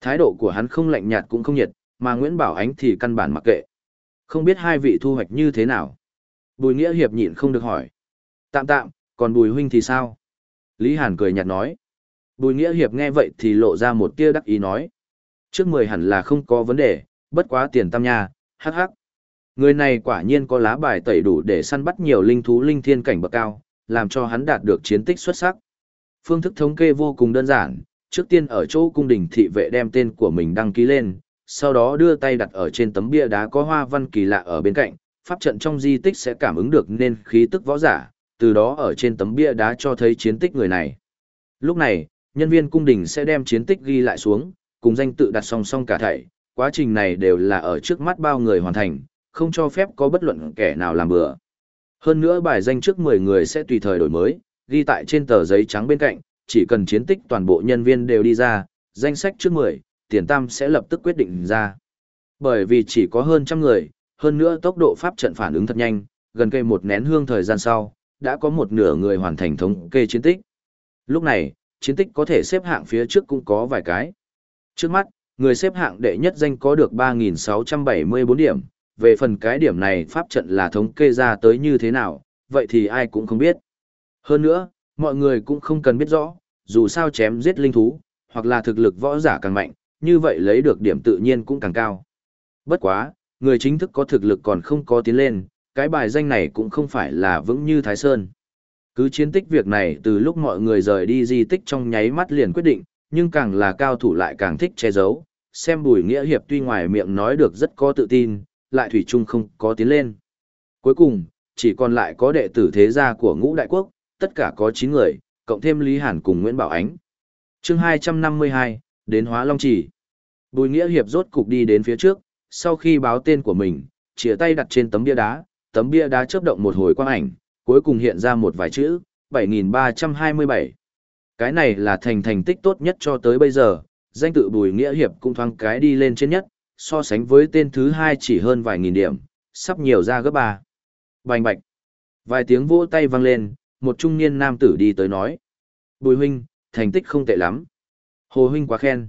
Thái độ của hắn không lạnh nhạt cũng không nhiệt, mà Nguyễn Bảo Ánh thì căn bản mặc kệ. Không biết hai vị thu hoạch như thế nào. Bùi Nghĩa Hiệp nhịn không được hỏi. Tạm tạm, còn Bùi Huynh thì sao? Lý Hàn cười nhạt nói. Bùi Nghĩa Hiệp nghe vậy thì lộ ra một tia đắc ý nói. Trước mười hẳn là không có vấn đề, bất quá tiền tam nha, hắc hắc. Người này quả nhiên có lá bài tẩy đủ để săn bắt nhiều linh thú linh thiên cảnh bậc cao, làm cho hắn đạt được chiến tích xuất sắc. Phương thức thống kê vô cùng đơn giản, trước tiên ở chỗ cung đình thị vệ đem tên của mình đăng ký lên, sau đó đưa tay đặt ở trên tấm bia đá có hoa văn kỳ lạ ở bên cạnh, pháp trận trong di tích sẽ cảm ứng được nên khí tức võ giả, từ đó ở trên tấm bia đá cho thấy chiến tích người này. Lúc này, nhân viên cung đình sẽ đem chiến tích ghi lại xuống, cùng danh tự đặt song song cả thảy, quá trình này đều là ở trước mắt bao người hoàn thành, không cho phép có bất luận kẻ nào làm bừa. Hơn nữa bài danh trước 10 người sẽ tùy thời đổi mới, ghi tại trên tờ giấy trắng bên cạnh, chỉ cần chiến tích toàn bộ nhân viên đều đi ra, danh sách trước 10, tiền tam sẽ lập tức quyết định ra. Bởi vì chỉ có hơn trăm người, hơn nữa tốc độ pháp trận phản ứng thật nhanh, gần cây một nén hương thời gian sau, đã có một nửa người hoàn thành thống kê chiến tích. Lúc này, chiến tích có thể xếp hạng phía trước cũng có vài cái. Trước mắt, người xếp hạng đệ nhất danh có được 3.674 điểm, về phần cái điểm này pháp trận là thống kê ra tới như thế nào, vậy thì ai cũng không biết. Hơn nữa, mọi người cũng không cần biết rõ, dù sao chém giết linh thú, hoặc là thực lực võ giả càng mạnh, như vậy lấy được điểm tự nhiên cũng càng cao. Bất quá, người chính thức có thực lực còn không có tiến lên, cái bài danh này cũng không phải là vững như Thái Sơn. Cứ chiến tích việc này từ lúc mọi người rời đi di tích trong nháy mắt liền quyết định, nhưng càng là cao thủ lại càng thích che giấu. Xem bùi nghĩa hiệp tuy ngoài miệng nói được rất có tự tin, lại thủy chung không có tiến lên. Cuối cùng, chỉ còn lại có đệ tử thế gia của ngũ đại quốc, tất cả có 9 người, cộng thêm Lý Hàn cùng Nguyễn Bảo Ánh. chương 252, đến Hóa Long Chỉ. Bùi Nghĩa Hiệp rốt cục đi đến phía trước, sau khi báo tên của mình, chìa tay đặt trên tấm bia đá, tấm bia đá chớp động một hồi quang ảnh, cuối cùng hiện ra một vài chữ, 7327. Cái này là thành thành tích tốt nhất cho tới bây giờ, danh tự Bùi Nghĩa Hiệp cũng thoáng cái đi lên trên nhất, so sánh với tên thứ hai chỉ hơn vài nghìn điểm, sắp nhiều ra gấp ba. Bành bạch. Vài tiếng vỗ tay vang lên, một trung niên nam tử đi tới nói. Bùi huynh, thành tích không tệ lắm. Hồ huynh quá khen.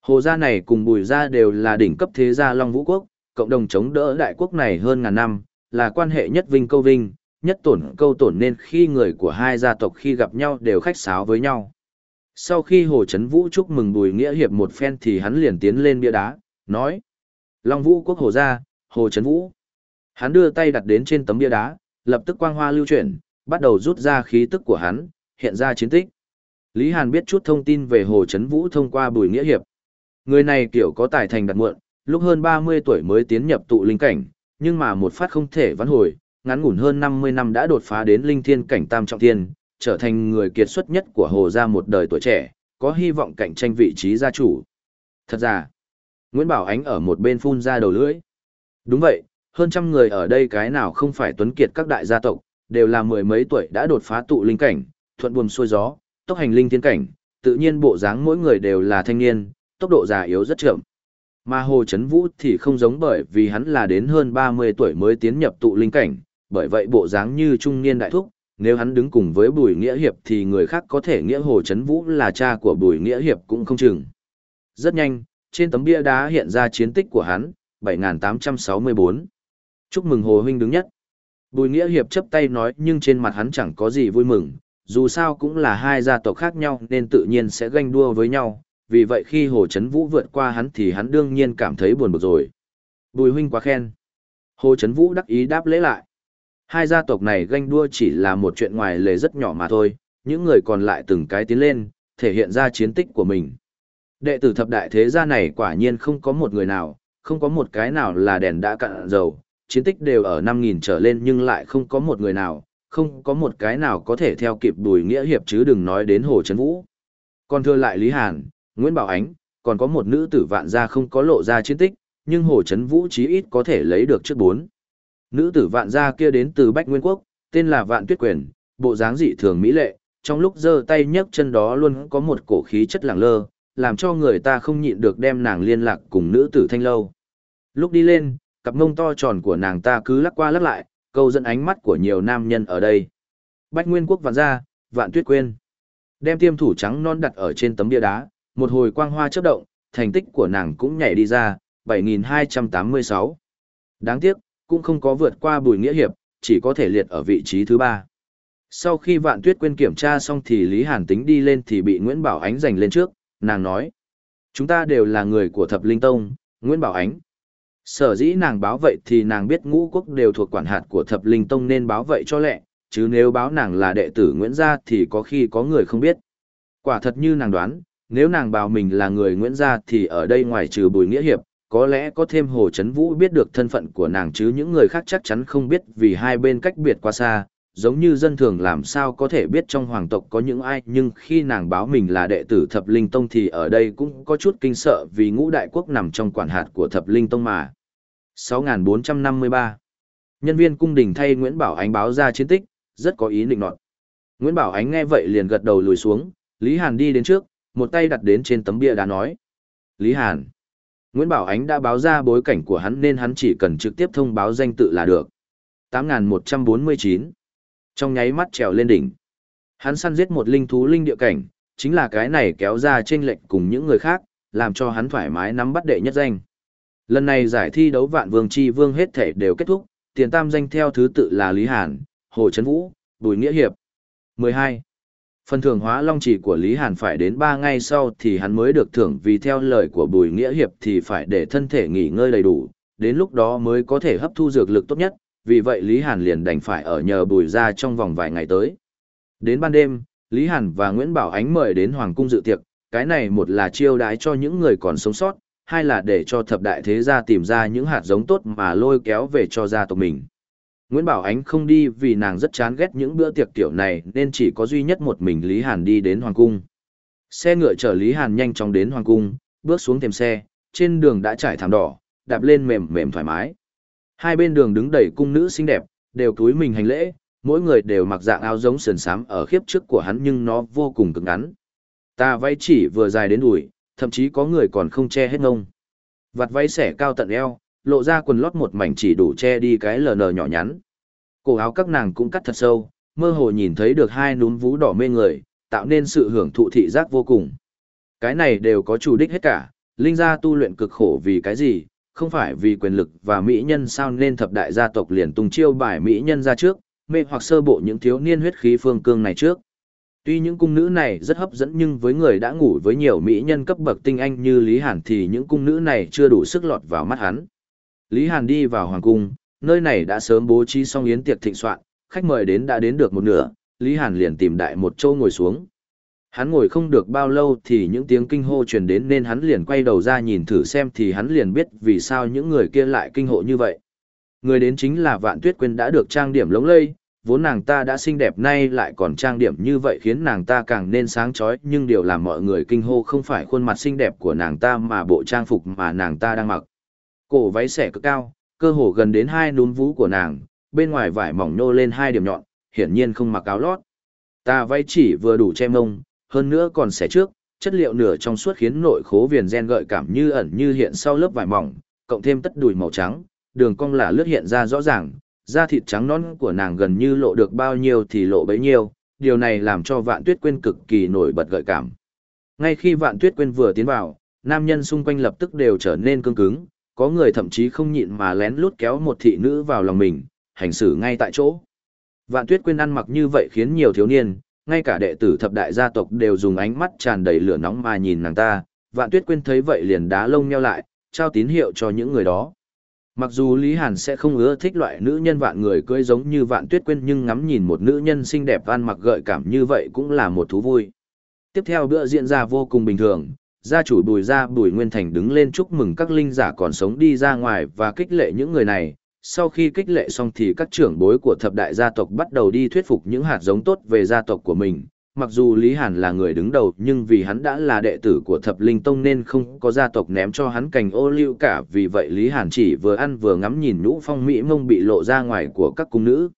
Hồ gia này cùng bùi gia đều là đỉnh cấp thế gia Long Vũ Quốc, cộng đồng chống đỡ đại quốc này hơn ngàn năm, là quan hệ nhất vinh câu vinh, nhất tổn câu tổn nên khi người của hai gia tộc khi gặp nhau đều khách sáo với nhau. Sau khi Hồ Trấn Vũ chúc mừng Bùi Nghĩa Hiệp một phen thì hắn liền tiến lên bia đá, nói. Long Vũ Quốc Hồ gia, Hồ Trấn Vũ. Hắn đưa tay đặt đến trên tấm bia đá, lập tức quang hoa lưu chuyển, bắt đầu rút ra khí tức của hắn, hiện ra chiến tích. Lý Hàn biết chút thông tin về Hồ Trấn Vũ thông qua Bùi Nghĩa Hiệp. Người này kiểu có tài thành đặt muộn, lúc hơn 30 tuổi mới tiến nhập tụ linh cảnh, nhưng mà một phát không thể vãn hồi, ngắn ngủn hơn 50 năm đã đột phá đến linh thiên cảnh tam trọng thiên, trở thành người kiệt xuất nhất của Hồ gia một đời tuổi trẻ, có hy vọng cạnh tranh vị trí gia chủ. Thật ra, Nguyễn Bảo Ánh ở một bên phun ra đầu lưỡi. Đúng vậy, hơn trăm người ở đây cái nào không phải tuấn kiệt các đại gia tộc, đều là mười mấy tuổi đã đột phá tụ linh cảnh, thuận buồm xuôi gió, tốc hành linh thiên cảnh, tự nhiên bộ dáng mỗi người đều là thanh niên, tốc độ già yếu rất chậm. Mà Hồ Chấn Vũ thì không giống bởi vì hắn là đến hơn 30 tuổi mới tiến nhập tụ linh cảnh, bởi vậy bộ dáng như trung niên đại thúc, nếu hắn đứng cùng với Bùi Nghĩa Hiệp thì người khác có thể nghĩa Hồ Chấn Vũ là cha của Bùi Nghĩa Hiệp cũng không chừng. Rất nhanh, trên tấm bia đá hiện ra chiến tích của hắn, 7864. Chúc mừng Hồ Huynh đứng nhất. Bùi Nghĩa Hiệp chấp tay nói nhưng trên mặt hắn chẳng có gì vui mừng, dù sao cũng là hai gia tộc khác nhau nên tự nhiên sẽ ganh đua với nhau, vì vậy khi Hồ Chấn Vũ vượt qua hắn thì hắn đương nhiên cảm thấy buồn bực rồi. Bùi huynh quá khen. Hồ Chấn Vũ đắc ý đáp lễ lại. Hai gia tộc này ganh đua chỉ là một chuyện ngoài lề rất nhỏ mà thôi, những người còn lại từng cái tiến lên, thể hiện ra chiến tích của mình. Đệ tử thập đại thế gia này quả nhiên không có một người nào, không có một cái nào là đèn đã cạn dầu, chiến tích đều ở 5.000 trở lên nhưng lại không có một người nào, không có một cái nào có thể theo kịp đùi nghĩa hiệp chứ đừng nói đến Hồ Trấn Vũ. Còn thưa lại Lý Hàn, Nguyễn Bảo Ánh, còn có một nữ tử vạn gia không có lộ ra chiến tích, nhưng Hồ Trấn Vũ chí ít có thể lấy được trước bốn. Nữ tử vạn gia kia đến từ Bách Nguyên Quốc, tên là Vạn Tuyết Quyền, bộ dáng dị thường mỹ lệ, trong lúc giơ tay nhấc chân đó luôn có một cổ khí chất lẳng lơ, làm cho người ta không nhịn được đem nàng liên lạc cùng nữ tử thanh lâu. Lúc đi lên, cặp mông to tròn của nàng ta cứ lắc qua lắc lại, câu dẫn ánh mắt của nhiều nam nhân ở đây. Bách Nguyên Quốc vạn gia, Vạn Tuyết Quyên. Đem tiêm thủ trắng non đặt ở trên tấm bia đá, một hồi quang hoa chớp động, thành tích của nàng cũng nhảy đi ra, 7286. Đáng tiếc, cũng không có vượt qua bùi nghĩa hiệp, chỉ có thể liệt ở vị trí thứ ba. Sau khi vạn tuyết quên kiểm tra xong thì Lý Hàn tính đi lên thì bị Nguyễn Bảo Ánh giành lên trước, nàng nói. Chúng ta đều là người của thập linh tông, Nguyễn Bảo Ánh. Sở dĩ nàng báo vậy thì nàng biết ngũ quốc đều thuộc quản hạt của thập linh tông nên báo vậy cho lẹ, chứ nếu báo nàng là đệ tử Nguyễn Gia thì có khi có người không biết. Quả thật như nàng đoán, nếu nàng báo mình là người Nguyễn Gia thì ở đây ngoài trừ Bùi Nghĩa Hiệp, có lẽ có thêm Hồ Chấn Vũ biết được thân phận của nàng chứ những người khác chắc chắn không biết vì hai bên cách biệt quá xa, giống như dân thường làm sao có thể biết trong hoàng tộc có những ai nhưng khi nàng báo mình là đệ tử thập linh tông thì ở đây cũng có chút kinh sợ vì ngũ đại quốc nằm trong quản hạt của thập linh tông mà. 6453 Nhân viên cung đình thay Nguyễn Bảo Ánh báo ra chiến tích, rất có ý định nọt. Nguyễn Bảo Ánh nghe vậy liền gật đầu lùi xuống, Lý Hàn đi đến trước, một tay đặt đến trên tấm bia đá nói. Lý Hàn. Nguyễn Bảo Ánh đã báo ra bối cảnh của hắn nên hắn chỉ cần trực tiếp thông báo danh tự là được. 8149 Trong nháy mắt trèo lên đỉnh. Hắn săn giết một linh thú linh địa cảnh, chính là cái này kéo ra trên lệnh cùng những người khác, làm cho hắn thoải mái nắm bắt đệ nhất danh. Lần này giải thi đấu vạn vương chi vương hết thể đều kết thúc, tiền tam danh theo thứ tự là Lý Hàn, Hồ Trấn Vũ, Bùi Nghĩa Hiệp. 12. Phần thưởng hóa long chỉ của Lý Hàn phải đến 3 ngày sau thì hắn mới được thưởng vì theo lời của Bùi Nghĩa Hiệp thì phải để thân thể nghỉ ngơi đầy đủ, đến lúc đó mới có thể hấp thu dược lực tốt nhất, vì vậy Lý Hàn liền đành phải ở nhờ Bùi ra trong vòng vài ngày tới. Đến ban đêm, Lý Hàn và Nguyễn Bảo Ánh mời đến Hoàng Cung dự tiệc, cái này một là chiêu đái cho những người còn sống sót, hai là để cho thập đại thế gia tìm ra những hạt giống tốt mà lôi kéo về cho gia tộc mình. Nguyễn Bảo Ánh không đi vì nàng rất chán ghét những bữa tiệc tiểu này nên chỉ có duy nhất một mình Lý Hàn đi đến Hoàng Cung. Xe ngựa chở Lý Hàn nhanh chóng đến Hoàng Cung, bước xuống thềm xe, trên đường đã trải thảm đỏ, đạp lên mềm mềm thoải mái. Hai bên đường đứng đầy cung nữ xinh đẹp, đều túi mình hành lễ, mỗi người đều mặc dạng áo giống sườn xám ở khiếp trước của hắn nhưng nó vô cùng cứng ngắn. Ta váy chỉ vừa dài đến đùi, thậm chí có người còn không che hết ngông. Vạt váy xẻ cao tận eo, lộ ra quần lót một mảnh chỉ đủ che đi cái lờ nờ nhỏ nhắn. Cổ áo các nàng cũng cắt thật sâu, mơ hồ nhìn thấy được hai núm vú đỏ mê người, tạo nên sự hưởng thụ thị giác vô cùng. Cái này đều có chủ đích hết cả, linh gia tu luyện cực khổ vì cái gì, không phải vì quyền lực và mỹ nhân sao nên thập đại gia tộc liền tung chiêu bài mỹ nhân ra trước, mê hoặc sơ bộ những thiếu niên huyết khí phương cương này trước. Tuy những cung nữ này rất hấp dẫn nhưng với người đã ngủ với nhiều mỹ nhân cấp bậc tinh anh như Lý Hàn thì những cung nữ này chưa đủ sức lọt vào mắt hắn. Lý Hàn đi vào hoàng cung, nơi này đã sớm bố trí xong yến tiệc thịnh soạn, khách mời đến đã đến được một nửa, Lý Hàn liền tìm đại một chỗ ngồi xuống. Hắn ngồi không được bao lâu thì những tiếng kinh hô truyền đến nên hắn liền quay đầu ra nhìn thử xem thì hắn liền biết vì sao những người kia lại kinh hộ như vậy. Người đến chính là Vạn Tuyết Quyên đã được trang điểm lống lây, vốn nàng ta đã xinh đẹp nay lại còn trang điểm như vậy khiến nàng ta càng nên sáng chói nhưng điều làm mọi người kinh hô không phải khuôn mặt xinh đẹp của nàng ta mà bộ trang phục mà nàng ta đang mặc. Cổ váy xẻ cực cao, cơ hồ gần đến hai núm vú của nàng, bên ngoài vải mỏng nhô lên hai điểm nhọn, hiển nhiên không mặc áo lót. Ta váy chỉ vừa đủ che mông, hơn nữa còn xẻ trước, chất liệu nửa trong suốt khiến nội khố viền gen gợi cảm như ẩn như hiện sau lớp vải mỏng, cộng thêm tất đùi màu trắng, đường cong là lướt hiện ra rõ ràng, da thịt trắng non của nàng gần như lộ được bao nhiêu thì lộ bấy nhiêu, điều này làm cho vạn tuyết quên cực kỳ nổi bật gợi cảm. Ngay khi vạn tuyết quên vừa tiến vào, nam nhân xung quanh lập tức đều trở nên cương cứng, có người thậm chí không nhịn mà lén lút kéo một thị nữ vào lòng mình, hành xử ngay tại chỗ. Vạn tuyết quên ăn mặc như vậy khiến nhiều thiếu niên, ngay cả đệ tử thập đại gia tộc đều dùng ánh mắt tràn đầy lửa nóng mà nhìn nàng ta. Vạn tuyết quên thấy vậy liền đá lông nheo lại, trao tín hiệu cho những người đó. Mặc dù Lý Hàn sẽ không ưa thích loại nữ nhân vạn người cưỡi giống như vạn tuyết quên nhưng ngắm nhìn một nữ nhân xinh đẹp ăn mặc gợi cảm như vậy cũng là một thú vui. Tiếp theo bữa diễn ra vô cùng bình thường, gia chủ bùi gia bùi nguyên thành đứng lên chúc mừng các linh giả còn sống đi ra ngoài và kích lệ những người này. Sau khi kích lệ xong thì các trưởng bối của thập đại gia tộc bắt đầu đi thuyết phục những hạt giống tốt về gia tộc của mình, mặc dù Lý Hàn là người đứng đầu nhưng vì hắn đã là đệ tử của thập linh tông nên không có gia tộc ném cho hắn cành ô liu cả vì vậy Lý Hàn chỉ vừa ăn vừa ngắm nhìn nhũ phong mỹ mông bị lộ ra ngoài của các cung nữ.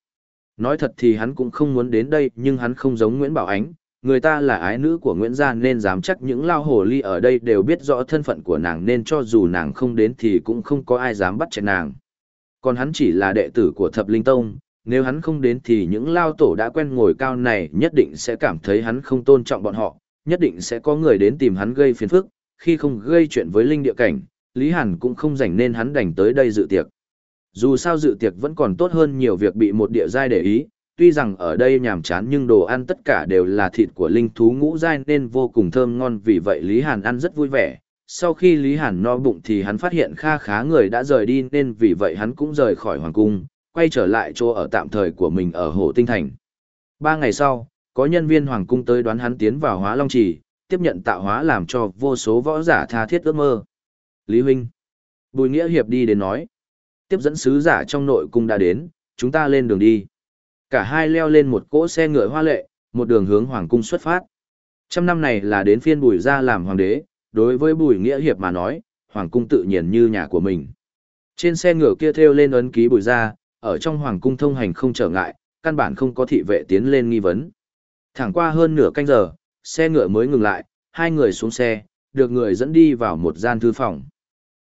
Nói thật thì hắn cũng không muốn đến đây nhưng hắn không giống Nguyễn Bảo Ánh, người ta là ái nữ của Nguyễn Gia nên dám chắc những lao hồ ly ở đây đều biết rõ thân phận của nàng nên cho dù nàng không đến thì cũng không có ai dám bắt chẹt nàng. Còn hắn chỉ là đệ tử của thập linh tông, nếu hắn không đến thì những lao tổ đã quen ngồi cao này nhất định sẽ cảm thấy hắn không tôn trọng bọn họ, nhất định sẽ có người đến tìm hắn gây phiền phức, khi không gây chuyện với linh địa cảnh, Lý Hàn cũng không rảnh nên hắn đành tới đây dự tiệc. Dù sao dự tiệc vẫn còn tốt hơn nhiều việc bị một địa giai để ý, tuy rằng ở đây nhàm chán nhưng đồ ăn tất cả đều là thịt của linh thú ngũ giai nên vô cùng thơm ngon vì vậy Lý Hàn ăn rất vui vẻ. Sau khi Lý Hàn no bụng thì hắn phát hiện kha khá người đã rời đi nên vì vậy hắn cũng rời khỏi hoàng cung, quay trở lại chỗ ở tạm thời của mình ở Hồ Tinh Thành. Ba ngày sau, có nhân viên hoàng cung tới đoán hắn tiến vào hóa long trì, tiếp nhận tạo hóa làm cho vô số võ giả tha thiết ước mơ. Lý Huynh. Bùi Nghĩa Hiệp đi đến nói. Tiếp dẫn sứ giả trong nội cung đã đến, chúng ta lên đường đi. Cả hai leo lên một cỗ xe ngựa hoa lệ, một đường hướng hoàng cung xuất phát. Trăm năm này là đến phiên bùi ra làm hoàng đế, đối với bùi Nghĩa Hiệp mà nói, hoàng cung tự nhiên như nhà của mình. Trên xe ngựa kia theo lên ấn ký bùi ra, ở trong hoàng cung thông hành không trở ngại, căn bản không có thị vệ tiến lên nghi vấn. Thẳng qua hơn nửa canh giờ, xe ngựa mới ngừng lại, hai người xuống xe, được người dẫn đi vào một gian thư phòng.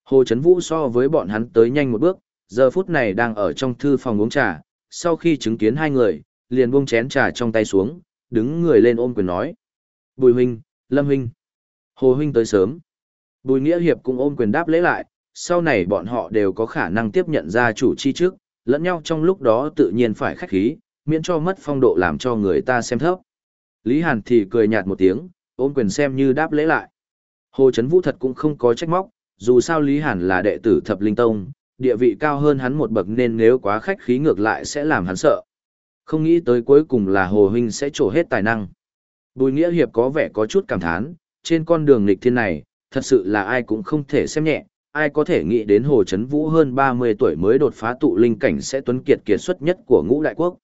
Hồ Chấn Vũ so với bọn hắn tới nhanh một bước, giờ phút này đang ở trong thư phòng uống trà, sau khi chứng kiến hai người, liền buông chén trà trong tay xuống, đứng người lên ôm quyền nói. Bùi huynh, Lâm huynh. Hồ huynh tới sớm. Bùi Nghĩa Hiệp cũng ôm quyền đáp lễ lại, sau này bọn họ đều có khả năng tiếp nhận gia chủ chi trước, lẫn nhau trong lúc đó tự nhiên phải khách khí, miễn cho mất phong độ làm cho người ta xem thấp. Lý Hàn thì cười nhạt một tiếng, ôm quyền xem như đáp lễ lại. Hồ Chấn Vũ thật cũng không có trách móc, dù sao Lý Hàn là đệ tử thập linh tông, địa vị cao hơn hắn một bậc nên nếu quá khách khí ngược lại sẽ làm hắn sợ. Không nghĩ tới cuối cùng là Hồ Huynh sẽ trổ hết tài năng. Bùi Nghĩa Hiệp có vẻ có chút cảm thán, trên con đường nghịch thiên này, thật sự là ai cũng không thể xem nhẹ, ai có thể nghĩ đến Hồ Chấn Vũ hơn 30 tuổi mới đột phá tụ linh cảnh sẽ tuấn kiệt kiệt xuất nhất của ngũ đại quốc.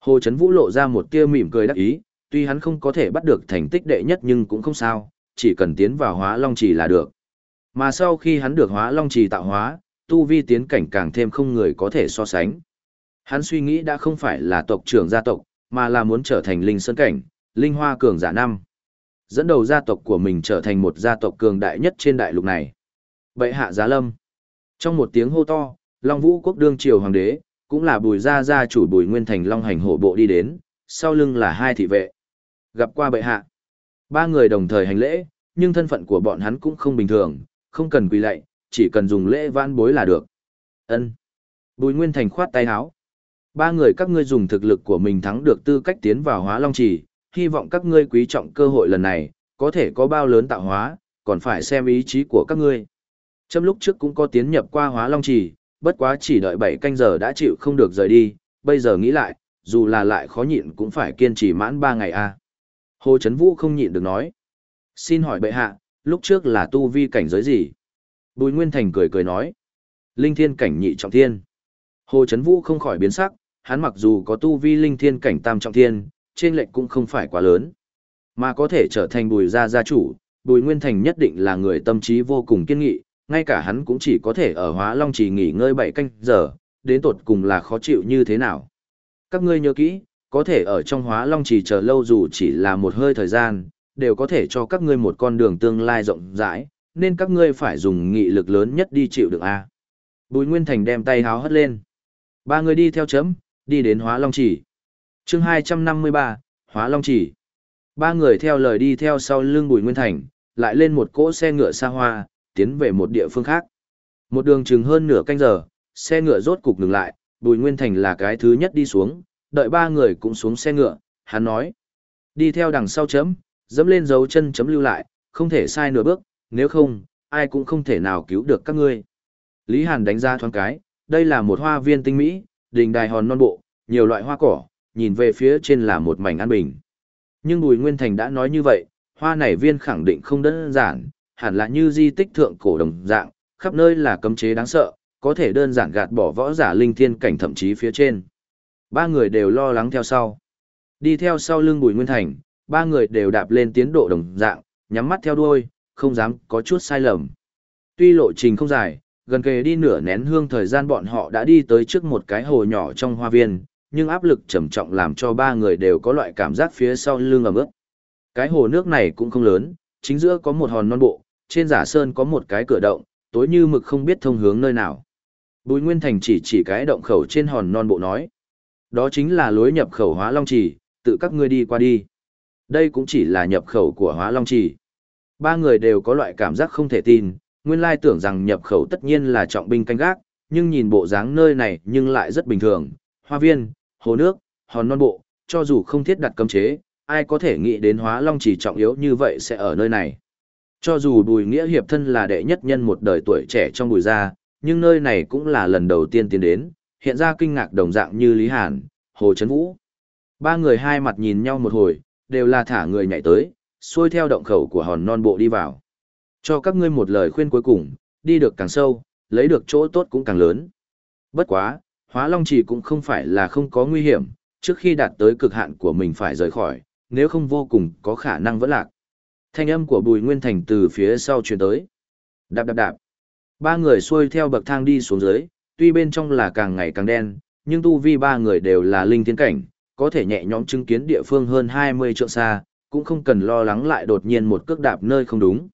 Hồ Chấn Vũ lộ ra một tia mỉm cười đắc ý, tuy hắn không có thể bắt được thành tích đệ nhất nhưng cũng không sao, chỉ cần tiến vào hóa long trì là được. Mà sau khi hắn được hóa long trì tạo hóa, tu vi tiến cảnh càng thêm không người có thể so sánh. Hắn suy nghĩ đã không phải là tộc trưởng gia tộc, mà là muốn trở thành linh sơn cảnh, linh hoa cường giả năm. Dẫn đầu gia tộc của mình trở thành một gia tộc cường đại nhất trên đại lục này. Bệ hạ giá lâm. Trong một tiếng hô to, Long Vũ quốc đương triều hoàng đế, cũng là bùi gia gia chủ bùi nguyên thành Long hành hổ bộ đi đến, sau lưng là hai thị vệ. Gặp qua bệ hạ. Ba người đồng thời hành lễ, nhưng thân phận của bọn hắn cũng không bình thường, không cần quỳ lạy, chỉ cần dùng lễ vãn bối là được. Ân. Bùi Nguyên Thành khoát tay áo. Ba người các ngươi dùng thực lực của mình thắng được tư cách tiến vào hóa long trì, hy vọng các ngươi quý trọng cơ hội lần này, có thể có bao lớn tạo hóa, còn phải xem ý chí của các ngươi. Châm lúc trước cũng có tiến nhập qua hóa long trì, bất quá chỉ đợi 7 canh giờ đã chịu không được rời đi, bây giờ nghĩ lại, dù là lại khó nhịn cũng phải kiên trì mãn 3 ngày a. Hồ Chấn Vũ không nhịn được nói. Xin hỏi bệ hạ, lúc trước là tu vi cảnh giới gì? Bùi Nguyên Thành cười cười nói. Linh thiên cảnh nhị trọng thiên. Hồ Chấn Vũ không khỏi biến sắc, hắn mặc dù có tu vi linh thiên cảnh tam trọng thiên, trên lệnh cũng không phải quá lớn. Mà có thể trở thành bùi gia gia chủ, bùi Nguyên Thành nhất định là người tâm trí vô cùng kiên nghị, ngay cả hắn cũng chỉ có thể ở hóa long chỉ nghỉ ngơi bảy canh giờ, đến tột cùng là khó chịu như thế nào. Các ngươi nhớ kỹ, có thể ở trong hóa long chỉ chờ lâu dù chỉ là một hơi thời gian, đều có thể cho các ngươi một con đường tương lai rộng rãi, nên các ngươi phải dùng nghị lực lớn nhất đi chịu được a. Bùi Nguyên Thành đem tay háo hất lên. Ba người đi theo chấm, đi đến Hóa Long Chỉ. Chương 253, Hóa Long Chỉ. Ba người theo lời đi theo sau lưng Bùi Nguyên Thành, lại lên một cỗ xe ngựa xa hoa, tiến về một địa phương khác. Một đường chừng hơn nửa canh giờ, xe ngựa rốt cục ngừng lại, Bùi Nguyên Thành là cái thứ nhất đi xuống, đợi ba người cũng xuống xe ngựa, hắn nói. Đi theo đằng sau chấm, dẫm lên dấu chân chấm lưu lại, không thể sai nửa bước, nếu không, ai cũng không thể nào cứu được các ngươi. Lý Hàn đánh ra thoáng cái, đây là một hoa viên tinh mỹ, đình đài hòn non bộ, nhiều loại hoa cỏ, nhìn về phía trên là một mảnh an bình. Nhưng Bùi Nguyên Thành đã nói như vậy, hoa này viên khẳng định không đơn giản, hẳn là như di tích thượng cổ đồng dạng, khắp nơi là cấm chế đáng sợ, có thể đơn giản gạt bỏ võ giả linh thiên cảnh thậm chí phía trên. Ba người đều lo lắng theo sau. Đi theo sau lưng Bùi Nguyên Thành, ba người đều đạp lên tiến độ đồng dạng, nhắm mắt theo đuôi, không dám có chút sai lầm. Tuy lộ trình không dài, gần kề đi nửa nén hương thời gian bọn họ đã đi tới trước một cái hồ nhỏ trong hoa viên, nhưng áp lực trầm trọng làm cho ba người đều có loại cảm giác phía sau lưng ẩm ướt. Cái hồ nước này cũng không lớn, chính giữa có một hòn non bộ, trên giả sơn có một cái cửa động, tối như mực không biết thông hướng nơi nào. Bùi Nguyên Thành chỉ chỉ cái động khẩu trên hòn non bộ nói. Đó chính là lối nhập khẩu hóa long trì, tự các ngươi đi qua đi. Đây cũng chỉ là nhập khẩu của hóa long trì. Ba người đều có loại cảm giác không thể tin, nguyên lai tưởng rằng nhập khẩu tất nhiên là trọng binh canh gác, nhưng nhìn bộ dáng nơi này nhưng lại rất bình thường, hoa viên, hồ nước, hòn non bộ, cho dù không thiết đặt cấm chế, ai có thể nghĩ đến hóa long chỉ trọng yếu như vậy sẽ ở nơi này. Cho dù bùi nghĩa hiệp thân là đệ nhất nhân một đời tuổi trẻ trong bùi gia, nhưng nơi này cũng là lần đầu tiên tiến đến, hiện ra kinh ngạc đồng dạng như Lý Hàn, Hồ Trấn Vũ. Ba người hai mặt nhìn nhau một hồi, đều là thả người nhảy tới, xuôi theo động khẩu của hòn non bộ đi vào. Cho các ngươi một lời khuyên cuối cùng, đi được càng sâu, lấy được chỗ tốt cũng càng lớn. Bất quá, hóa long chỉ cũng không phải là không có nguy hiểm, trước khi đạt tới cực hạn của mình phải rời khỏi, nếu không vô cùng có khả năng vẫn lạc. Thanh âm của Bùi Nguyên Thành từ phía sau truyền tới. Đạp đạp đạp. Ba người xuôi theo bậc thang đi xuống dưới, tuy bên trong là càng ngày càng đen, nhưng tu vi ba người đều là linh tiến cảnh, có thể nhẹ nhõm chứng kiến địa phương hơn 20 trượng xa, cũng không cần lo lắng lại đột nhiên một cước đạp nơi không đúng.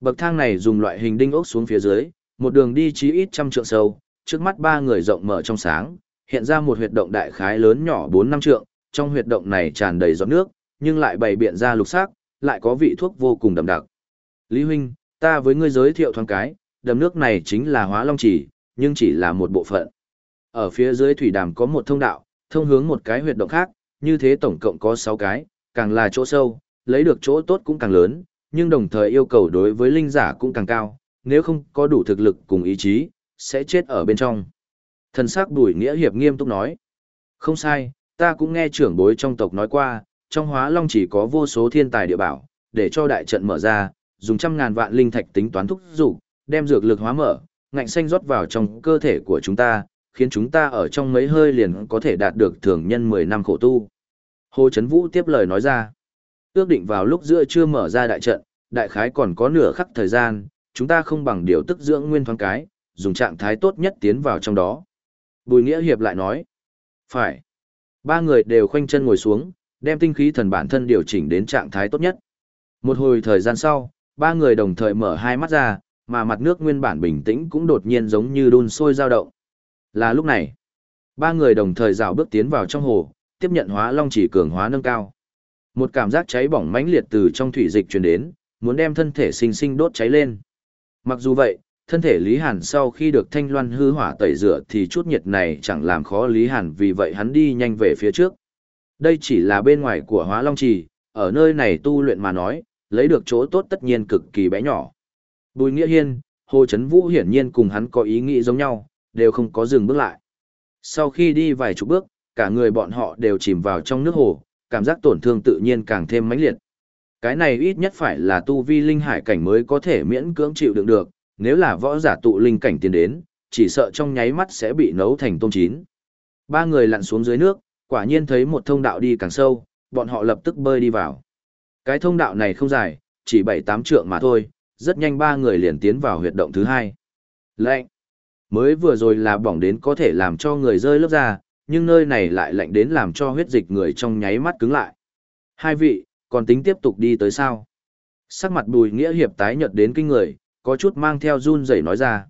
Bậc thang này dùng loại hình đinh ốc xuống phía dưới, một đường đi chí ít trăm trượng sâu, trước mắt ba người rộng mở trong sáng, hiện ra một huyệt động đại khái lớn nhỏ 4 năm trượng, trong huyệt động này tràn đầy giọt nước, nhưng lại bày biện ra lục sắc, lại có vị thuốc vô cùng đậm đặc. Lý huynh, ta với ngươi giới thiệu thoáng cái, đầm nước này chính là hóa long chỉ, nhưng chỉ là một bộ phận. Ở phía dưới thủy đàm có một thông đạo, thông hướng một cái huyệt động khác, như thế tổng cộng có 6 cái, càng là chỗ sâu, lấy được chỗ tốt cũng càng lớn, nhưng đồng thời yêu cầu đối với linh giả cũng càng cao, nếu không có đủ thực lực cùng ý chí, sẽ chết ở bên trong. Thần sắc bùi nghĩa hiệp nghiêm túc nói. Không sai, ta cũng nghe trưởng bối trong tộc nói qua, trong hóa long chỉ có vô số thiên tài địa bảo, để cho đại trận mở ra, dùng trăm ngàn vạn linh thạch tính toán thúc dục đem dược lực hóa mở, ngạnh xanh rót vào trong cơ thể của chúng ta, khiến chúng ta ở trong mấy hơi liền có thể đạt được thường nhân 10 năm khổ tu. Hồ Chấn Vũ tiếp lời nói ra. Ước định vào lúc giữa chưa mở ra đại trận, đại khái còn có nửa khắc thời gian, chúng ta không bằng điều tức dưỡng nguyên thoáng cái, dùng trạng thái tốt nhất tiến vào trong đó. Bùi Nghĩa Hiệp lại nói. Phải. Ba người đều khoanh chân ngồi xuống, đem tinh khí thần bản thân điều chỉnh đến trạng thái tốt nhất. Một hồi thời gian sau, ba người đồng thời mở hai mắt ra, mà mặt nước nguyên bản bình tĩnh cũng đột nhiên giống như đun sôi dao động. Là lúc này, ba người đồng thời dạo bước tiến vào trong hồ, tiếp nhận hóa long chỉ cường hóa nâng cao. Một cảm giác cháy bỏng mãnh liệt từ trong thủy dịch truyền đến, muốn đem thân thể sinh sinh đốt cháy lên. Mặc dù vậy, thân thể Lý Hàn sau khi được thanh loan hư hỏa tẩy rửa thì chút nhiệt này chẳng làm khó Lý Hàn vì vậy hắn đi nhanh về phía trước. Đây chỉ là bên ngoài của hóa long trì, ở nơi này tu luyện mà nói, lấy được chỗ tốt tất nhiên cực kỳ bé nhỏ. Bùi Nghĩa Hiên, Hồ Trấn Vũ hiển nhiên cùng hắn có ý nghĩ giống nhau, đều không có dừng bước lại. Sau khi đi vài chục bước, cả người bọn họ đều chìm vào trong nước hồ, cảm giác tổn thương tự nhiên càng thêm mãnh liệt. Cái này ít nhất phải là tu vi linh hải cảnh mới có thể miễn cưỡng chịu đựng được, nếu là võ giả tụ linh cảnh tiến đến, chỉ sợ trong nháy mắt sẽ bị nấu thành tôm chín. Ba người lặn xuống dưới nước, quả nhiên thấy một thông đạo đi càng sâu, bọn họ lập tức bơi đi vào. Cái thông đạo này không dài, chỉ 7-8 trượng mà thôi, rất nhanh ba người liền tiến vào huyệt động thứ hai. Lạnh! Mới vừa rồi là bỏng đến có thể làm cho người rơi lớp ra, nhưng nơi này lại lạnh đến làm cho huyết dịch người trong nháy mắt cứng lại. Hai vị, còn tính tiếp tục đi tới sao? Sắc mặt bùi nghĩa hiệp tái nhợt đến kinh người, có chút mang theo run rẩy nói ra.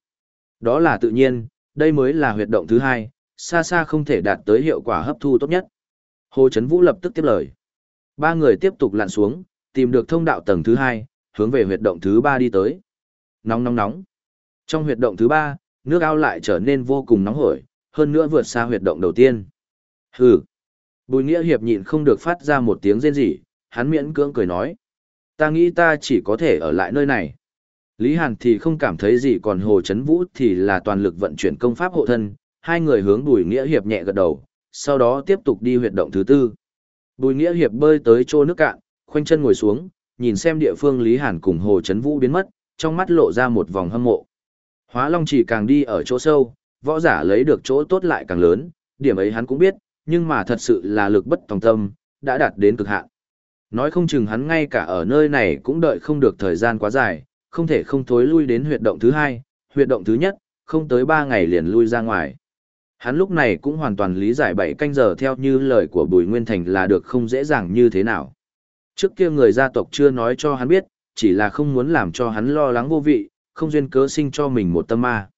Đó là tự nhiên, đây mới là huyệt động thứ hai, xa xa không thể đạt tới hiệu quả hấp thu tốt nhất. Hồ Chấn Vũ lập tức tiếp lời. Ba người tiếp tục lặn xuống, tìm được thông đạo tầng thứ hai, hướng về huyệt động thứ ba đi tới. Nóng nóng nóng. Trong huyệt động thứ ba, nước ao lại trở nên vô cùng nóng hổi, hơn nữa vượt xa huyệt động đầu tiên. Hừ. Bùi Nghĩa Hiệp nhịn không được phát ra một tiếng rên rỉ, hắn miễn cưỡng cười nói. Ta nghĩ ta chỉ có thể ở lại nơi này. Lý Hàn thì không cảm thấy gì còn Hồ Chấn Vũ thì là toàn lực vận chuyển công pháp hộ thân, hai người hướng Bùi Nghĩa Hiệp nhẹ gật đầu, sau đó tiếp tục đi huyệt động thứ tư. Bùi Nghĩa Hiệp bơi tới chỗ nước cạn, khoanh chân ngồi xuống, nhìn xem địa phương Lý Hàn cùng Hồ Chấn Vũ biến mất, trong mắt lộ ra một vòng hâm mộ. Hóa Long chỉ càng đi ở chỗ sâu, võ giả lấy được chỗ tốt lại càng lớn, điểm ấy hắn cũng biết, nhưng mà thật sự là lực bất tòng tâm, đã đạt đến cực hạn. Nói không chừng hắn ngay cả ở nơi này cũng đợi không được thời gian quá dài, không thể không thối lui đến huyệt động thứ hai, huyệt động thứ nhất, không tới ba ngày liền lui ra ngoài. Hắn lúc này cũng hoàn toàn lý giải bảy canh giờ theo như lời của Bùi Nguyên Thành là được không dễ dàng như thế nào. Trước kia người gia tộc chưa nói cho hắn biết, chỉ là không muốn làm cho hắn lo lắng vô vị, không duyên cớ sinh cho mình một tâm ma.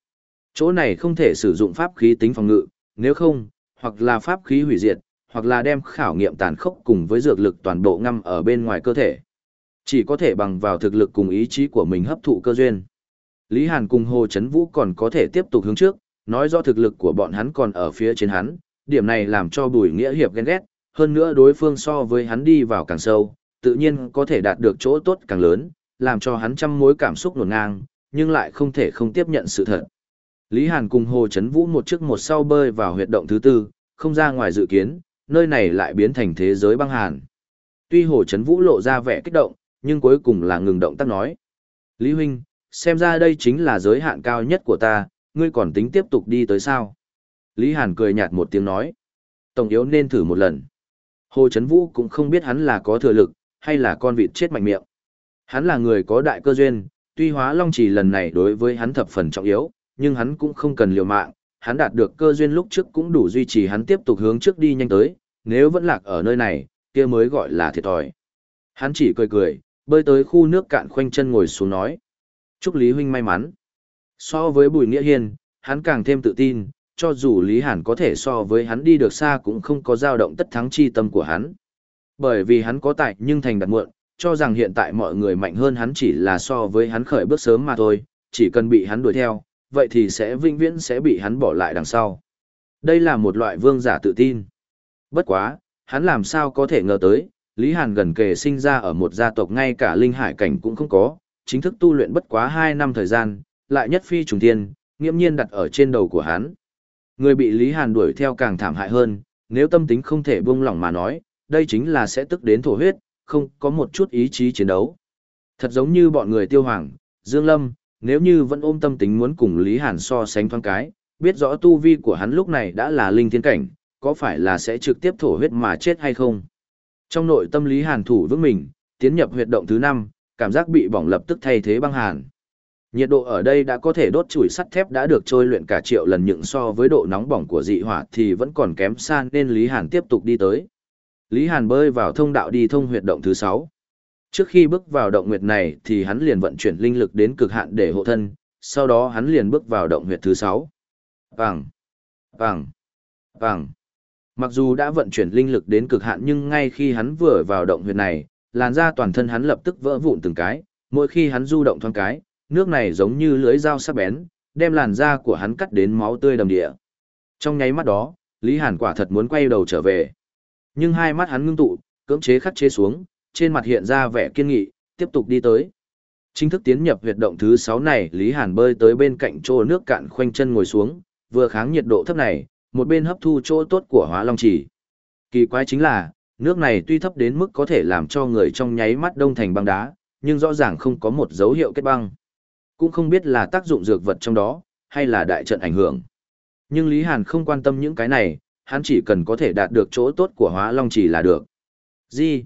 Chỗ này không thể sử dụng pháp khí tính phòng ngự, nếu không, hoặc là pháp khí hủy diệt, hoặc là đem khảo nghiệm tàn khốc cùng với dược lực toàn bộ ngâm ở bên ngoài cơ thể. Chỉ có thể bằng vào thực lực cùng ý chí của mình hấp thụ cơ duyên. Lý Hàn cùng Hồ Chấn Vũ còn có thể tiếp tục hướng trước, nói do thực lực của bọn hắn còn ở phía trên hắn, điểm này làm cho Bùi Nghĩa Hiệp ghen ghét, hơn nữa đối phương so với hắn đi vào càng sâu, tự nhiên có thể đạt được chỗ tốt càng lớn, làm cho hắn trăm mối cảm xúc nổn ngang, nhưng lại không thể không tiếp nhận sự thật. Lý Hàn cùng Hồ Chấn Vũ một trước một sau bơi vào huyệt động thứ tư, không ra ngoài dự kiến, nơi này lại biến thành thế giới băng hàn. Tuy Hồ Chấn Vũ lộ ra vẻ kích động, nhưng cuối cùng là ngừng động tác nói. Lý Huynh, xem ra đây chính là giới hạn cao nhất của ta, ngươi còn tính tiếp tục đi tới sao? Lý Hàn cười nhạt một tiếng nói. Tổng yếu nên thử một lần. Hồ Chấn Vũ cũng không biết hắn là có thừa lực, hay là con vịt chết mạnh miệng. Hắn là người có đại cơ duyên, tuy hóa long chỉ lần này đối với hắn thập phần trọng yếu, nhưng hắn cũng không cần liều mạng, hắn đạt được cơ duyên lúc trước cũng đủ duy trì hắn tiếp tục hướng trước đi nhanh tới, nếu vẫn lạc ở nơi này, kia mới gọi là thiệt thòi. Hắn chỉ cười cười, bơi tới khu nước cạn khoanh chân ngồi xuống nói. Chúc Lý Huynh may mắn. So với Bùi Nghĩa Hiên, hắn càng thêm tự tin, cho dù Lý Hàn có thể so với hắn đi được xa cũng không có dao động tất thắng chi tâm của hắn. Bởi vì hắn có tài nhưng thành đặt muộn, cho rằng hiện tại mọi người mạnh hơn hắn chỉ là so với hắn khởi bước sớm mà thôi, chỉ cần bị hắn đuổi theo, vậy thì sẽ vĩnh viễn sẽ bị hắn bỏ lại đằng sau. Đây là một loại vương giả tự tin. Bất quá, hắn làm sao có thể ngờ tới, Lý Hàn gần kề sinh ra ở một gia tộc ngay cả linh hải cảnh cũng không có, chính thức tu luyện bất quá 2 năm thời gian, lại nhất phi trùng thiên, nghiêm nhiên đặt ở trên đầu của hắn. Người bị Lý Hàn đuổi theo càng thảm hại hơn, nếu tâm tính không thể buông lỏng mà nói, đây chính là sẽ tức đến thổ huyết, không có một chút ý chí chiến đấu. Thật giống như bọn người tiêu hoàng, Dương Lâm, nếu như vẫn ôm tâm tính muốn cùng Lý Hàn so sánh thoáng cái, biết rõ tu vi của hắn lúc này đã là linh thiên cảnh, có phải là sẽ trực tiếp thổ huyết mà chết hay không? Trong nội tâm Lý Hàn thủ vững mình, tiến nhập huyệt động thứ 5, cảm giác bị bỏng lập tức thay thế băng hàn. Nhiệt độ ở đây đã có thể đốt chùi sắt thép đã được trôi luyện cả triệu lần nhưng so với độ nóng bỏng của dị hỏa thì vẫn còn kém xa nên Lý Hàn tiếp tục đi tới. Lý Hàn bơi vào thông đạo đi thông huyệt động thứ 6. Trước khi bước vào động huyệt này thì hắn liền vận chuyển linh lực đến cực hạn để hộ thân, sau đó hắn liền bước vào động huyệt thứ 6. Vàng, vàng, vàng. Mặc dù đã vận chuyển linh lực đến cực hạn nhưng ngay khi hắn vừa vào động huyệt này, làn da toàn thân hắn lập tức vỡ vụn từng cái, mỗi khi hắn du động thoáng cái, nước này giống như lưới dao sắc bén, đem làn da của hắn cắt đến máu tươi đầm địa. Trong nháy mắt đó, Lý Hàn quả thật muốn quay đầu trở về. Nhưng hai mắt hắn ngưng tụ, cưỡng chế khắc chế xuống, trên mặt hiện ra vẻ kiên nghị, tiếp tục đi tới. Chính thức tiến nhập huyệt động thứ 6 này, Lý Hàn bơi tới bên cạnh chỗ nước cạn khoanh chân ngồi xuống, vừa kháng nhiệt độ thấp này, một bên hấp thu chỗ tốt của hóa long chỉ. Kỳ quái chính là, nước này tuy thấp đến mức có thể làm cho người trong nháy mắt đông thành băng đá, nhưng rõ ràng không có một dấu hiệu kết băng. Cũng không biết là tác dụng dược vật trong đó, hay là đại trận ảnh hưởng. Nhưng Lý Hàn không quan tâm những cái này, hắn chỉ cần có thể đạt được chỗ tốt của hóa long chỉ là được. Gì?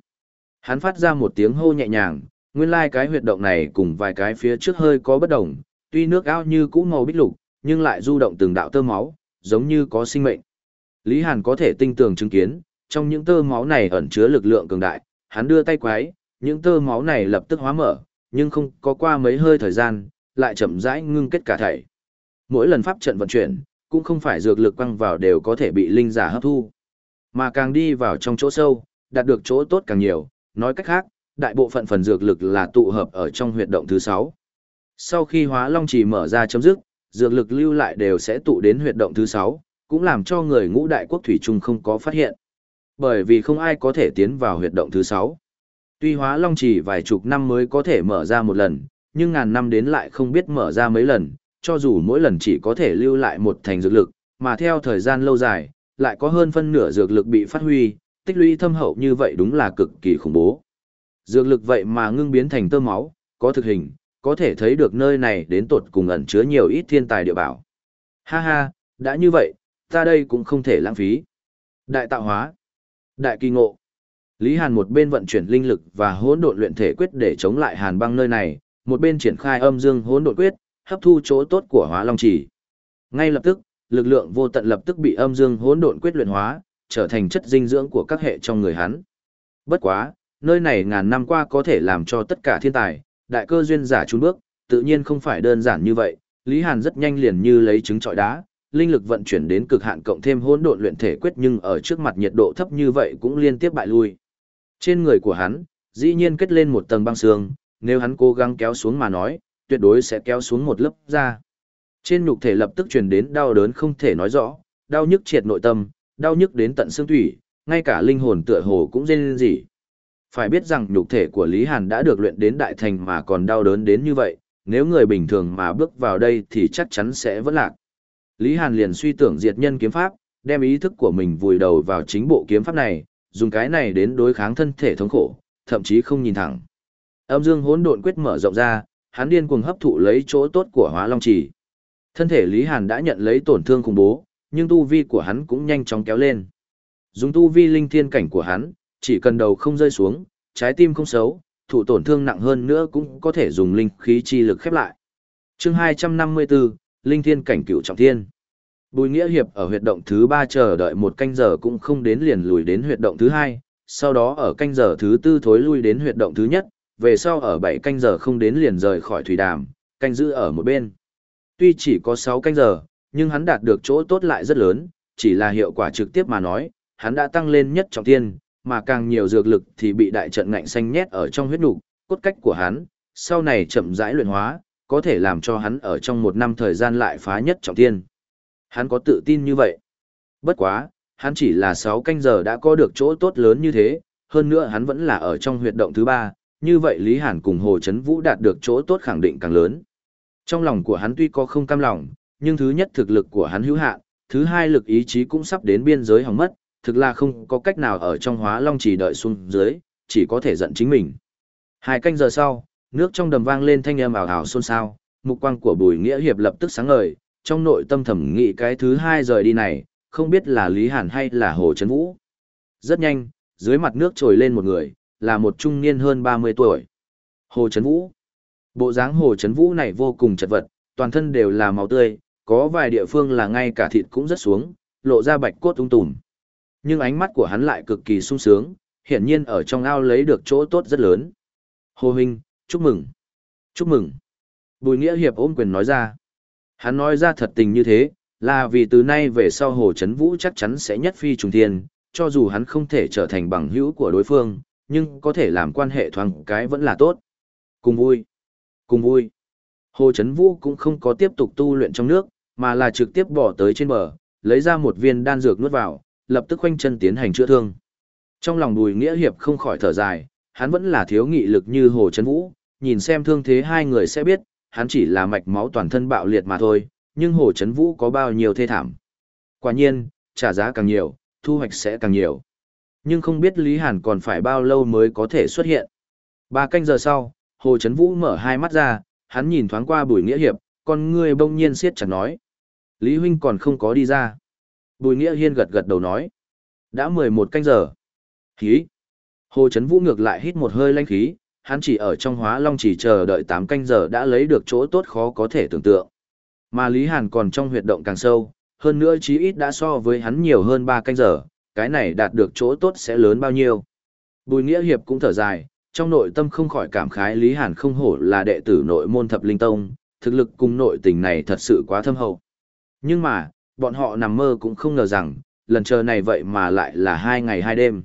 Hắn phát ra một tiếng hô nhẹ nhàng, nguyên lai like cái huyệt động này cùng vài cái phía trước hơi có bất đồng, tuy nước ao như cũ màu bích lục, nhưng lại du động từng đạo tơ máu, giống như có sinh mệnh. Lý Hàn có thể tinh tường chứng kiến, trong những tơ máu này ẩn chứa lực lượng cường đại, hắn đưa tay quái, những tơ máu này lập tức hóa mở, nhưng không có qua mấy hơi thời gian, lại chậm rãi ngưng kết cả thảy. Mỗi lần pháp trận vận chuyển, cũng không phải dược lực quăng vào đều có thể bị linh giả hấp thu, mà càng đi vào trong chỗ sâu, đạt được chỗ tốt càng nhiều, nói cách khác, đại bộ phận phần dược lực là tụ hợp ở trong huyệt động thứ 6. Sau khi hóa long chỉ mở ra chấm dứt, dược lực lưu lại đều sẽ tụ đến huyệt động thứ 6, cũng làm cho người ngũ đại quốc thủy chung không có phát hiện. Bởi vì không ai có thể tiến vào huyệt động thứ 6. Tuy hóa long chỉ vài chục năm mới có thể mở ra một lần, nhưng ngàn năm đến lại không biết mở ra mấy lần, cho dù mỗi lần chỉ có thể lưu lại một thành dược lực, mà theo thời gian lâu dài, lại có hơn phân nửa dược lực bị phát huy, tích lũy thâm hậu như vậy đúng là cực kỳ khủng bố. Dược lực vậy mà ngưng biến thành tơ máu, có thực hình, có thể thấy được nơi này đến tột cùng ẩn chứa nhiều ít thiên tài địa bảo. Ha ha, đã như vậy, ta đây cũng không thể lãng phí. Đại tạo hóa, đại kỳ ngộ. Lý Hàn một bên vận chuyển linh lực và hỗn độn luyện thể quyết để chống lại Hàn băng nơi này, một bên triển khai âm dương hỗn độn quyết, hấp thu chỗ tốt của Hóa Long Chỉ. Ngay lập tức, lực lượng vô tận lập tức bị âm dương hỗn độn quyết luyện hóa, trở thành chất dinh dưỡng của các hệ trong người hắn. Bất quá, nơi này ngàn năm qua có thể làm cho tất cả thiên tài, đại cơ duyên giả trốn bước, tự nhiên không phải đơn giản như vậy, Lý Hàn rất nhanh liền như lấy trứng trọi đá, linh lực vận chuyển đến cực hạn cộng thêm hỗn độn luyện thể quyết nhưng ở trước mặt nhiệt độ thấp như vậy cũng liên tiếp bại lui. Trên người của hắn, Dĩ nhiên kết lên một tầng băng xương, nếu hắn cố gắng kéo xuống mà nói, tuyệt đối sẽ kéo xuống một lớp da. Trên nhục thể lập tức truyền đến đau đớn không thể nói rõ, đau nhức triệt nội tâm, đau nhức đến tận xương thủy, ngay cả linh hồn tựa hồ cũng rên rỉ. Phải biết rằng nhục thể của Lý Hàn đã được luyện đến đại thành mà còn đau đớn đến như vậy, nếu người bình thường mà bước vào đây thì chắc chắn sẽ vỡ lạc. Lý Hàn liền suy tưởng diệt nhân kiếm pháp, đem ý thức của mình vùi đầu vào chính bộ kiếm pháp này, dùng cái này đến đối kháng thân thể thống khổ, thậm chí không nhìn thẳng. Âm dương hỗn độn quyết mở rộng ra, hắn điên cuồng hấp thụ lấy chỗ tốt của Hóa Long Chỉ. Thân thể Lý Hàn đã nhận lấy tổn thương khủng bố, nhưng tu vi của hắn cũng nhanh chóng kéo lên. Dùng tu vi linh thiên cảnh của hắn, chỉ cần đầu không rơi xuống, trái tim không xấu, thụ tổn thương nặng hơn nữa cũng có thể dùng linh khí chi lực khép lại. Chương 254, Linh Thiên cảnh cựu trọng thiên. Bùi Nghĩa Hiệp ở huyệt động thứ 3 chờ đợi một canh giờ cũng không đến liền lùi đến huyệt động thứ 2, sau đó ở canh giờ thứ 4 thối lui đến huyệt động thứ nhất, về sau ở 7 canh giờ không đến liền rời khỏi thủy đàm, canh giữ ở một bên. Tuy chỉ có 6 canh giờ, nhưng hắn đạt được chỗ tốt lại rất lớn, chỉ là hiệu quả trực tiếp mà nói, hắn đã tăng lên nhất trọng thiên, mà càng nhiều dược lực thì bị đại trận ngạnh xanh nhét ở trong huyết nục, cốt cách của hắn, sau này chậm rãi luyện hóa, có thể làm cho hắn ở trong một năm thời gian lại phá nhất trọng thiên. Hắn có tự tin như vậy. Bất quá, hắn chỉ là 6 canh giờ đã có được chỗ tốt lớn như thế, hơn nữa hắn vẫn là ở trong huyệt động thứ 3, như vậy Lý Hàn cùng Hồ Chấn Vũ đạt được chỗ tốt khẳng định càng lớn. Trong lòng của hắn tuy có không cam lòng, nhưng thứ nhất thực lực của hắn hữu hạn, thứ hai lực ý chí cũng sắp đến biên giới hỏng mất, thực là không có cách nào ở trong hóa long chỉ đợi xuống dưới, chỉ có thể giận chính mình. Hai canh giờ sau, nước trong đầm vang lên thanh âm ảo ảo xôn xao, mục quang của Bùi Nghĩa Hiệp lập tức sáng ngời, trong nội tâm thẩm nghĩ cái thứ hai rời đi này, không biết là Lý Hàn hay là Hồ Trấn Vũ. Rất nhanh, dưới mặt nước trồi lên một người, là một trung niên hơn 30 tuổi. Hồ Trấn Vũ. Bộ dáng Hồ Trấn Vũ này vô cùng chật vật, toàn thân đều là máu tươi, có vài địa phương là ngay cả thịt cũng rất xuống, lộ ra bạch cốt tung tùm. Nhưng ánh mắt của hắn lại cực kỳ sung sướng, hiển nhiên ở trong ao lấy được chỗ tốt rất lớn. Hồ Huynh, chúc mừng. Chúc mừng. Bùi Nghĩa Hiệp ôm quyền nói ra. Hắn nói ra thật tình như thế, là vì từ nay về sau Hồ Trấn Vũ chắc chắn sẽ nhất phi trùng thiên, cho dù hắn không thể trở thành bằng hữu của đối phương, nhưng có thể làm quan hệ thoáng cái vẫn là tốt. Cùng vui. Cùng vui. Hồ Trấn Vũ cũng không có tiếp tục tu luyện trong nước, mà là trực tiếp bỏ tới trên bờ, lấy ra một viên đan dược nuốt vào, lập tức khoanh chân tiến hành chữa thương. Trong lòng Bùi Nghĩa Hiệp không khỏi thở dài, hắn vẫn là thiếu nghị lực như Hồ Trấn Vũ, nhìn xem thương thế hai người sẽ biết, hắn chỉ là mạch máu toàn thân bạo liệt mà thôi, nhưng Hồ Trấn Vũ có bao nhiêu thê thảm. Quả nhiên, trả giá càng nhiều, thu hoạch sẽ càng nhiều. Nhưng không biết Lý Hàn còn phải bao lâu mới có thể xuất hiện. Ba canh giờ sau, Hồ Trấn Vũ mở hai mắt ra, hắn nhìn thoáng qua Bùi Nghĩa Hiệp, con người bỗng nhiên siết chặt nói. Lý Huynh còn không có đi ra. Bùi Nghĩa Hiên gật gật đầu nói. Đã mười một canh giờ. Khí. Hồ Trấn Vũ ngược lại hít một hơi lanh khí, hắn chỉ ở trong hóa long chỉ chờ đợi tám canh giờ đã lấy được chỗ tốt khó có thể tưởng tượng. Mà Lý Hàn còn trong huyệt động càng sâu, hơn nữa chí ít đã so với hắn nhiều hơn ba canh giờ, cái này đạt được chỗ tốt sẽ lớn bao nhiêu. Bùi Nghĩa Hiệp cũng thở dài, trong nội tâm không khỏi cảm khái Lý Hàn không hổ là đệ tử nội môn thập linh tông, thực lực cùng nội tình này thật sự quá thâm hậu. Nhưng mà, bọn họ nằm mơ cũng không ngờ rằng, lần chờ này vậy mà lại là hai ngày hai đêm.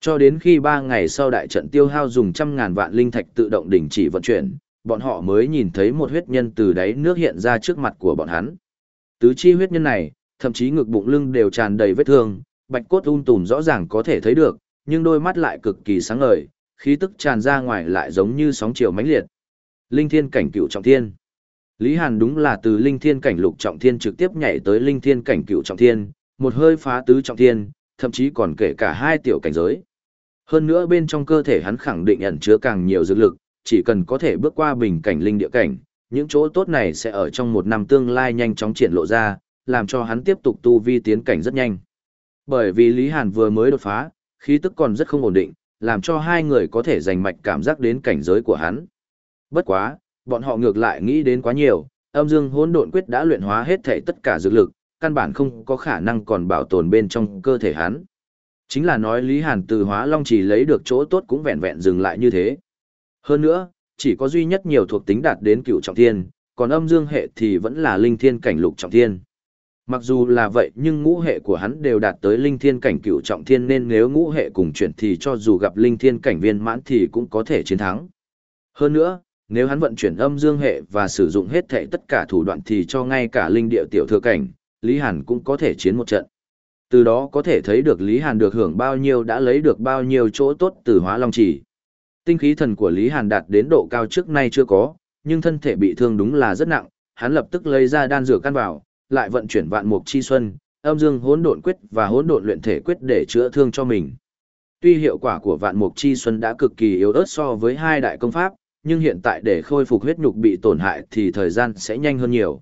Cho đến khi ba ngày sau đại trận tiêu hao dùng trăm ngàn vạn linh thạch tự động đình chỉ vận chuyển, bọn họ mới nhìn thấy một huyết nhân từ đáy nước hiện ra trước mặt của bọn hắn. Tứ chi huyết nhân này, thậm chí ngực bụng lưng đều tràn đầy vết thương, bạch cốt un tùm rõ ràng có thể thấy được, nhưng đôi mắt lại cực kỳ sáng ngời, khí tức tràn ra ngoài lại giống như sóng chiều mãnh liệt. Linh thiên cảnh cựu trọng thiên. Lý Hàn đúng là từ linh thiên cảnh lục trọng thiên trực tiếp nhảy tới linh thiên cảnh cựu trọng thiên, một hơi phá tứ trọng thiên, thậm chí còn kể cả hai tiểu cảnh giới. Hơn nữa bên trong cơ thể hắn khẳng định ẩn chứa càng nhiều dược lực, chỉ cần có thể bước qua bình cảnh linh địa cảnh, những chỗ tốt này sẽ ở trong một năm tương lai nhanh chóng triển lộ ra, làm cho hắn tiếp tục tu vi tiến cảnh rất nhanh. Bởi vì Lý Hàn vừa mới đột phá, khí tức còn rất không ổn định, làm cho hai người có thể giành mạch cảm giác đến cảnh giới của hắn. Bất quá, bọn họ ngược lại nghĩ đến quá nhiều, âm dương hỗn độn quyết đã luyện hóa hết thể tất cả dược lực, căn bản không có khả năng còn bảo tồn bên trong cơ thể hắn. Chính là nói Lý Hàn từ hóa long chỉ lấy được chỗ tốt cũng vẹn vẹn dừng lại như thế. Hơn nữa, chỉ có duy nhất nhiều thuộc tính đạt đến cựu trọng thiên, còn âm dương hệ thì vẫn là linh thiên cảnh lục trọng thiên. Mặc dù là vậy nhưng ngũ hệ của hắn đều đạt tới linh thiên cảnh cựu trọng thiên nên nếu ngũ hệ cùng chuyển thì cho dù gặp linh thiên cảnh viên mãn thì cũng có thể chiến thắng. Hơn nữa, nếu hắn vận chuyển âm dương hệ và sử dụng hết thệ tất cả thủ đoạn thì cho ngay cả linh địa tiểu thừa cảnh, Lý Hàn cũng có thể chiến một trận. Từ đó có thể thấy được Lý Hàn được hưởng bao nhiêu đã lấy được bao nhiêu chỗ tốt từ hóa long chỉ. Tinh khí thần của Lý Hàn đạt đến độ cao trước nay chưa có, nhưng thân thể bị thương đúng là rất nặng, hắn lập tức lấy ra đan dược căn vào, lại vận chuyển vạn mục chi xuân, âm dương hỗn độn quyết và hỗn độn luyện thể quyết để chữa thương cho mình. Tuy hiệu quả của vạn mục chi xuân đã cực kỳ yếu ớt so với hai đại công pháp, nhưng hiện tại để khôi phục huyết nhục bị tổn hại thì thời gian sẽ nhanh hơn nhiều.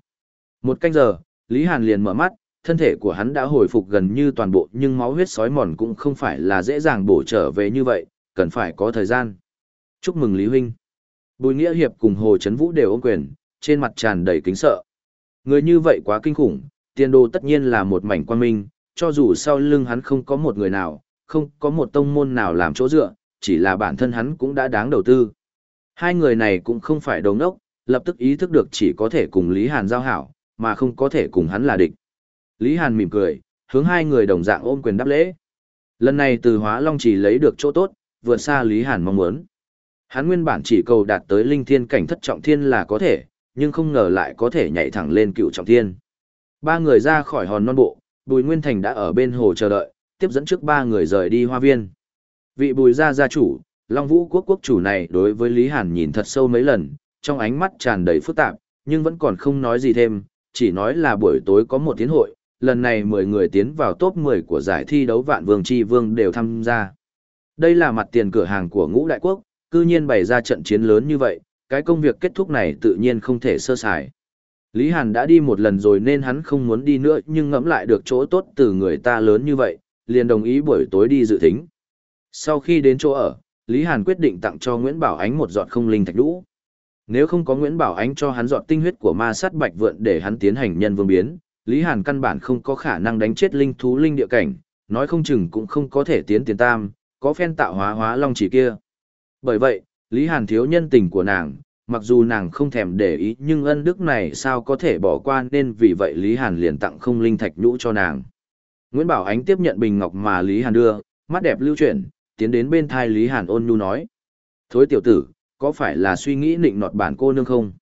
Một canh giờ, Lý Hàn liền mở mắt, thân thể của hắn đã hồi phục gần như toàn bộ nhưng máu huyết sói mòn cũng không phải là dễ dàng bổ trở về như vậy, cần phải có thời gian. Chúc mừng Lý Huynh. Bùi Nghĩa Hiệp cùng Hồ Trấn Vũ đều ôm quyền, trên mặt tràn đầy kính sợ. Người như vậy quá kinh khủng, tiền đồ tất nhiên là một mảnh quan minh, cho dù sau lưng hắn không có một người nào, không có một tông môn nào làm chỗ dựa, chỉ là bản thân hắn cũng đã đáng đầu tư. Hai người này cũng không phải đồng ốc, lập tức ý thức được chỉ có thể cùng Lý Hàn giao hảo, mà không có thể cùng hắn là địch. Lý Hàn mỉm cười, hướng hai người đồng dạng ôm quyền đáp lễ. Lần này từ hóa long chỉ lấy được chỗ tốt, vượt xa Lý Hàn mong muốn. Hắn nguyên bản chỉ cầu đạt tới linh thiên cảnh thất trọng thiên là có thể, nhưng không ngờ lại có thể nhảy thẳng lên cựu trọng thiên. Ba người ra khỏi hòn non bộ, Bùi Nguyên Thành đã ở bên hồ chờ đợi, tiếp dẫn trước ba người rời đi hoa viên. Vị Bùi gia gia chủ, Long Vũ quốc quốc chủ này đối với Lý Hàn nhìn thật sâu mấy lần, trong ánh mắt tràn đầy phức tạp, nhưng vẫn còn không nói gì thêm, chỉ nói là buổi tối có một tiến hội, lần này 10 người tiến vào top 10 của giải thi đấu vạn vương chi vương đều tham gia. Đây là mặt tiền cửa hàng của ngũ đại quốc, cư nhiên bày ra trận chiến lớn như vậy, cái công việc kết thúc này tự nhiên không thể sơ sài. Lý Hàn đã đi một lần rồi nên hắn không muốn đi nữa nhưng ngẫm lại được chỗ tốt từ người ta lớn như vậy, liền đồng ý buổi tối đi dự thính. Sau khi đến chỗ ở, Lý Hàn quyết định tặng cho Nguyễn Bảo Ánh một giọt không linh thạch lũ. Nếu không có Nguyễn Bảo Ánh cho hắn giọt tinh huyết của ma sát bạch vượn để hắn tiến hành nhân vương biến, Lý Hàn căn bản không có khả năng đánh chết linh thú linh địa cảnh, nói không chừng cũng không có thể tiến tiền tam, có phen tạo hóa hóa long chỉ kia. Bởi vậy, Lý Hàn thiếu nhân tình của nàng, mặc dù nàng không thèm để ý nhưng ân đức này sao có thể bỏ qua nên vì vậy Lý Hàn liền tặng không linh thạch nhũ cho nàng. Nguyễn Bảo Ánh tiếp nhận bình ngọc mà Lý Hàn đưa, mắt đẹp lưu chuyển, tiến đến bên thai Lý Hàn ôn nhu nói. Thối tiểu tử, có phải là suy nghĩ nịnh nọt bản cô nương không?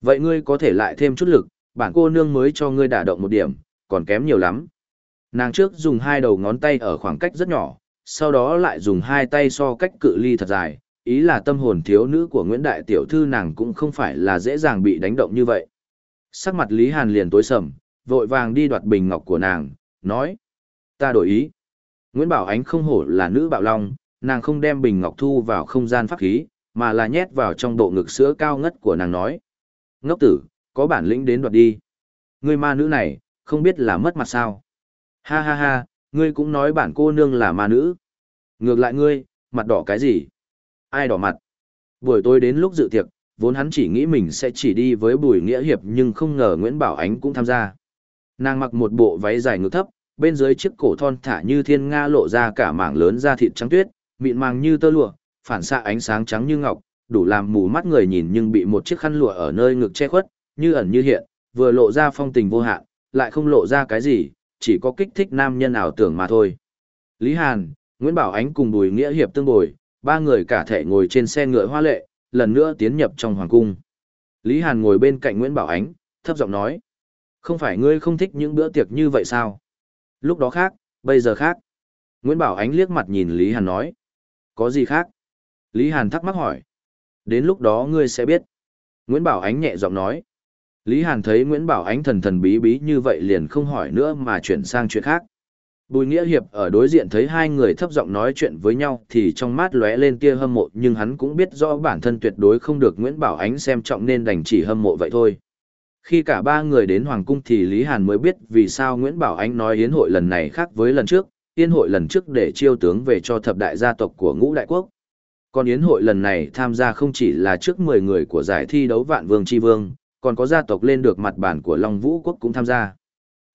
Vậy ngươi có thể lại thêm chút lực, bản cô nương mới cho ngươi đả động một điểm, còn kém nhiều lắm. Nàng trước dùng hai đầu ngón tay ở khoảng cách rất nhỏ, sau đó lại dùng hai tay so cách cự ly thật dài, ý là tâm hồn thiếu nữ của Nguyễn Đại Tiểu Thư nàng cũng không phải là dễ dàng bị đánh động như vậy. Sắc mặt Lý Hàn liền tối sầm, vội vàng đi đoạt bình ngọc của nàng, nói. Ta đổi ý. Nguyễn Bảo Ánh không hổ là nữ bạo long, nàng không đem bình ngọc thu vào không gian pháp khí, mà là nhét vào trong bộ ngực sữa cao ngất của nàng nói. Ngốc tử, có bản lĩnh đến đoạt đi. Ngươi ma nữ này, không biết là mất mặt sao. Ha ha ha, ngươi cũng nói bản cô nương là ma nữ. Ngược lại ngươi, mặt đỏ cái gì? Ai đỏ mặt? Buổi tối đến lúc dự tiệc, vốn hắn chỉ nghĩ mình sẽ chỉ đi với Bùi Nghĩa Hiệp nhưng không ngờ Nguyễn Bảo Ánh cũng tham gia. Nàng mặc một bộ váy dài ngực thấp, bên dưới chiếc cổ thon thả như thiên nga lộ ra cả mảng lớn da thịt trắng tuyết, mịn màng như tơ lụa, phản xạ ánh sáng trắng như ngọc, đủ làm mù mắt người nhìn nhưng bị một chiếc khăn lụa ở nơi ngực che khuất, như ẩn như hiện, vừa lộ ra phong tình vô hạn, lại không lộ ra cái gì, chỉ có kích thích nam nhân ảo tưởng mà thôi. Lý Hàn, Nguyễn Bảo Ánh cùng Bùi Nghĩa Hiệp tương bồi, ba người cả thể ngồi trên xe ngựa hoa lệ, lần nữa tiến nhập trong hoàng cung. Lý Hàn ngồi bên cạnh Nguyễn Bảo Ánh, thấp giọng nói. Không phải ngươi không thích những bữa tiệc như vậy sao? Lúc đó khác, bây giờ khác. Nguyễn Bảo Ánh liếc mặt nhìn Lý Hàn nói. Có gì khác? Lý Hàn thắc mắc hỏi. Đến lúc đó ngươi sẽ biết. Nguyễn Bảo Ánh nhẹ giọng nói. Lý Hàn thấy Nguyễn Bảo Ánh thần thần bí bí như vậy liền không hỏi nữa mà chuyển sang chuyện khác. Bùi Nghĩa Hiệp ở đối diện thấy hai người thấp giọng nói chuyện với nhau thì trong mắt lóe lên tia hâm mộ nhưng hắn cũng biết rõ bản thân tuyệt đối không được Nguyễn Bảo Ánh xem trọng nên đành chỉ hâm mộ vậy thôi. Khi cả ba người đến Hoàng Cung thì Lý Hàn mới biết vì sao Nguyễn Bảo Ánh nói yến hội lần này khác với lần trước, yến hội lần trước để chiêu tướng về cho thập đại gia tộc của ngũ đại quốc. Còn yến hội lần này tham gia không chỉ là trước 10 người của giải thi đấu vạn vương chi vương, còn có gia tộc lên được mặt bản của Long Vũ quốc cũng tham gia.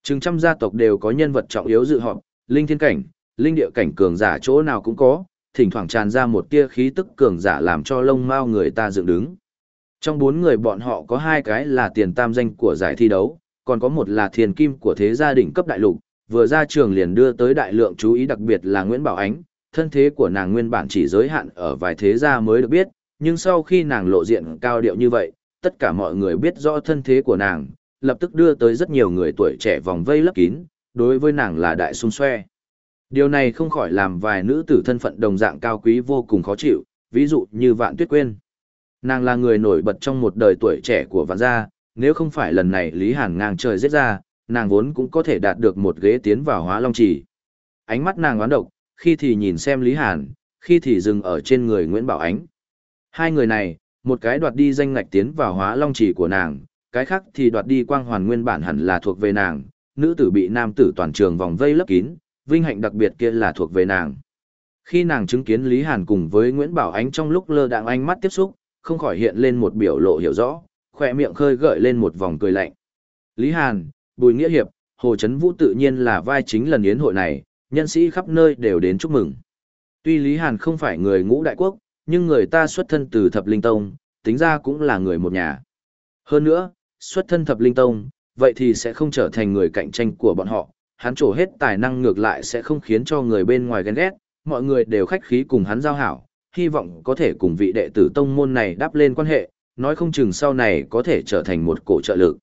Chừng trăm gia tộc đều có nhân vật trọng yếu dự họp, linh thiên cảnh, linh địa cảnh cường giả chỗ nào cũng có, thỉnh thoảng tràn ra một tia khí tức cường giả làm cho lông mao người ta dựng đứng. Trong bốn người bọn họ có hai cái là tiền tam danh của giải thi đấu, còn có một là thiền kim của thế gia đình cấp đại lục, vừa ra trường liền đưa tới đại lượng chú ý đặc biệt là Nguyễn Bảo Ánh, thân thế của nàng nguyên bản chỉ giới hạn ở vài thế gia mới được biết, nhưng sau khi nàng lộ diện cao điệu như vậy, tất cả mọi người biết rõ thân thế của nàng, lập tức đưa tới rất nhiều người tuổi trẻ vòng vây lấp kín, đối với nàng là đại xung xoe. Điều này không khỏi làm vài nữ tử thân phận đồng dạng cao quý vô cùng khó chịu, ví dụ như Vạn Tuyết Quyên. Nàng là người nổi bật trong một đời tuổi trẻ của Vạn gia, nếu không phải lần này Lý Hàn ngang trời giết ra, nàng vốn cũng có thể đạt được một ghế tiến vào hóa long trì. Ánh mắt nàng oán độc, khi thì nhìn xem Lý Hàn, khi thì dừng ở trên người Nguyễn Bảo Ánh. Hai người này, một cái đoạt đi danh ngạch tiến vào hóa long trì của nàng, cái khác thì đoạt đi quang hoàn nguyên bản hẳn là thuộc về nàng, nữ tử bị nam tử toàn trường vòng vây lấp kín, vinh hạnh đặc biệt kia là thuộc về nàng. Khi nàng chứng kiến Lý Hàn cùng với Nguyễn Bảo Ánh trong lúc lơ đạng ánh mắt tiếp xúc, không khỏi hiện lên một biểu lộ hiểu rõ, khỏe miệng khơi gợi lên một vòng cười lạnh. Lý Hàn, Bùi Nghĩa Hiệp, Hồ Trấn Vũ tự nhiên là vai chính lần yến hội này, nhân sĩ khắp nơi đều đến chúc mừng. Tuy Lý Hàn không phải người ngũ đại quốc, nhưng người ta xuất thân từ thập linh tông, tính ra cũng là người một nhà. Hơn nữa, xuất thân thập linh tông, vậy thì sẽ không trở thành người cạnh tranh của bọn họ, hắn trổ hết tài năng ngược lại sẽ không khiến cho người bên ngoài ghen ghét, mọi người đều khách khí cùng hắn giao hảo, hy vọng có thể cùng vị đệ tử tông môn này đáp lên quan hệ, nói không chừng sau này có thể trở thành một cổ trợ lực.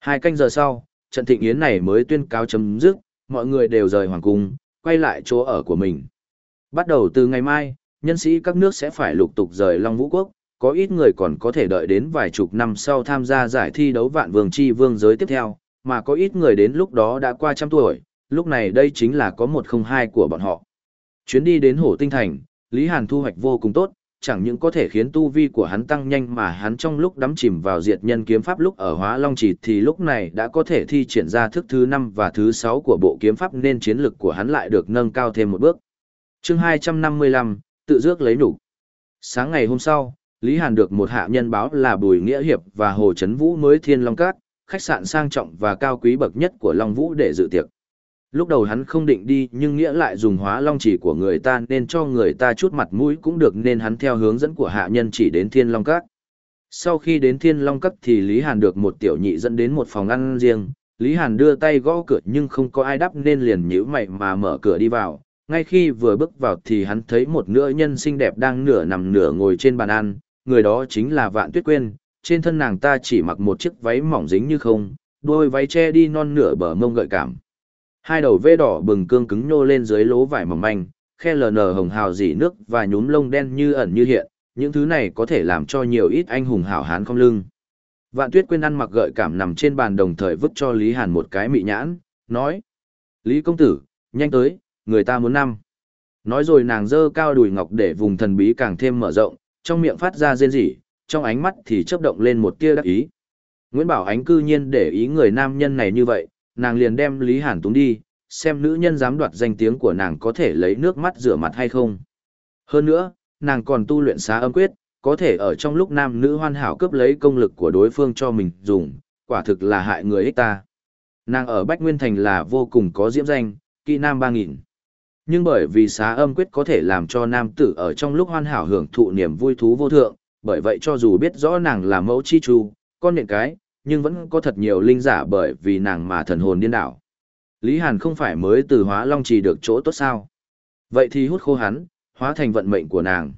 Hai canh giờ sau, trận thịnh yến này mới tuyên cáo chấm dứt, mọi người đều rời hoàng cung, quay lại chỗ ở của mình. Bắt đầu từ ngày mai, nhân sĩ các nước sẽ phải lục tục rời Long Vũ Quốc, có ít người còn có thể đợi đến vài chục năm sau tham gia giải thi đấu vạn vương chi vương giới tiếp theo, mà có ít người đến lúc đó đã qua trăm tuổi, lúc này đây chính là có một không hai của bọn họ. Chuyến đi đến Hổ Tinh Thành, Lý Hàn thu hoạch vô cùng tốt, chẳng những có thể khiến tu vi của hắn tăng nhanh mà hắn trong lúc đắm chìm vào diệt nhân kiếm pháp lúc ở Hóa Long Chỉ thì lúc này đã có thể thi triển ra thức thứ 5 và thứ 6 của bộ kiếm pháp nên chiến lực của hắn lại được nâng cao thêm một bước. Chương 255, tự dước lấy đủ. Sáng ngày hôm sau, Lý Hàn được một hạ nhân báo là Bùi Nghĩa Hiệp và Hồ Trấn Vũ mới Thiên Long Các, khách sạn sang trọng và cao quý bậc nhất của Long Vũ để dự tiệc. Lúc đầu hắn không định đi nhưng nghĩa lại dùng hóa long chỉ của người ta nên cho người ta chút mặt mũi cũng được nên hắn theo hướng dẫn của hạ nhân chỉ đến Thiên Long Các. Sau khi đến Thiên Long Các thì Lý Hàn được một tiểu nhị dẫn đến một phòng ăn riêng. Lý Hàn đưa tay gõ cửa nhưng không có ai đáp nên liền nhíu mày mà mở cửa đi vào. Ngay khi vừa bước vào thì hắn thấy một nữ nhân xinh đẹp đang nửa nằm nửa ngồi trên bàn ăn, người đó chính là Vạn Tuyết Quyên, trên thân nàng ta chỉ mặc một chiếc váy mỏng dính như không, đôi váy che đi non nửa bờ mông gợi cảm. Hai đầu vê đỏ bừng cương cứng nhô lên dưới lỗ vải mỏng manh, khe lờ nở hồng hào dỉ nước và nhúm lông đen như ẩn như hiện, những thứ này có thể làm cho nhiều ít anh hùng hảo hán không lưng. Vạn Tuyết Quyên ăn mặc gợi cảm nằm trên bàn đồng thời vứt cho Lý Hàn một cái mị nhãn, nói: "Lý công tử, nhanh tới, người ta muốn năm." Nói rồi nàng dơ cao đùi ngọc để vùng thần bí càng thêm mở rộng, trong miệng phát ra rên rỉ, trong ánh mắt thì chớp động lên một tia đắc ý. Nguyễn Bảo Ánh cư nhiên để ý người nam nhân này như vậy, nàng liền đem Lý Hàn túng đi, xem nữ nhân dám đoạt danh tiếng của nàng có thể lấy nước mắt rửa mặt hay không. Hơn nữa, nàng còn tu luyện xá âm quyết, có thể ở trong lúc nam nữ hoàn hảo cướp lấy công lực của đối phương cho mình dùng, quả thực là hại người ích ta. Nàng ở Bách Nguyên Thành là vô cùng có diễm danh, kỹ nam 3000. Nhưng bởi vì xá âm quyết có thể làm cho nam tử ở trong lúc hoàn hảo hưởng thụ niềm vui thú vô thượng, bởi vậy cho dù biết rõ nàng là mẫu chi chu, con nện cái, nhưng vẫn có thật nhiều linh giả bởi vì nàng mà thần hồn điên đảo. Lý Hàn không phải mới từ hóa long trì được chỗ tốt sao. Vậy thì hút khô hắn, hóa thành vận mệnh của nàng.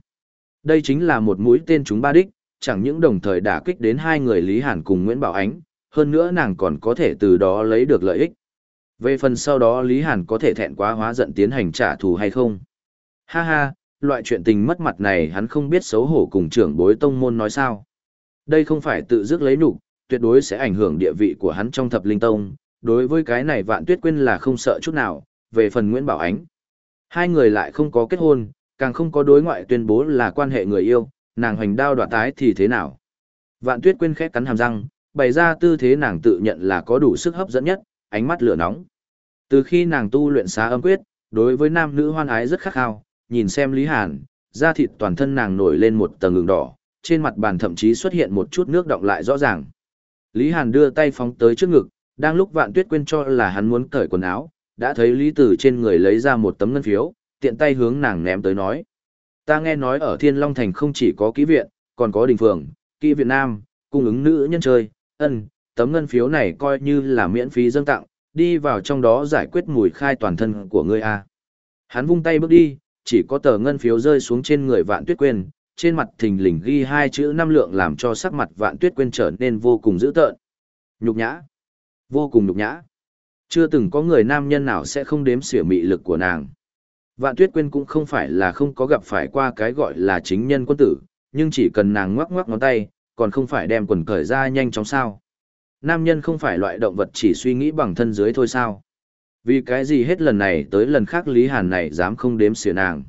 Đây chính là một mũi tên chúng ba đích, chẳng những đồng thời đả kích đến hai người Lý Hàn cùng Nguyễn Bảo Ánh, hơn nữa nàng còn có thể từ đó lấy được lợi ích. Về phần sau đó Lý Hàn có thể thẹn quá hóa giận tiến hành trả thù hay không? Ha ha, loại chuyện tình mất mặt này hắn không biết xấu hổ cùng trưởng bối tông môn nói sao. Đây không phải tự dứt lấy nụ, tuyệt đối sẽ ảnh hưởng địa vị của hắn trong thập linh tông. Đối với cái này vạn tuyết quyên là không sợ chút nào, về phần Nguyễn Bảo Ánh. Hai người lại không có kết hôn, càng không có đối ngoại tuyên bố là quan hệ người yêu, nàng hoành đao đoạt tái thì thế nào. Vạn tuyết quyên khẽ cắn hàm răng, bày ra tư thế nàng tự nhận là có đủ sức hấp dẫn nhất, ánh mắt lửa nóng. Từ khi nàng tu luyện xá âm quyết, đối với nam nữ hoan ái rất khắc khao, nhìn xem Lý Hàn, da thịt toàn thân nàng nổi lên một tầng ngừng đỏ, trên mặt bàn thậm chí xuất hiện một chút nước động lại rõ ràng. Lý Hàn đưa tay phóng tới trước ngực, đang lúc Vạn Tuyết quên cho là hắn muốn cởi quần áo, đã thấy Lý Tử trên người lấy ra một tấm ngân phiếu, tiện tay hướng nàng ném tới nói. Ta nghe nói ở Thiên Long Thành không chỉ có kỹ viện, còn có đình phường, kỹ viện nam, cung ứng nữ nhân chơi, ân, tấm ngân phiếu này coi như là miễn phí dâng tặng, đi vào trong đó giải quyết mùi khai toàn thân của ngươi a. Hắn vung tay bước đi, chỉ có tờ ngân phiếu rơi xuống trên người vạn tuyết Quyên, trên mặt thình lình ghi hai chữ năm lượng làm cho sắc mặt vạn tuyết Quyên trở nên vô cùng dữ tợn. Nhục nhã. Vô cùng nhục nhã. Chưa từng có người nam nhân nào sẽ không đếm xỉa mị lực của nàng. Vạn tuyết Quyên cũng không phải là không có gặp phải qua cái gọi là chính nhân quân tử, nhưng chỉ cần nàng ngoắc ngoắc ngón tay, còn không phải đem quần cởi ra nhanh chóng sao. Nam nhân không phải loại động vật chỉ suy nghĩ bằng thân dưới thôi sao. Vì cái gì hết lần này tới lần khác Lý Hàn này dám không đếm xỉa nàng.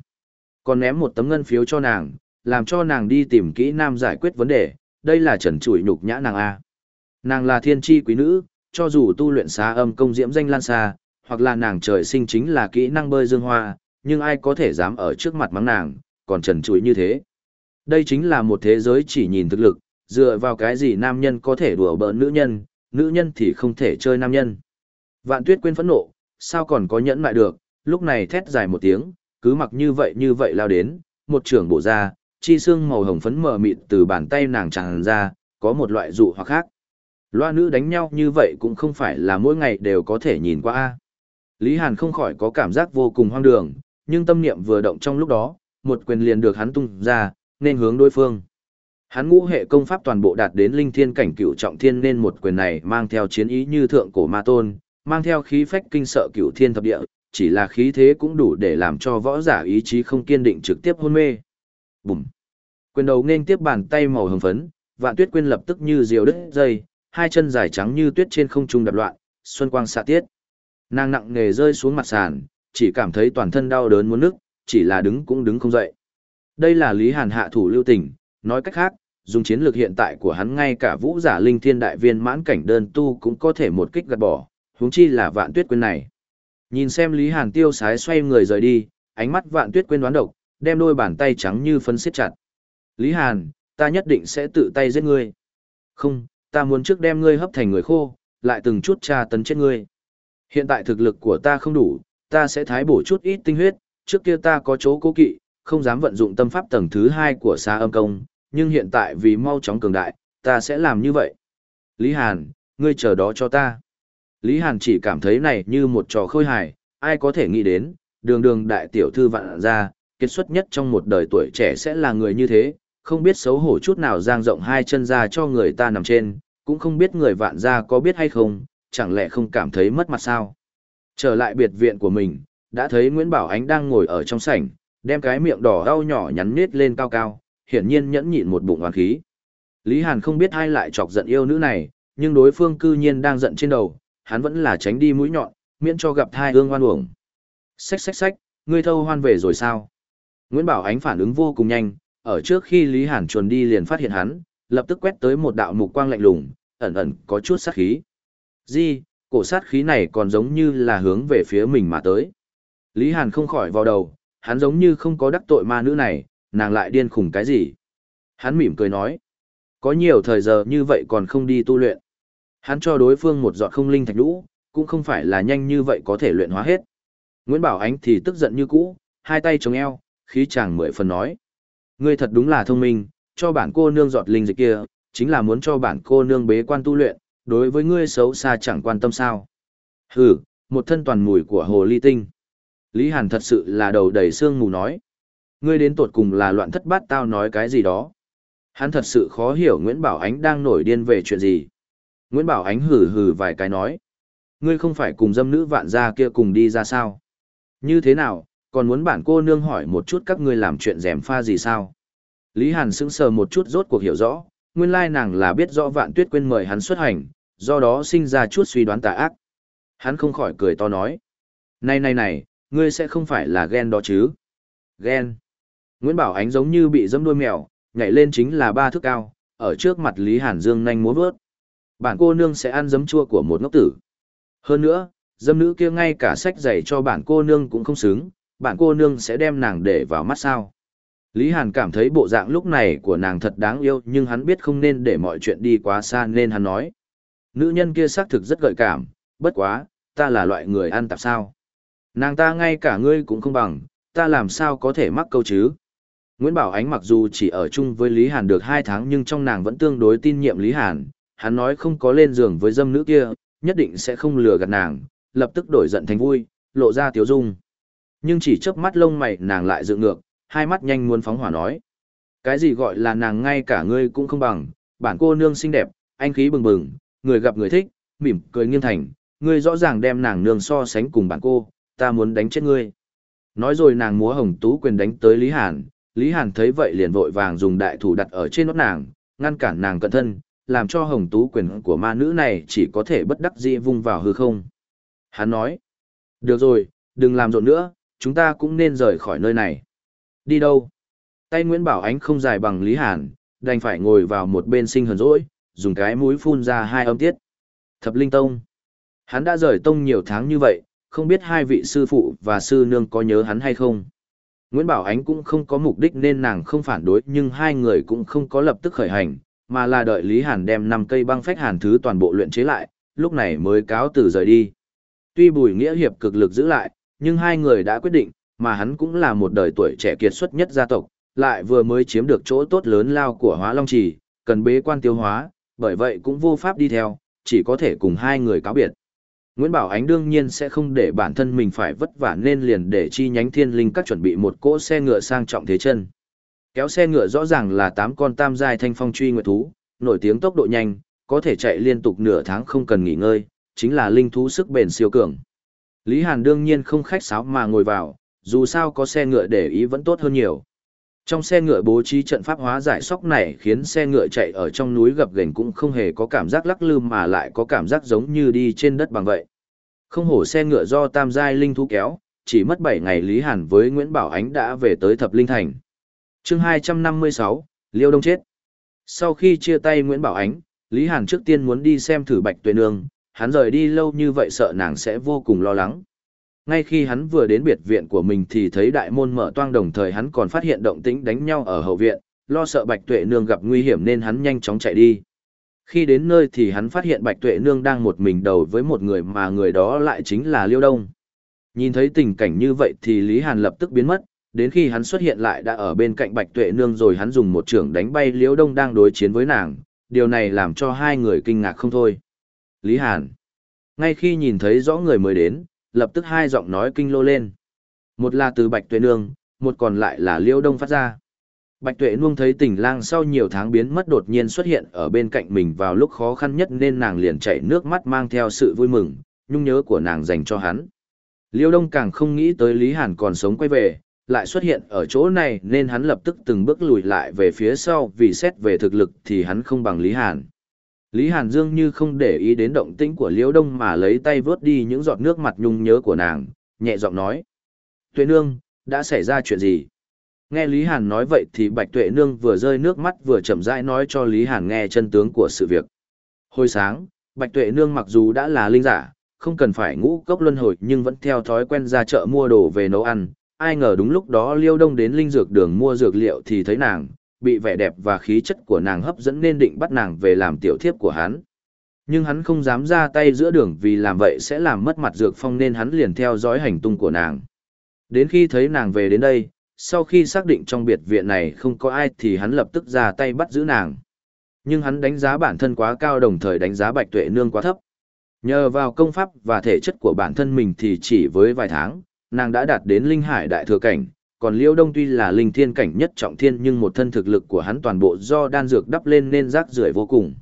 Còn ném một tấm ngân phiếu cho nàng, làm cho nàng đi tìm kỹ nam giải quyết vấn đề, đây là trần trụi nhục nhã nàng A. Nàng là thiên tri quý nữ, cho dù tu luyện xá âm công diễm danh lan xa, hoặc là nàng trời sinh chính là kỹ năng bơi dương hoa, nhưng ai có thể dám ở trước mặt mắng nàng, còn trần trụi như thế. Đây chính là một thế giới chỉ nhìn thực lực, dựa vào cái gì nam nhân có thể đùa bỡn nữ nhân, nữ nhân thì không thể chơi nam nhân. Vạn tuyết quên phẫn nộ, sao còn có nhẫn lại được, lúc này thét dài một tiếng, cứ mặc như vậy như vậy lao đến, một trưởng bổ ra, chi xương màu hồng phấn mờ mịt từ bàn tay nàng tràn ra, có một loại dụ hoặc khác. Loa nữ đánh nhau như vậy cũng không phải là mỗi ngày đều có thể nhìn qua. a Lý Hàn không khỏi có cảm giác vô cùng hoang đường, nhưng tâm niệm vừa động trong lúc đó, một quyền liền được hắn tung ra, nên hướng đối phương. Hắn ngũ hệ công pháp toàn bộ đạt đến linh thiên cảnh cửu trọng thiên nên một quyền này mang theo chiến ý như thượng cổ ma tôn, mang theo khí phách kinh sợ cửu thiên thập địa, chỉ là khí thế cũng đủ để làm cho võ giả ý chí không kiên định trực tiếp hôn mê. Bùm! Quyền đầu nên tiếp bàn tay màu hồng phấn, vạn tuyết Quyên lập tức như diều đứt dây, hai chân dài trắng như tuyết trên không trung đập loạn, xuân quang xạ tiết. Nàng nặng nề rơi xuống mặt sàn, chỉ cảm thấy toàn thân đau đớn muốn nức, chỉ là đứng cũng đứng không dậy. Đây là Lý Hàn hạ thủ lưu tình, nói cách khác, dùng chiến lược hiện tại của hắn ngay cả vũ giả linh thiên đại viên mãn cảnh đơn tu cũng có thể một kích gạt bỏ, huống chi là vạn tuyết quên này. Nhìn xem Lý Hàn tiêu sái xoay người rời đi, ánh mắt vạn tuyết quên đoán độc, đem đôi bàn tay trắng như phân siết chặt. Lý Hàn, ta nhất định sẽ tự tay giết ngươi. Không, ta muốn trước đem ngươi hấp thành người khô, lại từng chút tra tấn chết ngươi. Hiện tại thực lực của ta không đủ, ta sẽ thái bổ chút ít tinh huyết, trước kia ta có chỗ cố kỵ, không dám vận dụng tâm pháp tầng thứ hai của xa âm công, nhưng hiện tại vì mau chóng cường đại, ta sẽ làm như vậy. Lý Hàn, ngươi chờ đó cho ta. Lý Hàn chỉ cảm thấy này như một trò khôi hài, ai có thể nghĩ đến, đường đường đại tiểu thư vạn ra, kết xuất nhất trong một đời tuổi trẻ sẽ là người như thế, không biết xấu hổ chút nào giang rộng hai chân ra cho người ta nằm trên, cũng không biết người vạn gia có biết hay không, chẳng lẽ không cảm thấy mất mặt sao. Trở lại biệt viện của mình, đã thấy Nguyễn Bảo Ánh đang ngồi ở trong sảnh, đem cái miệng đỏ đau nhỏ nhắn nết lên cao cao, hiển nhiên nhẫn nhịn một bụng oán khí. Lý Hàn không biết ai lại chọc giận yêu nữ này, nhưng đối phương cư nhiên đang giận trên đầu, hắn vẫn là tránh đi mũi nhọn, miễn cho gặp thai ương oan uổng. Xách xách xách, ngươi thâu hoan về rồi sao? Nguyễn Bảo Ánh phản ứng vô cùng nhanh, ở trước khi Lý Hàn chuồn đi liền phát hiện hắn, lập tức quét tới một đạo mục quang lạnh lùng, ẩn ẩn có chút sát khí. Di, cổ sát khí này còn giống như là hướng về phía mình mà tới. Lý Hàn không khỏi vào đầu, hắn giống như không có đắc tội ma nữ này, nàng lại điên khủng cái gì. Hắn mỉm cười nói, có nhiều thời giờ như vậy còn không đi tu luyện. Hắn cho đối phương một giọt không linh thạch lũ, cũng không phải là nhanh như vậy có thể luyện hóa hết. Nguyễn Bảo Ánh thì tức giận như cũ, hai tay chống eo, khí chàng mười phần nói. Ngươi thật đúng là thông minh, cho bản cô nương giọt linh dịch kia, chính là muốn cho bản cô nương bế quan tu luyện, đối với ngươi xấu xa chẳng quan tâm sao. Hừ, một thân toàn mùi của hồ ly tinh. Lý Hàn thật sự là đầu đầy xương mù nói. Ngươi đến tột cùng là loạn thất bát tao nói cái gì đó. Hắn thật sự khó hiểu Nguyễn Bảo Ánh đang nổi điên về chuyện gì. Nguyễn Bảo Ánh hừ hừ vài cái nói. Ngươi không phải cùng dâm nữ vạn gia kia cùng đi ra sao? Như thế nào, còn muốn bản cô nương hỏi một chút các ngươi làm chuyện rèm pha gì sao? Lý Hàn sững sờ một chút rốt cuộc hiểu rõ, nguyên lai nàng là biết rõ vạn tuyết quên mời hắn xuất hành, do đó sinh ra chút suy đoán tà ác. Hắn không khỏi cười to nói. Này này này, ngươi sẽ không phải là ghen đó chứ? Ghen. Nguyễn Bảo Ánh giống như bị dâm đuôi mèo, nhảy lên chính là ba thước cao, ở trước mặt Lý Hàn Dương nhanh múa vớt. Bản cô nương sẽ ăn dấm chua của một ngốc tử. Hơn nữa, dâm nữ kia ngay cả sách giày cho bản cô nương cũng không xứng, bản cô nương sẽ đem nàng để vào mắt sao. Lý Hàn cảm thấy bộ dạng lúc này của nàng thật đáng yêu nhưng hắn biết không nên để mọi chuyện đi quá xa nên hắn nói. Nữ nhân kia xác thực rất gợi cảm, bất quá, ta là loại người ăn tạp sao. Nàng ta ngay cả ngươi cũng không bằng, ta làm sao có thể mắc câu chứ. Nguyễn Bảo Ánh mặc dù chỉ ở chung với Lý Hàn được 2 tháng nhưng trong nàng vẫn tương đối tin nhiệm Lý Hàn, hắn nói không có lên giường với dâm nữ kia, nhất định sẽ không lừa gạt nàng, lập tức đổi giận thành vui, lộ ra tiếu dung. Nhưng chỉ chớp mắt lông mày nàng lại dựng ngược, hai mắt nhanh muốn phóng hỏa nói. Cái gì gọi là nàng ngay cả ngươi cũng không bằng, bản cô nương xinh đẹp, anh khí bừng bừng, người gặp người thích, mỉm cười nghiêng thành, ngươi rõ ràng đem nàng nương so sánh cùng bản cô, ta muốn đánh chết ngươi. Nói rồi nàng múa hồng tú quyền đánh tới Lý Hàn, Lý Hàn thấy vậy liền vội vàng dùng đại thủ đặt ở trên nốt nàng, ngăn cản nàng cận thân, làm cho hồng tú quyền của ma nữ này chỉ có thể bất đắc dĩ vung vào hư không. Hắn nói, được rồi, đừng làm rộn nữa, chúng ta cũng nên rời khỏi nơi này. Đi đâu? Tay Nguyễn Bảo Ánh không dài bằng Lý Hàn, đành phải ngồi vào một bên sinh hờn rỗi, dùng cái mũi phun ra hai âm tiết. Thập Linh Tông. Hắn đã rời tông nhiều tháng như vậy, không biết hai vị sư phụ và sư nương có nhớ hắn hay không. Nguyễn Bảo Ánh cũng không có mục đích nên nàng không phản đối nhưng hai người cũng không có lập tức khởi hành, mà là đợi Lý Hàn đem năm cây băng phách hàn thứ toàn bộ luyện chế lại, lúc này mới cáo từ rời đi. Tuy Bùi Nghĩa Hiệp cực lực giữ lại, nhưng hai người đã quyết định, mà hắn cũng là một đời tuổi trẻ kiệt xuất nhất gia tộc, lại vừa mới chiếm được chỗ tốt lớn lao của Hóa Long Trì, cần bế quan tiêu hóa, bởi vậy cũng vô pháp đi theo, chỉ có thể cùng hai người cáo biệt. Nguyễn Bảo Ánh đương nhiên sẽ không để bản thân mình phải vất vả nên liền để chi nhánh thiên linh các chuẩn bị một cỗ xe ngựa sang trọng thế chân. Kéo xe ngựa rõ ràng là tám con tam giai thanh phong truy nguyệt thú, nổi tiếng tốc độ nhanh, có thể chạy liên tục nửa tháng không cần nghỉ ngơi, chính là linh thú sức bền siêu cường. Lý Hàn đương nhiên không khách sáo mà ngồi vào, dù sao có xe ngựa để ý vẫn tốt hơn nhiều. Trong xe ngựa bố trí trận pháp hóa giải sóc này khiến xe ngựa chạy ở trong núi gập ghềnh cũng không hề có cảm giác lắc lư mà lại có cảm giác giống như đi trên đất bằng vậy. Không hổ xe ngựa do tam giai linh thú kéo, chỉ mất 7 ngày Lý Hàn với Nguyễn Bảo Ánh đã về tới Thập Linh Thành. chương 256, Liêu Đông chết. Sau khi chia tay Nguyễn Bảo Ánh, Lý Hàn trước tiên muốn đi xem thử Bạch Tuệ Nương, hắn rời đi lâu như vậy sợ nàng sẽ vô cùng lo lắng. Ngay khi hắn vừa đến biệt viện của mình thì thấy đại môn mở toang đồng thời hắn còn phát hiện động tĩnh đánh nhau ở hậu viện, lo sợ Bạch Tuệ Nương gặp nguy hiểm nên hắn nhanh chóng chạy đi. Khi đến nơi thì hắn phát hiện Bạch Tuệ Nương đang một mình đầu với một người mà người đó lại chính là Liêu Đông. Nhìn thấy tình cảnh như vậy thì Lý Hàn lập tức biến mất, đến khi hắn xuất hiện lại đã ở bên cạnh Bạch Tuệ Nương rồi hắn dùng một trưởng đánh bay Liêu Đông đang đối chiến với nàng, điều này làm cho hai người kinh ngạc không thôi. Lý Hàn. Ngay khi nhìn thấy rõ người mới đến, lập tức hai giọng nói kinh lô lên. Một là từ Bạch Tuệ Nương, một còn lại là Liêu Đông phát ra. Bạch Tuệ Nương thấy tình lang sau nhiều tháng biến mất đột nhiên xuất hiện ở bên cạnh mình vào lúc khó khăn nhất nên nàng liền chảy nước mắt mang theo sự vui mừng, nhung nhớ của nàng dành cho hắn. Liêu Đông càng không nghĩ tới Lý Hàn còn sống quay về, lại xuất hiện ở chỗ này nên hắn lập tức từng bước lùi lại về phía sau vì xét về thực lực thì hắn không bằng Lý Hàn. Lý Hàn Dương như không để ý đến động tĩnh của Liễu Đông mà lấy tay vớt đi những giọt nước mặt nhung nhớ của nàng, nhẹ giọng nói. Tuệ nương, đã xảy ra chuyện gì? Nghe Lý Hàn nói vậy thì Bạch Tuệ nương vừa rơi nước mắt vừa chậm rãi nói cho Lý Hàn nghe chân tướng của sự việc. Hồi sáng, Bạch Tuệ nương mặc dù đã là linh giả, không cần phải ngũ cốc luân hồi nhưng vẫn theo thói quen ra chợ mua đồ về nấu ăn. Ai ngờ đúng lúc đó Liêu Đông đến linh dược đường mua dược liệu thì thấy nàng, bị vẻ đẹp và khí chất của nàng hấp dẫn nên định bắt nàng về làm tiểu thiếp của hắn. Nhưng hắn không dám ra tay giữa đường vì làm vậy sẽ làm mất mặt dược phong nên hắn liền theo dõi hành tung của nàng. Đến khi thấy nàng về đến đây, sau khi xác định trong biệt viện này không có ai thì hắn lập tức ra tay bắt giữ nàng. Nhưng hắn đánh giá bản thân quá cao đồng thời đánh giá bạch tuệ nương quá thấp. Nhờ vào công pháp và thể chất của bản thân mình thì chỉ với vài tháng, nàng đã đạt đến linh hải đại thừa cảnh, còn Liêu Đông tuy là linh thiên cảnh nhất trọng thiên nhưng một thân thực lực của hắn toàn bộ do đan dược đắp lên nên rác rưởi vô cùng.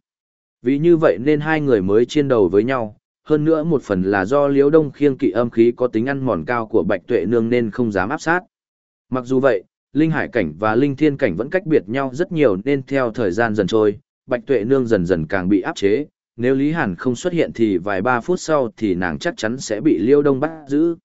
Vì như vậy nên hai người mới chiến đầu với nhau, hơn nữa một phần là do Liêu Đông khiêng kỵ âm khí có tính ăn mòn cao của Bạch Tuệ Nương nên không dám áp sát. Mặc dù vậy, linh hải cảnh và linh thiên cảnh vẫn cách biệt nhau rất nhiều nên theo thời gian dần trôi, Bạch Tuệ Nương dần dần càng bị áp chế, nếu Lý Hàn không xuất hiện thì vài ba phút sau thì nàng chắc chắn sẽ bị Liêu Đông bắt giữ.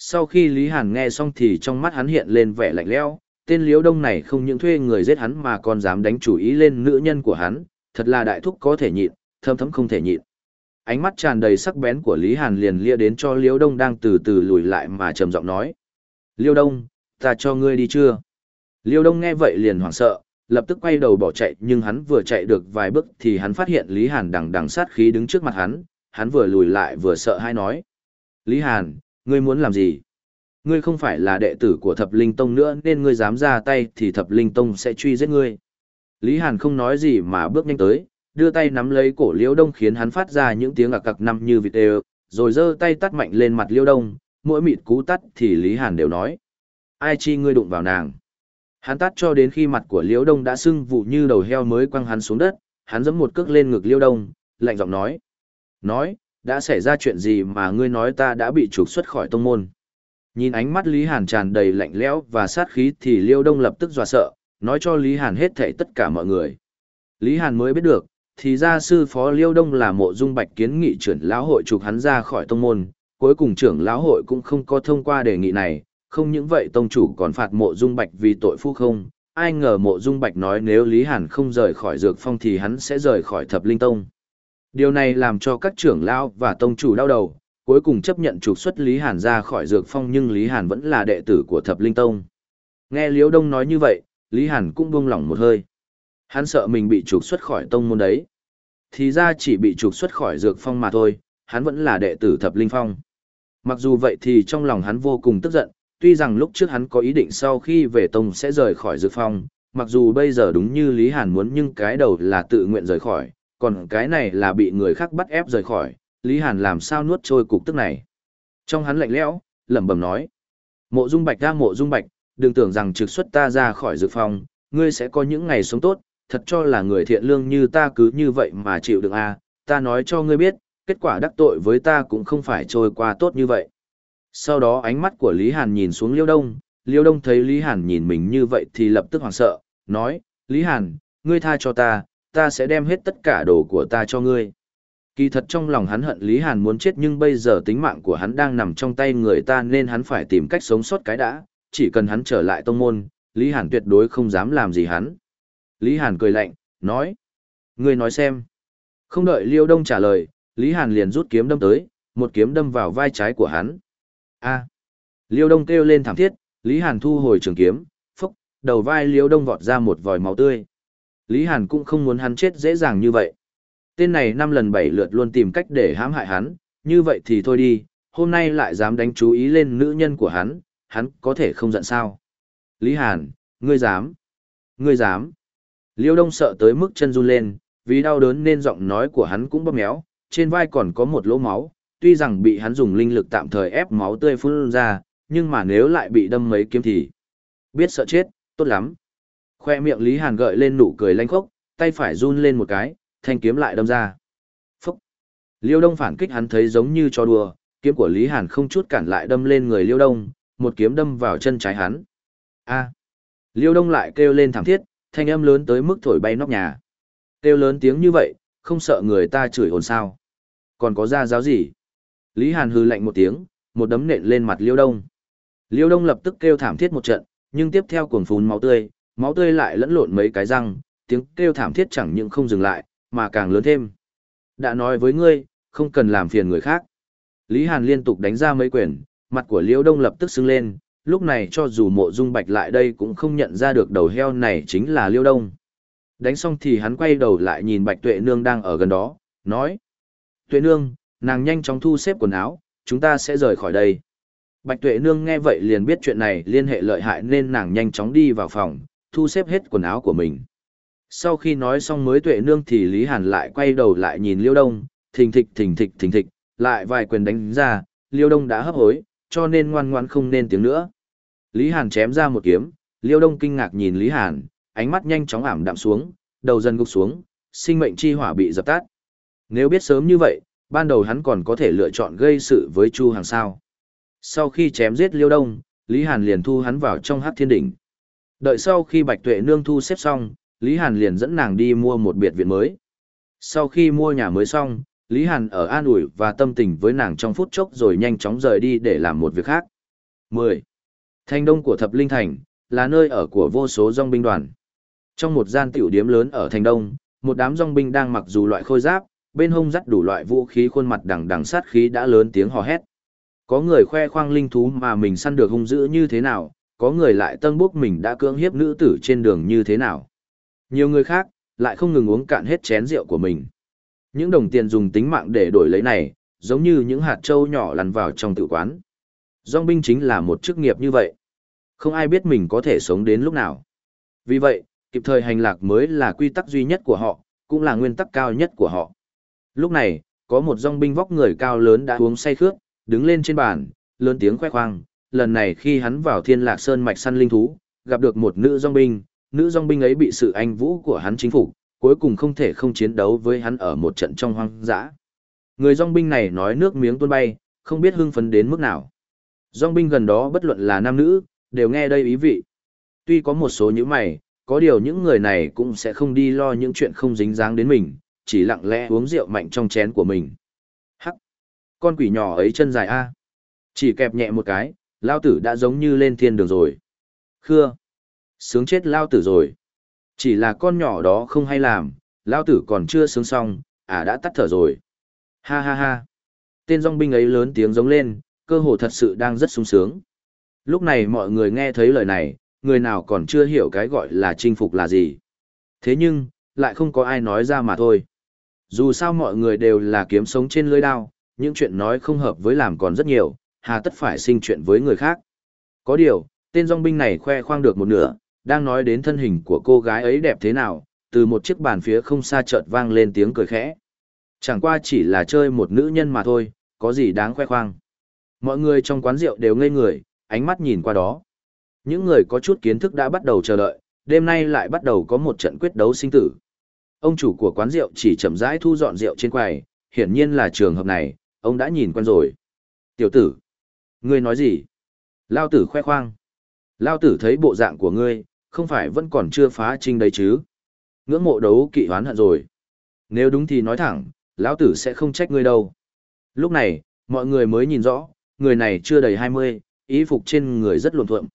Sau khi Lý Hàn nghe xong thì trong mắt hắn hiện lên vẻ lạnh lẽo, tên Liễu Đông này không những thuê người giết hắn mà còn dám đánh chủ ý lên nữ nhân của hắn, thật là đại thúc có thể nhịn, thâm thấm không thể nhịn. Ánh mắt tràn đầy sắc bén của Lý Hàn liền lia đến cho Liễu Đông đang từ từ lùi lại mà trầm giọng nói: "Liễu Đông, ta cho ngươi đi chưa?" Liêu Đông nghe vậy liền hoảng sợ, lập tức quay đầu bỏ chạy, nhưng hắn vừa chạy được vài bước thì hắn phát hiện Lý Hàn đằng đằng sát khí đứng trước mặt hắn, hắn vừa lùi lại vừa sợ hãi nói: "Lý Hàn, ngươi muốn làm gì? Ngươi không phải là đệ tử của thập linh tông nữa nên ngươi dám ra tay thì thập linh tông sẽ truy giết ngươi. Lý Hàn không nói gì mà bước nhanh tới, đưa tay nắm lấy cổ Liễu Đông khiến hắn phát ra những tiếng ạc cặc năm như vịt đều, rồi giơ tay tắt mạnh lên mặt Liễu Đông, mỗi mịt cú tắt thì Lý Hàn đều nói: "Ai chi ngươi đụng vào nàng?" Hắn tắt cho đến khi mặt của Liễu Đông đã sưng vụ như đầu heo mới quăng hắn xuống đất, hắn giẫm một cước lên ngực Liễu Đông, lạnh giọng nói: "Nói, đã xảy ra chuyện gì mà ngươi nói ta đã bị trục xuất khỏi tông môn?" Nhìn ánh mắt Lý Hàn tràn đầy lạnh lẽo và sát khí thì Liêu Đông lập tức dọa sợ, nói cho Lý Hàn hết thảy tất cả mọi người. Lý Hàn mới biết được, thì ra sư phó Liêu Đông là mộ dung bạch kiến nghị trưởng lão hội trục hắn ra khỏi tông môn, cuối cùng trưởng lão hội cũng không có thông qua đề nghị này, không những vậy tông chủ còn phạt mộ dung bạch vì tội phu không, ai ngờ mộ dung bạch nói nếu Lý Hàn không rời khỏi dược phong thì hắn sẽ rời khỏi thập linh tông. Điều này làm cho các trưởng lão và tông chủ đau đầu, cuối cùng chấp nhận trục xuất Lý Hàn ra khỏi dược phong nhưng Lý Hàn vẫn là đệ tử của thập linh tông. Nghe Liễu Đông nói như vậy, Lý Hàn cũng buông lỏng một hơi. Hắn sợ mình bị trục xuất khỏi tông môn đấy. Thì ra chỉ bị trục xuất khỏi dược phong mà thôi, hắn vẫn là đệ tử thập linh phong. Mặc dù vậy thì trong lòng hắn vô cùng tức giận, tuy rằng lúc trước hắn có ý định sau khi về tông sẽ rời khỏi dược phong, mặc dù bây giờ đúng như Lý Hàn muốn nhưng cái đầu là tự nguyện rời khỏi, còn cái này là bị người khác bắt ép rời khỏi, Lý Hàn làm sao nuốt trôi cục tức này. Trong hắn lạnh lẽo, lẩm bẩm nói: "Mộ Dung Bạch ra Mộ Dung Bạch, đừng tưởng rằng trực xuất ta ra khỏi dự phòng, ngươi sẽ có những ngày sống tốt, thật cho là người thiện lương như ta cứ như vậy mà chịu được à, ta nói cho ngươi biết, kết quả đắc tội với ta cũng không phải trôi qua tốt như vậy." Sau đó ánh mắt của Lý Hàn nhìn xuống Liêu Đông, Liêu Đông thấy Lý Hàn nhìn mình như vậy thì lập tức hoảng sợ, nói, Lý Hàn, ngươi tha cho ta, ta sẽ đem hết tất cả đồ của ta cho ngươi. Kỳ thật trong lòng hắn hận Lý Hàn muốn chết nhưng bây giờ tính mạng của hắn đang nằm trong tay người ta nên hắn phải tìm cách sống sót cái đã, chỉ cần hắn trở lại tông môn, Lý Hàn tuyệt đối không dám làm gì hắn. Lý Hàn cười lạnh, nói. ngươi nói xem. Không đợi Liêu Đông trả lời, Lý Hàn liền rút kiếm đâm tới, một kiếm đâm vào vai trái của hắn. A. Liêu Đông kêu lên thảm thiết, Lý Hàn thu hồi trường kiếm, phốc, đầu vai Liêu Đông vọt ra một vòi máu tươi. Lý Hàn cũng không muốn hắn chết dễ dàng như vậy. Tên này năm lần bảy lượt luôn tìm cách để hãm hại hắn, như vậy thì thôi đi, hôm nay lại dám đánh chú ý lên nữ nhân của hắn, hắn có thể không giận sao. Lý Hàn, ngươi dám, ngươi dám. Liêu Đông sợ tới mức chân run lên, vì đau đớn nên giọng nói của hắn cũng bóp méo, trên vai còn có một lỗ máu, tuy rằng bị hắn dùng linh lực tạm thời ép máu tươi phun ra, nhưng mà nếu lại bị đâm mấy kiếm thì biết sợ chết, tốt lắm. Khoe miệng Lý Hàn gợi lên nụ cười lanh khốc, tay phải run lên một cái, thanh kiếm lại đâm ra. Phúc! Liêu Đông phản kích hắn thấy giống như cho đùa, kiếm của Lý Hàn không chút cản lại đâm lên người Liêu Đông, một kiếm đâm vào chân trái hắn. A! Liêu Đông lại kêu lên thảm thiết, thanh âm lớn tới mức thổi bay nóc nhà. Kêu lớn tiếng như vậy, không sợ người ta chửi ồn sao. Còn có ra giáo gì? Lý Hàn hư lạnh một tiếng, một đấm nện lên mặt Liêu Đông. Liêu Đông lập tức kêu thảm thiết một trận, nhưng tiếp theo cuồng phún máu tươi, máu tươi lại lẫn lộn mấy cái răng, tiếng kêu thảm thiết chẳng những không dừng lại, mà càng lớn thêm. Đã nói với ngươi, không cần làm phiền người khác. Lý Hàn liên tục đánh ra mấy quyền, mặt của Liễu Đông lập tức sưng lên, lúc này cho dù mộ dung bạch lại đây cũng không nhận ra được đầu heo này chính là Liễu Đông. Đánh xong thì hắn quay đầu lại nhìn Bạch Tuệ Nương đang ở gần đó, nói. Tuệ Nương, nàng nhanh chóng thu xếp quần áo, chúng ta sẽ rời khỏi đây. Bạch Tuệ Nương nghe vậy liền biết chuyện này liên hệ lợi hại nên nàng nhanh chóng đi vào phòng, thu xếp hết quần áo của mình. Sau khi nói xong mới tuệ nương thì Lý Hàn lại quay đầu lại nhìn Liêu Đông, thình thịch thình thịch thình thịch, lại vài quyền đánh ra, Liêu Đông đã hấp hối, cho nên ngoan ngoan không nên tiếng nữa. Lý Hàn chém ra một kiếm, Liêu Đông kinh ngạc nhìn Lý Hàn, ánh mắt nhanh chóng ảm đạm xuống, đầu dần gục xuống, sinh mệnh chi hỏa bị dập tắt. Nếu biết sớm như vậy, ban đầu hắn còn có thể lựa chọn gây sự với Chu Hàng sao. Sau khi chém giết Liêu Đông, Lý Hàn liền thu hắn vào trong hát thiên đỉnh. Đợi sau khi Bạch Tuệ Nương thu xếp xong, Lý Hàn liền dẫn nàng đi mua một biệt viện mới. Sau khi mua nhà mới xong, Lý Hàn ở an ủi và tâm tình với nàng trong phút chốc rồi nhanh chóng rời đi để làm một việc khác. 10. Thành đông của Thập Linh Thành, là nơi ở của vô số dòng binh đoàn. Trong một gian tiểu điếm lớn ở Thành Đông, một đám dòng binh đang mặc dù loại khôi giáp, bên hông dắt đủ loại vũ khí khuôn mặt đằng đằng sát khí đã lớn tiếng hò hét. Có người khoe khoang linh thú mà mình săn được hung dữ như thế nào, có người lại tân bốc mình đã cưỡng hiếp nữ tử trên đường như thế nào. Nhiều người khác, lại không ngừng uống cạn hết chén rượu của mình. Những đồng tiền dùng tính mạng để đổi lấy này, giống như những hạt trâu nhỏ lăn vào trong tự quán. Dòng binh chính là một chức nghiệp như vậy. Không ai biết mình có thể sống đến lúc nào. Vì vậy, kịp thời hành lạc mới là quy tắc duy nhất của họ, cũng là nguyên tắc cao nhất của họ. Lúc này, có một dòng binh vóc người cao lớn đã uống say khước, đứng lên trên bàn, lớn tiếng khoe khoang, lần này khi hắn vào thiên lạc sơn mạch săn linh thú, gặp được một nữ dòng binh, nữ dòng binh ấy bị sự anh vũ của hắn chính phục, cuối cùng không thể không chiến đấu với hắn ở một trận trong hoang dã. Người dòng binh này nói nước miếng tuôn bay, không biết hưng phấn đến mức nào. Dòng binh gần đó bất luận là nam nữ, đều nghe đây ý vị. Tuy có một số những mày, có điều những người này cũng sẽ không đi lo những chuyện không dính dáng đến mình, chỉ lặng lẽ uống rượu mạnh trong chén của mình. Hắc! Con quỷ nhỏ ấy chân dài a Chỉ kẹp nhẹ một cái, lao tử đã giống như lên thiên đường rồi. Khưa! Sướng chết lao tử rồi. Chỉ là con nhỏ đó không hay làm, lao tử còn chưa sướng xong, à đã tắt thở rồi. Ha ha ha! Tên dòng binh ấy lớn tiếng giống lên, cơ hồ thật sự đang rất sung sướng. Lúc này mọi người nghe thấy lời này, người nào còn chưa hiểu cái gọi là chinh phục là gì. Thế nhưng, lại không có ai nói ra mà thôi. Dù sao mọi người đều là kiếm sống trên lưới đao, những chuyện nói không hợp với làm còn rất nhiều, hà tất phải sinh chuyện với người khác. Có điều, tên dòng binh này khoe khoang được một nửa, đang nói đến thân hình của cô gái ấy đẹp thế nào, từ một chiếc bàn phía không xa chợt vang lên tiếng cười khẽ. Chẳng qua chỉ là chơi một nữ nhân mà thôi, có gì đáng khoe khoang. Mọi người trong quán rượu đều ngây người, ánh mắt nhìn qua đó. Những người có chút kiến thức đã bắt đầu chờ đợi, đêm nay lại bắt đầu có một trận quyết đấu sinh tử. Ông chủ của quán rượu chỉ chậm rãi thu dọn rượu trên quầy, hiển nhiên là trường hợp này, ông đã nhìn quen rồi. Tiểu tử, ngươi nói gì? Lao tử khoe khoang. Lao tử thấy bộ dạng của ngươi, không phải vẫn còn chưa phá trinh đấy chứ? Ngưỡng mộ đấu kỵ hoán hận rồi. Nếu đúng thì nói thẳng, lão tử sẽ không trách ngươi đâu. Lúc này, mọi người mới nhìn rõ, người này chưa đầy 20, ý phục trên người rất luồn thuộm.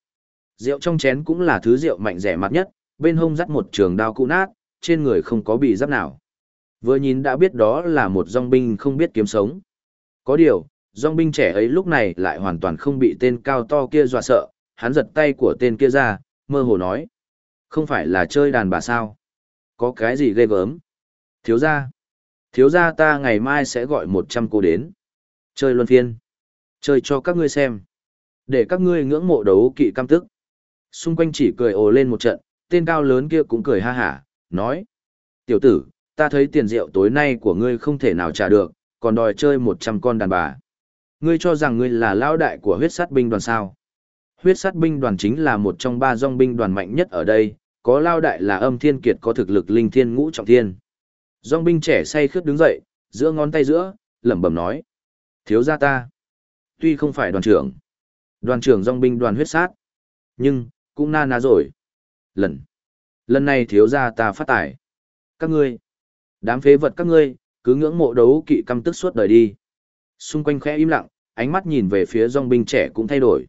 Rượu trong chén cũng là thứ rượu mạnh rẻ mặt nhất, bên hông dắt một trường đao cũ nát, trên người không có bị giáp nào. Vừa nhìn đã biết đó là một dòng binh không biết kiếm sống. Có điều, dòng binh trẻ ấy lúc này lại hoàn toàn không bị tên cao to kia dọa sợ, hắn giật tay của tên kia ra, mơ hồ nói. Không phải là chơi đàn bà sao? Có cái gì ghê gớm? Thiếu gia. Thiếu gia ta ngày mai sẽ gọi 100 cô đến. Chơi luân phiên. Chơi cho các ngươi xem. Để các ngươi ngưỡng mộ đấu kỵ cam tức. Xung quanh chỉ cười ồ lên một trận, tên cao lớn kia cũng cười ha hả, nói. Tiểu tử, ta thấy tiền rượu tối nay của ngươi không thể nào trả được, còn đòi chơi 100 con đàn bà. Ngươi cho rằng ngươi là lao đại của huyết sát binh đoàn sao. Huyết sát binh đoàn chính là một trong ba dòng binh đoàn mạnh nhất ở đây, có lao đại là âm thiên kiệt có thực lực linh thiên ngũ trọng thiên. Dòng binh trẻ say khướt đứng dậy, giữa ngón tay giữa, lẩm bẩm nói. Thiếu gia ta. Tuy không phải đoàn trưởng. Đoàn trưởng dòng binh đoàn huyết sát. Nhưng, cũng na ná rồi. Lần. Lần này thiếu gia ta phát tài. Các ngươi. Đám phế vật các ngươi, cứ ngưỡng mộ đấu kỵ căm tức suốt đời đi. Xung quanh khẽ im lặng, ánh mắt nhìn về phía dòng binh trẻ cũng thay đổi.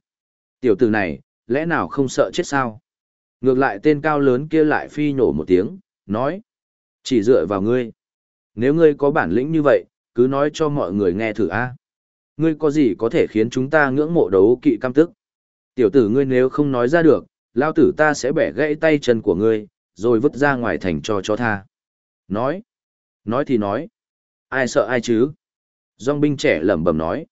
Tiểu tử này, lẽ nào không sợ chết sao? Ngược lại tên cao lớn kia lại phi nổ một tiếng, nói. Chỉ dựa vào ngươi. Nếu ngươi có bản lĩnh như vậy, cứ nói cho mọi người nghe thử a. Ngươi có gì có thể khiến chúng ta ngưỡng mộ đấu kỵ cam tức? Tiểu tử ngươi nếu không nói ra được, lao tử ta sẽ bẻ gãy tay chân của ngươi, rồi vứt ra ngoài thành cho cho tha. Nói. Nói thì nói. Ai sợ ai chứ? Dòng binh trẻ lẩm bẩm nói.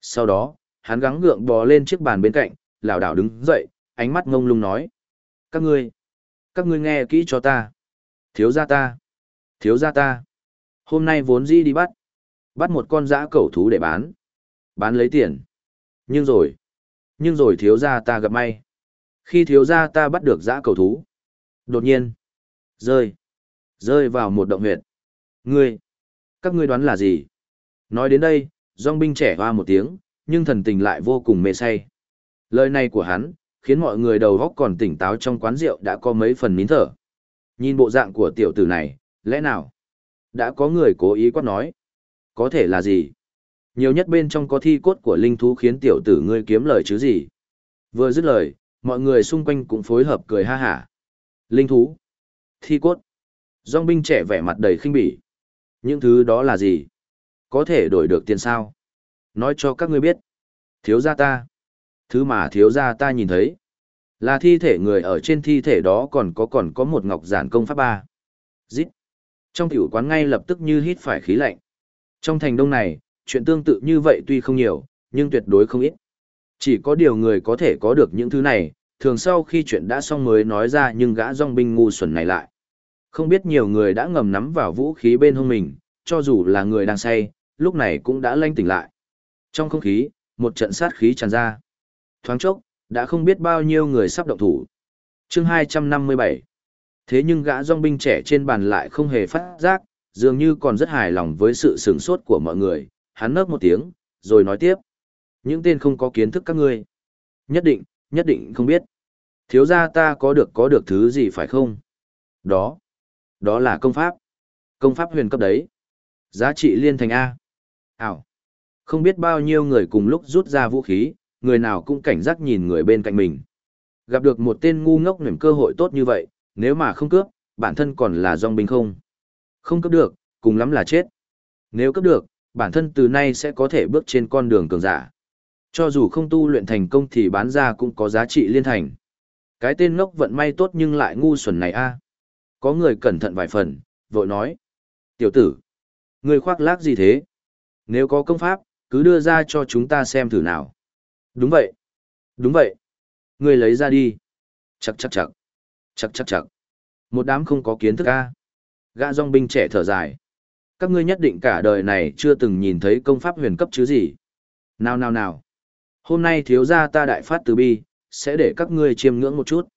Sau đó, hắn gắng gượng bò lên chiếc bàn bên cạnh, lảo đảo đứng dậy, ánh mắt ngông lung nói. Các ngươi, các ngươi nghe kỹ cho ta. Thiếu gia ta, thiếu gia ta. Hôm nay vốn dĩ đi bắt. Bắt một con dã cẩu thú để bán. Bán lấy tiền. Nhưng rồi, nhưng rồi thiếu gia ta gặp may. Khi thiếu gia ta bắt được dã cẩu thú. Đột nhiên, rơi, rơi vào một động huyệt. Ngươi, các ngươi đoán là gì? Nói đến đây, dòng binh trẻ hoa một tiếng, nhưng thần tình lại vô cùng mê say. Lời này của hắn, khiến mọi người đầu góc còn tỉnh táo trong quán rượu đã có mấy phần nín thở. Nhìn bộ dạng của tiểu tử này, lẽ nào? Đã có người cố ý quát nói. Có thể là gì? Nhiều nhất bên trong có thi cốt của linh thú khiến tiểu tử ngươi kiếm lời chứ gì? Vừa dứt lời, mọi người xung quanh cũng phối hợp cười ha hả. Linh thú? Thi cốt? Dòng binh trẻ vẻ mặt đầy khinh bỉ. Những thứ đó là gì? Có thể đổi được tiền sao? Nói cho các ngươi biết. Thiếu gia ta. Thứ mà thiếu gia ta nhìn thấy. Là thi thể người ở trên thi thể đó còn có còn có một ngọc giản công pháp ba. Dít. Trong tiểu quán ngay lập tức như hít phải khí lạnh. Trong thành đông này, chuyện tương tự như vậy tuy không nhiều, nhưng tuyệt đối không ít. Chỉ có điều người có thể có được những thứ này, thường sau khi chuyện đã xong mới nói ra nhưng gã dòng binh ngu xuẩn này lại. Không biết nhiều người đã ngầm nắm vào vũ khí bên hông mình, cho dù là người đang say, lúc này cũng đã lanh tỉnh lại. Trong không khí, một trận sát khí tràn ra. Thoáng chốc, đã không biết bao nhiêu người sắp động thủ. chương 257 Thế nhưng gã dòng binh trẻ trên bàn lại không hề phát giác, dường như còn rất hài lòng với sự sửng sốt của mọi người. Hắn nấp một tiếng, rồi nói tiếp. Những tên không có kiến thức các ngươi. Nhất định, nhất định không biết. Thiếu gia ta có được có được thứ gì phải không? Đó. Đó là công pháp. Công pháp huyền cấp đấy. Giá trị liên thành A. Ảo. Không biết bao nhiêu người cùng lúc rút ra vũ khí, người nào cũng cảnh giác nhìn người bên cạnh mình. Gặp được một tên ngu ngốc niềm cơ hội tốt như vậy, nếu mà không cướp, bản thân còn là dòng binh không. Không cướp được, cùng lắm là chết. Nếu cướp được, bản thân từ nay sẽ có thể bước trên con đường cường giả. Cho dù không tu luyện thành công thì bán ra cũng có giá trị liên thành. Cái tên ngốc vận may tốt nhưng lại ngu xuẩn này a. Có người cẩn thận vài phần, vội nói. Tiểu tử, người khoác lác gì thế? Nếu có công pháp, cứ đưa ra cho chúng ta xem thử nào. Đúng vậy. Đúng vậy. Người lấy ra đi. Chắc chắc chắc. Chắc chắc chắc. Một đám không có kiến thức a. Gã dòng binh trẻ thở dài. Các ngươi nhất định cả đời này chưa từng nhìn thấy công pháp huyền cấp chứ gì. Nào nào nào. Hôm nay thiếu gia ta đại phát từ bi, sẽ để các ngươi chiêm ngưỡng một chút.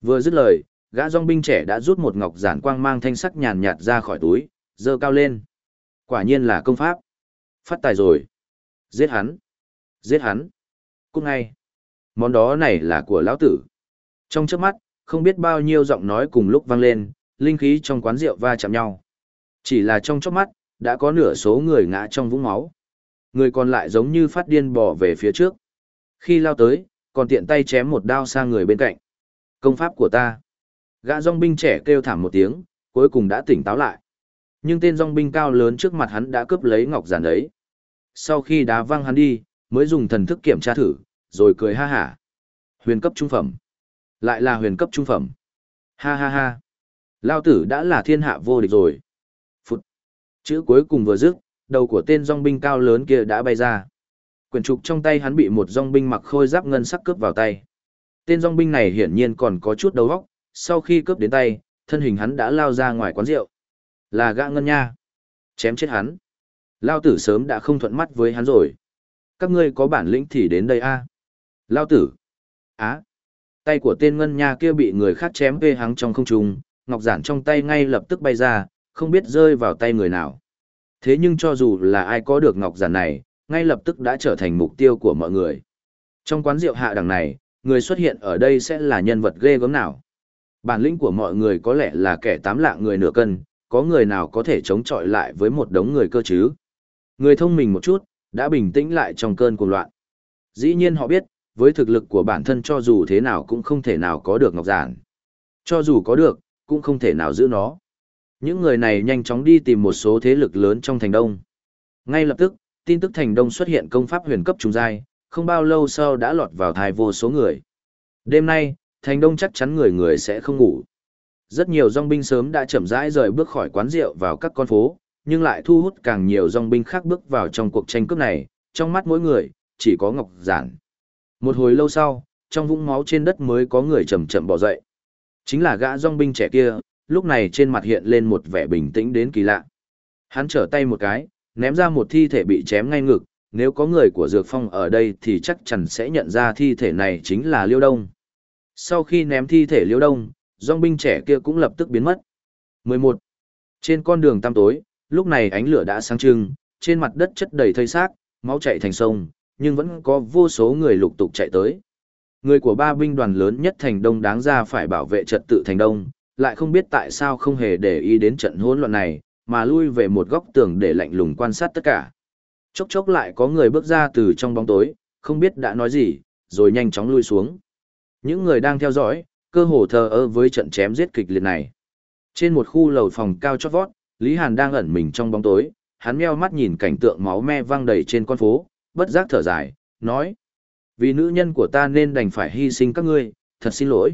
Vừa dứt lời, gã dòng binh trẻ đã rút một ngọc giản quang mang thanh sắc nhàn nhạt ra khỏi túi, dơ cao lên. Quả nhiên là công pháp. Phát tài rồi. Giết hắn. Giết hắn. Cút ngay. Món đó này là của lão tử. Trong chớp mắt, không biết bao nhiêu giọng nói cùng lúc vang lên, linh khí trong quán rượu va chạm nhau. Chỉ là trong chớp mắt, đã có nửa số người ngã trong vũng máu. Người còn lại giống như phát điên bỏ về phía trước. Khi lao tới, còn tiện tay chém một đao sang người bên cạnh. Công pháp của ta. Gã dòng binh trẻ kêu thảm một tiếng, cuối cùng đã tỉnh táo lại. Nhưng tên dòng binh cao lớn trước mặt hắn đã cướp lấy ngọc giản ấy. Sau khi đá văng hắn đi, mới dùng thần thức kiểm tra thử, rồi cười ha hả. Huyền cấp trung phẩm. Lại là huyền cấp trung phẩm. Ha ha ha. Lao tử đã là thiên hạ vô địch rồi. Phụt. Chữ cuối cùng vừa dứt, đầu của tên dòng binh cao lớn kia đã bay ra. Quyển trục trong tay hắn bị một dòng binh mặc khôi giáp ngân sắc cướp vào tay. Tên dòng binh này hiển nhiên còn có chút đầu óc, sau khi cướp đến tay, thân hình hắn đã lao ra ngoài quán rượu. Là gã ngân nha. Chém chết hắn. Lao tử sớm đã không thuận mắt với hắn rồi. Các ngươi có bản lĩnh thì đến đây a. Lao tử. Á. Tay của tên ngân nha kia bị người khác chém vê hắn trong không trung, ngọc giản trong tay ngay lập tức bay ra, không biết rơi vào tay người nào. Thế nhưng cho dù là ai có được ngọc giản này, ngay lập tức đã trở thành mục tiêu của mọi người. Trong quán rượu hạ đẳng này, người xuất hiện ở đây sẽ là nhân vật ghê gớm nào. Bản lĩnh của mọi người có lẽ là kẻ tám lạng người nửa cân, có người nào có thể chống chọi lại với một đống người cơ chứ. Người thông minh một chút, đã bình tĩnh lại trong cơn cuồng loạn. Dĩ nhiên họ biết, với thực lực của bản thân cho dù thế nào cũng không thể nào có được ngọc giản. Cho dù có được, cũng không thể nào giữ nó. Những người này nhanh chóng đi tìm một số thế lực lớn trong thành đông. Ngay lập tức, tin tức thành đông xuất hiện công pháp huyền cấp trung giai, không bao lâu sau đã lọt vào thai vô số người. Đêm nay, thành đông chắc chắn người người sẽ không ngủ. Rất nhiều dòng binh sớm đã chậm rãi rời bước khỏi quán rượu vào các con phố, nhưng lại thu hút càng nhiều dòng binh khác bước vào trong cuộc tranh cướp này, trong mắt mỗi người, chỉ có Ngọc Giản. Một hồi lâu sau, trong vũng máu trên đất mới có người chậm chậm bỏ dậy. Chính là gã dòng binh trẻ kia, lúc này trên mặt hiện lên một vẻ bình tĩnh đến kỳ lạ. Hắn trở tay một cái, ném ra một thi thể bị chém ngay ngực, nếu có người của Dược Phong ở đây thì chắc chắn sẽ nhận ra thi thể này chính là Liêu Đông. Sau khi ném thi thể Liêu Đông, dòng binh trẻ kia cũng lập tức biến mất. 11. Trên con đường tăm tối, lúc này ánh lửa đã sáng trưng, trên mặt đất chất đầy thây xác, máu chảy thành sông, nhưng vẫn có vô số người lục tục chạy tới. Người của ba binh đoàn lớn nhất thành đông đáng ra phải bảo vệ trật tự thành đông, lại không biết tại sao không hề để ý đến trận hỗn loạn này, mà lui về một góc tường để lạnh lùng quan sát tất cả. Chốc chốc lại có người bước ra từ trong bóng tối, không biết đã nói gì, rồi nhanh chóng lui xuống. Những người đang theo dõi, cơ hồ thờ ơ với trận chém giết kịch liệt này. Trên một khu lầu phòng cao chót vót, Lý Hàn đang ẩn mình trong bóng tối, hắn meo mắt nhìn cảnh tượng máu me văng đầy trên con phố, bất giác thở dài, nói. Vì nữ nhân của ta nên đành phải hy sinh các ngươi, thật xin lỗi.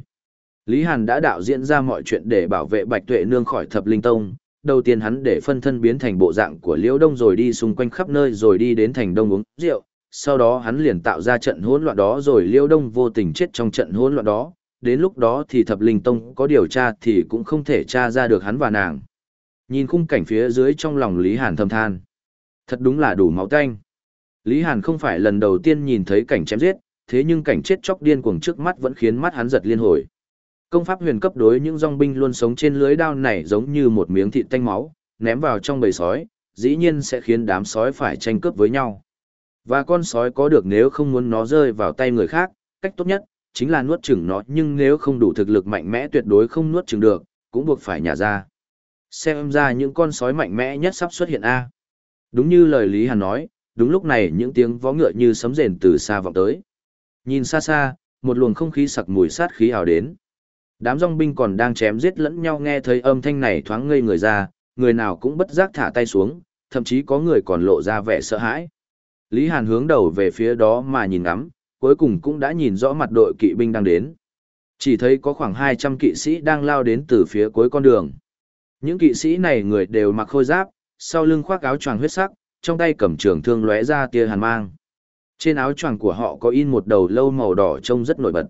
Lý Hàn đã đạo diễn ra mọi chuyện để bảo vệ Bạch Tuệ Nương khỏi thập linh tông. Đầu tiên hắn để phân thân biến thành bộ dạng của Liễu Đông rồi đi xung quanh khắp nơi rồi đi đến thành Đông uống rượu. Sau đó hắn liền tạo ra trận hỗn loạn đó rồi Liễu Đông vô tình chết trong trận hỗn loạn đó, đến lúc đó thì thập linh tông có điều tra thì cũng không thể tra ra được hắn và nàng. Nhìn khung cảnh phía dưới trong lòng Lý Hàn thầm than. Thật đúng là đủ máu tanh. Lý Hàn không phải lần đầu tiên nhìn thấy cảnh chém giết, thế nhưng cảnh chết chóc điên cuồng trước mắt vẫn khiến mắt hắn giật liên hồi. Công pháp huyền cấp đối những dòng binh luôn sống trên lưới đao này giống như một miếng thịt tanh máu, ném vào trong bầy sói, dĩ nhiên sẽ khiến đám sói phải tranh cướp với nhau. Và con sói có được nếu không muốn nó rơi vào tay người khác, cách tốt nhất, chính là nuốt chửng nó nhưng nếu không đủ thực lực mạnh mẽ tuyệt đối không nuốt chửng được, cũng buộc phải nhả ra. Xem ra những con sói mạnh mẽ nhất sắp xuất hiện A. Đúng như lời Lý Hàn nói, đúng lúc này những tiếng vó ngựa như sấm rền từ xa vọng tới. Nhìn xa xa, một luồng không khí sặc mùi sát khí ảo đến. Đám dòng binh còn đang chém giết lẫn nhau nghe thấy âm thanh này thoáng ngây người ra, người nào cũng bất giác thả tay xuống, thậm chí có người còn lộ ra vẻ sợ hãi. Lý Hàn hướng đầu về phía đó mà nhìn ngắm, cuối cùng cũng đã nhìn rõ mặt đội kỵ binh đang đến. Chỉ thấy có khoảng 200 kỵ sĩ đang lao đến từ phía cuối con đường. Những kỵ sĩ này người đều mặc khôi giáp, sau lưng khoác áo choàng huyết sắc, trong tay cầm trường thương lóe ra tia hàn mang. Trên áo choàng của họ có in một đầu lâu màu đỏ trông rất nổi bật.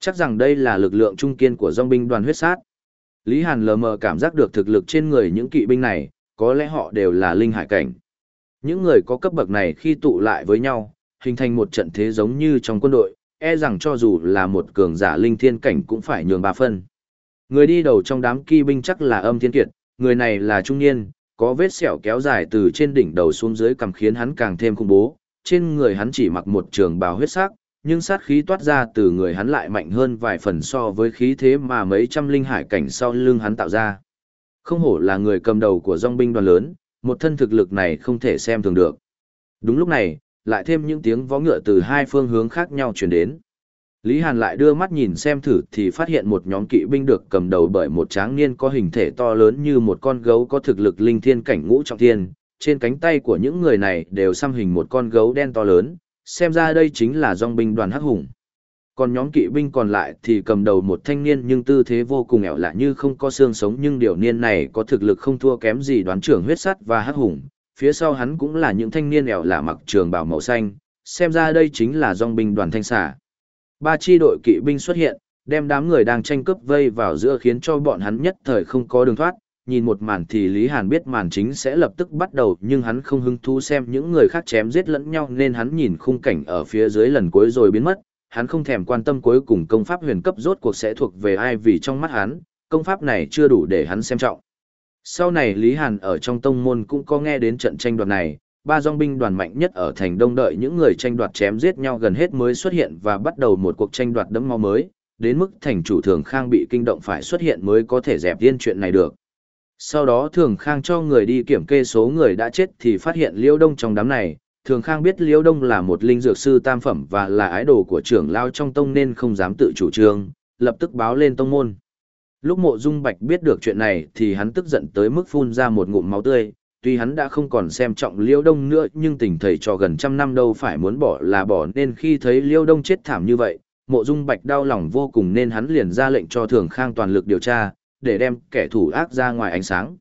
Chắc rằng đây là lực lượng trung kiên của dòng binh đoàn huyết sát. Lý Hàn lờ mờ cảm giác được thực lực trên người những kỵ binh này, có lẽ họ đều là linh hải cảnh. Những người có cấp bậc này khi tụ lại với nhau, hình thành một trận thế giống như trong quân đội, e rằng cho dù là một cường giả linh thiên cảnh cũng phải nhường ba phân. Người đi đầu trong đám kỵ binh chắc là âm thiên kiệt, người này là trung niên, có vết sẹo kéo dài từ trên đỉnh đầu xuống dưới cằm khiến hắn càng thêm khủng bố, trên người hắn chỉ mặc một trường bào huyết sắc, nhưng sát khí toát ra từ người hắn lại mạnh hơn vài phần so với khí thế mà mấy trăm linh hải cảnh sau lưng hắn tạo ra. Không hổ là người cầm đầu của dòng binh đoàn lớn, một thân thực lực này không thể xem thường được. Đúng lúc này, lại thêm những tiếng vó ngựa từ hai phương hướng khác nhau truyền đến. Lý Hàn lại đưa mắt nhìn xem thử thì phát hiện một nhóm kỵ binh được cầm đầu bởi một tráng niên có hình thể to lớn như một con gấu có thực lực linh thiên cảnh ngũ trọng thiên. Trên cánh tay của những người này đều xăm hình một con gấu đen to lớn, xem ra đây chính là dòng binh đoàn hắc hùng. Còn nhóm kỵ binh còn lại thì cầm đầu một thanh niên nhưng tư thế vô cùng ẻo lạ như không có xương sống nhưng điều niên này có thực lực không thua kém gì đoán trưởng huyết sắt và hắc hùng. Phía sau hắn cũng là những thanh niên ẻo lạ mặc trường bào màu xanh, xem ra đây chính là dòng binh đoàn thanh xà. Ba chi đội kỵ binh xuất hiện, đem đám người đang tranh cướp vây vào giữa khiến cho bọn hắn nhất thời không có đường thoát. Nhìn một màn thì Lý Hàn biết màn chính sẽ lập tức bắt đầu nhưng hắn không hứng thú xem những người khác chém giết lẫn nhau nên hắn nhìn khung cảnh ở phía dưới lần cuối rồi biến mất. Hắn không thèm quan tâm cuối cùng công pháp huyền cấp rốt cuộc sẽ thuộc về ai vì trong mắt hắn, công pháp này chưa đủ để hắn xem trọng. Sau này Lý Hàn ở trong tông môn cũng có nghe đến trận tranh đoạt này, ba dòng binh đoàn mạnh nhất ở thành đông đợi những người tranh đoạt chém giết nhau gần hết mới xuất hiện và bắt đầu một cuộc tranh đoạt đẫm máu mới, đến mức thành chủ thường khang bị kinh động phải xuất hiện mới có thể dẹp yên chuyện này được. Sau đó thường khang cho người đi kiểm kê số người đã chết thì phát hiện liêu đông trong đám này, thường khang biết liêu đông là một linh dược sư tam phẩm và là ái đồ của trưởng lao trong tông nên không dám tự chủ trương, lập tức báo lên tông môn. Lúc mộ dung bạch biết được chuyện này thì hắn tức giận tới mức phun ra một ngụm máu tươi, tuy hắn đã không còn xem trọng liêu đông nữa nhưng tình thầy cho gần trăm năm đâu phải muốn bỏ là bỏ nên khi thấy liêu đông chết thảm như vậy mộ dung bạch đau lòng vô cùng nên hắn liền ra lệnh cho thường khang toàn lực điều tra để đem kẻ thủ ác ra ngoài ánh sáng.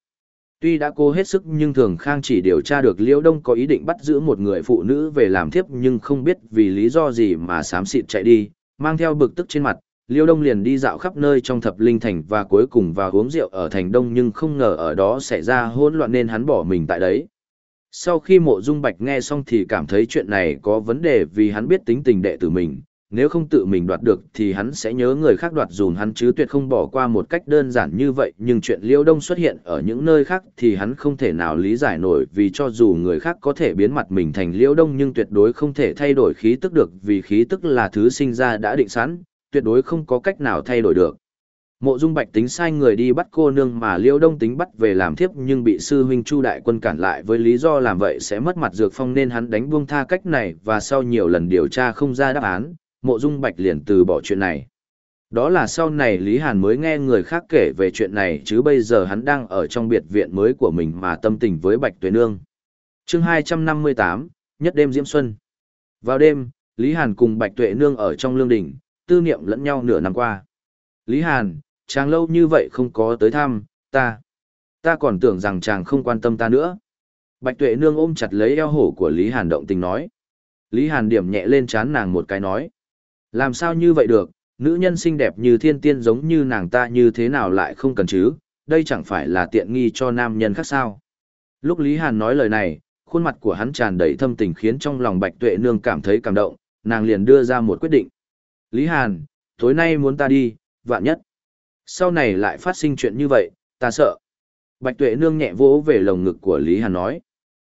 Tuy đã cố hết sức nhưng thường khang chỉ điều tra được liêu đông có ý định bắt giữ một người phụ nữ về làm thiếp nhưng không biết vì lý do gì mà xám xịt chạy đi mang theo bực tức trên mặt Liêu Đông liền đi dạo khắp nơi trong thập linh thành và cuối cùng vào uống rượu ở thành Đông nhưng không ngờ ở đó xảy ra hỗn loạn nên hắn bỏ mình tại đấy. Sau khi mộ dung bạch nghe xong thì cảm thấy chuyện này có vấn đề vì hắn biết tính tình đệ tử mình, nếu không tự mình đoạt được thì hắn sẽ nhớ người khác đoạt dùn hắn chứ tuyệt không bỏ qua một cách đơn giản như vậy. Nhưng chuyện Liêu Đông xuất hiện ở những nơi khác thì hắn không thể nào lý giải nổi vì cho dù người khác có thể biến mặt mình thành Liêu Đông nhưng tuyệt đối không thể thay đổi khí tức được vì khí tức là thứ sinh ra đã định sẵn, tuyệt đối không có cách nào thay đổi được. Mộ Dung Bạch tính sai người đi bắt cô nương mà Liêu Đông tính bắt về làm thiếp nhưng bị sư huynh Chu đại quân cản lại với lý do làm vậy sẽ mất mặt dược phong nên hắn đánh buông tha cách này và sau nhiều lần điều tra không ra đáp án, Mộ Dung Bạch liền từ bỏ chuyện này. Đó là sau này Lý Hàn mới nghe người khác kể về chuyện này chứ bây giờ hắn đang ở trong biệt viện mới của mình mà tâm tình với Bạch Tuệ Nương. chương 258, Nhất đêm Diễm Xuân. Vào đêm, Lý Hàn cùng Bạch Tuệ Nương ở trong lương đỉnh, tư niệm lẫn nhau nửa năm qua. Lý Hàn, chàng lâu như vậy không có tới thăm, ta. Ta còn tưởng rằng chàng không quan tâm ta nữa. Bạch Tuệ Nương ôm chặt lấy eo hổ của Lý Hàn động tình nói. Lý Hàn điểm nhẹ lên chán nàng một cái nói. Làm sao như vậy được, nữ nhân xinh đẹp như thiên tiên giống như nàng ta như thế nào lại không cần chứ, đây chẳng phải là tiện nghi cho nam nhân khác sao. Lúc Lý Hàn nói lời này, khuôn mặt của hắn tràn đầy thâm tình khiến trong lòng Bạch Tuệ Nương cảm thấy cảm động, nàng liền đưa ra một quyết định. Lý Hàn, tối nay muốn ta đi, vạn nhất. Sau này lại phát sinh chuyện như vậy, ta sợ. Bạch Tuệ Nương nhẹ vỗ về lồng ngực của Lý Hàn nói.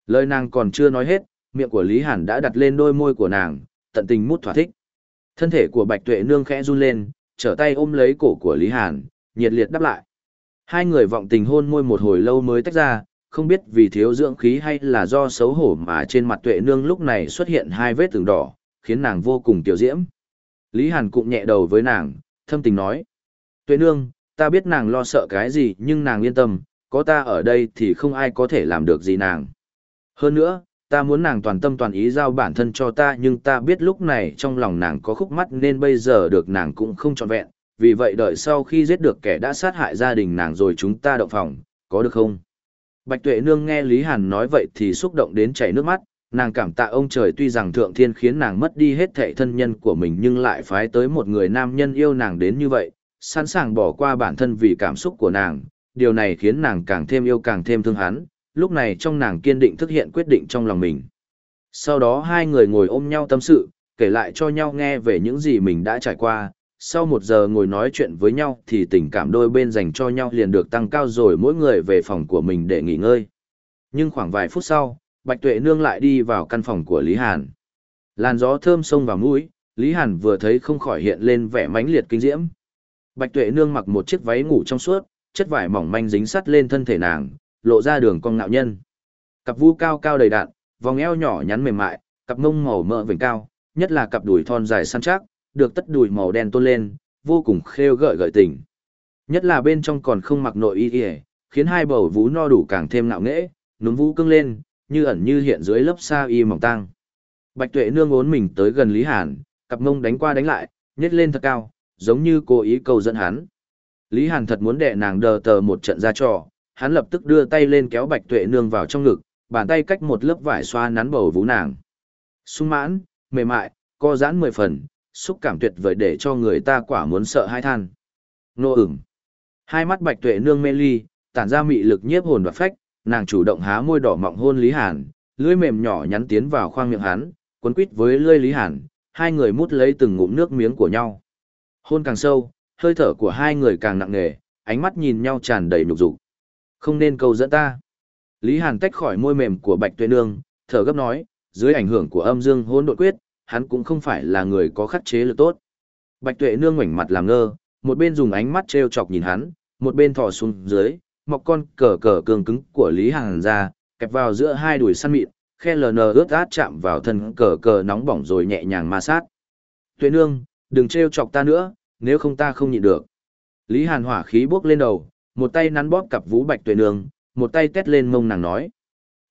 Lời nàng còn chưa nói hết, miệng của Lý Hàn đã đặt lên đôi môi của nàng, tận tình mút thỏa thích. Thân thể của Bạch Tuệ Nương khẽ run lên, trở tay ôm lấy cổ của Lý Hàn, nhiệt liệt đáp lại. Hai người vọng tình hôn môi một hồi lâu mới tách ra, không biết vì thiếu dưỡng khí hay là do xấu hổ mà trên mặt Tuệ Nương lúc này xuất hiện hai vết tường đỏ, khiến nàng vô cùng tiểu diễm. Lý Hàn cũng nhẹ đầu với nàng, thâm tình nói. Tuệ Nương, ta biết nàng lo sợ cái gì nhưng nàng yên tâm, có ta ở đây thì không ai có thể làm được gì nàng. Hơn nữa, ta muốn nàng toàn tâm toàn ý giao bản thân cho ta nhưng ta biết lúc này trong lòng nàng có khúc mắt nên bây giờ được nàng cũng không trọn vẹn, vì vậy đợi sau khi giết được kẻ đã sát hại gia đình nàng rồi chúng ta động phòng, có được không? Bạch Tuệ Nương nghe Lý Hàn nói vậy thì xúc động đến chảy nước mắt, nàng cảm tạ ông trời tuy rằng thượng thiên khiến nàng mất đi hết thệ thân nhân của mình nhưng lại phái tới một người nam nhân yêu nàng đến như vậy, sẵn sàng bỏ qua bản thân vì cảm xúc của nàng, điều này khiến nàng càng thêm yêu càng thêm thương hắn, lúc này trong nàng kiên định thực hiện quyết định trong lòng mình. Sau đó hai người ngồi ôm nhau tâm sự, kể lại cho nhau nghe về những gì mình đã trải qua, sau một giờ ngồi nói chuyện với nhau thì tình cảm đôi bên dành cho nhau liền được tăng cao rồi mỗi người về phòng của mình để nghỉ ngơi. Nhưng khoảng vài phút sau, Bạch Tuệ Nương lại đi vào căn phòng của Lý Hàn. Làn gió thơm sông vào mũi, Lý Hàn vừa thấy không khỏi hiện lên vẻ mãnh liệt kinh diễm. Bạch Tuệ Nương mặc một chiếc váy ngủ trong suốt, chất vải mỏng manh dính sắt lên thân thể nàng, lộ ra đường cong ngạo nhân. Cặp vu cao cao đầy đạn, vòng eo nhỏ nhắn mềm mại, cặp mông màu mỡ vểnh cao, nhất là cặp đùi thon dài săn chắc, được tất đùi màu đen tôn lên, vô cùng khêu gợi gợi tình. Nhất là bên trong còn không mặc nội y y, khiến hai bầu vú no đủ càng thêm ngạo nghễ, núm vú cưng lên, như ẩn như hiện dưới lớp sa y mỏng tăng. Bạch Tuệ nương ốn mình tới gần Lý Hàn, cặp mông đánh qua đánh lại, nhét lên thật cao, giống như cố ý cầu dẫn hắn. Lý Hàn thật muốn đè nàng đờ tờ một trận ra trò, hắn lập tức đưa tay lên kéo Bạch Tuệ nương vào trong ngực, bàn tay cách một lớp vải xoa nắn bầu vú nàng. Sung mãn, mềm mại, co giãn mười phần, xúc cảm tuyệt vời để cho người ta quả muốn sợ hai than. Nô ửng. Hai mắt Bạch Tuệ nương mê ly, tản ra mị lực nhiếp hồn và phách, nàng chủ động há môi đỏ mọng hôn Lý Hàn, lưỡi mềm nhỏ nhắn tiến vào khoang miệng hắn, cuốn quít với lưỡi Lý Hàn, hai người mút lấy từng ngụm nước miếng của nhau. Hôn càng sâu, hơi thở của hai người càng nặng nề, ánh mắt nhìn nhau tràn đầy nhục dục. Không nên cầu dẫn ta. Lý Hàn tách khỏi môi mềm của Bạch Tuệ Nương, thở gấp nói, dưới ảnh hưởng của âm dương hôn độn quyết, hắn cũng không phải là người có khắc chế lực tốt. Bạch Tuệ Nương ngoảnh mặt làm ngơ, một bên dùng ánh mắt trêu chọc nhìn hắn, một bên thò xuống dưới, mọc con cờ cờ cường cứng của Lý Hàn ra, kẹp vào giữa hai đùi săn mịn, khe lờ nờ ướt át chạm vào thân cờ cờ nóng bỏng rồi nhẹ nhàng ma sát. Tuệ Nương, đừng trêu chọc ta nữa, nếu không ta không nhịn được. Lý Hàn hỏa khí bốc lên đầu, một tay nắn bóp cặp vũ bạch tuệ nương, một tay tét lên mông nàng nói.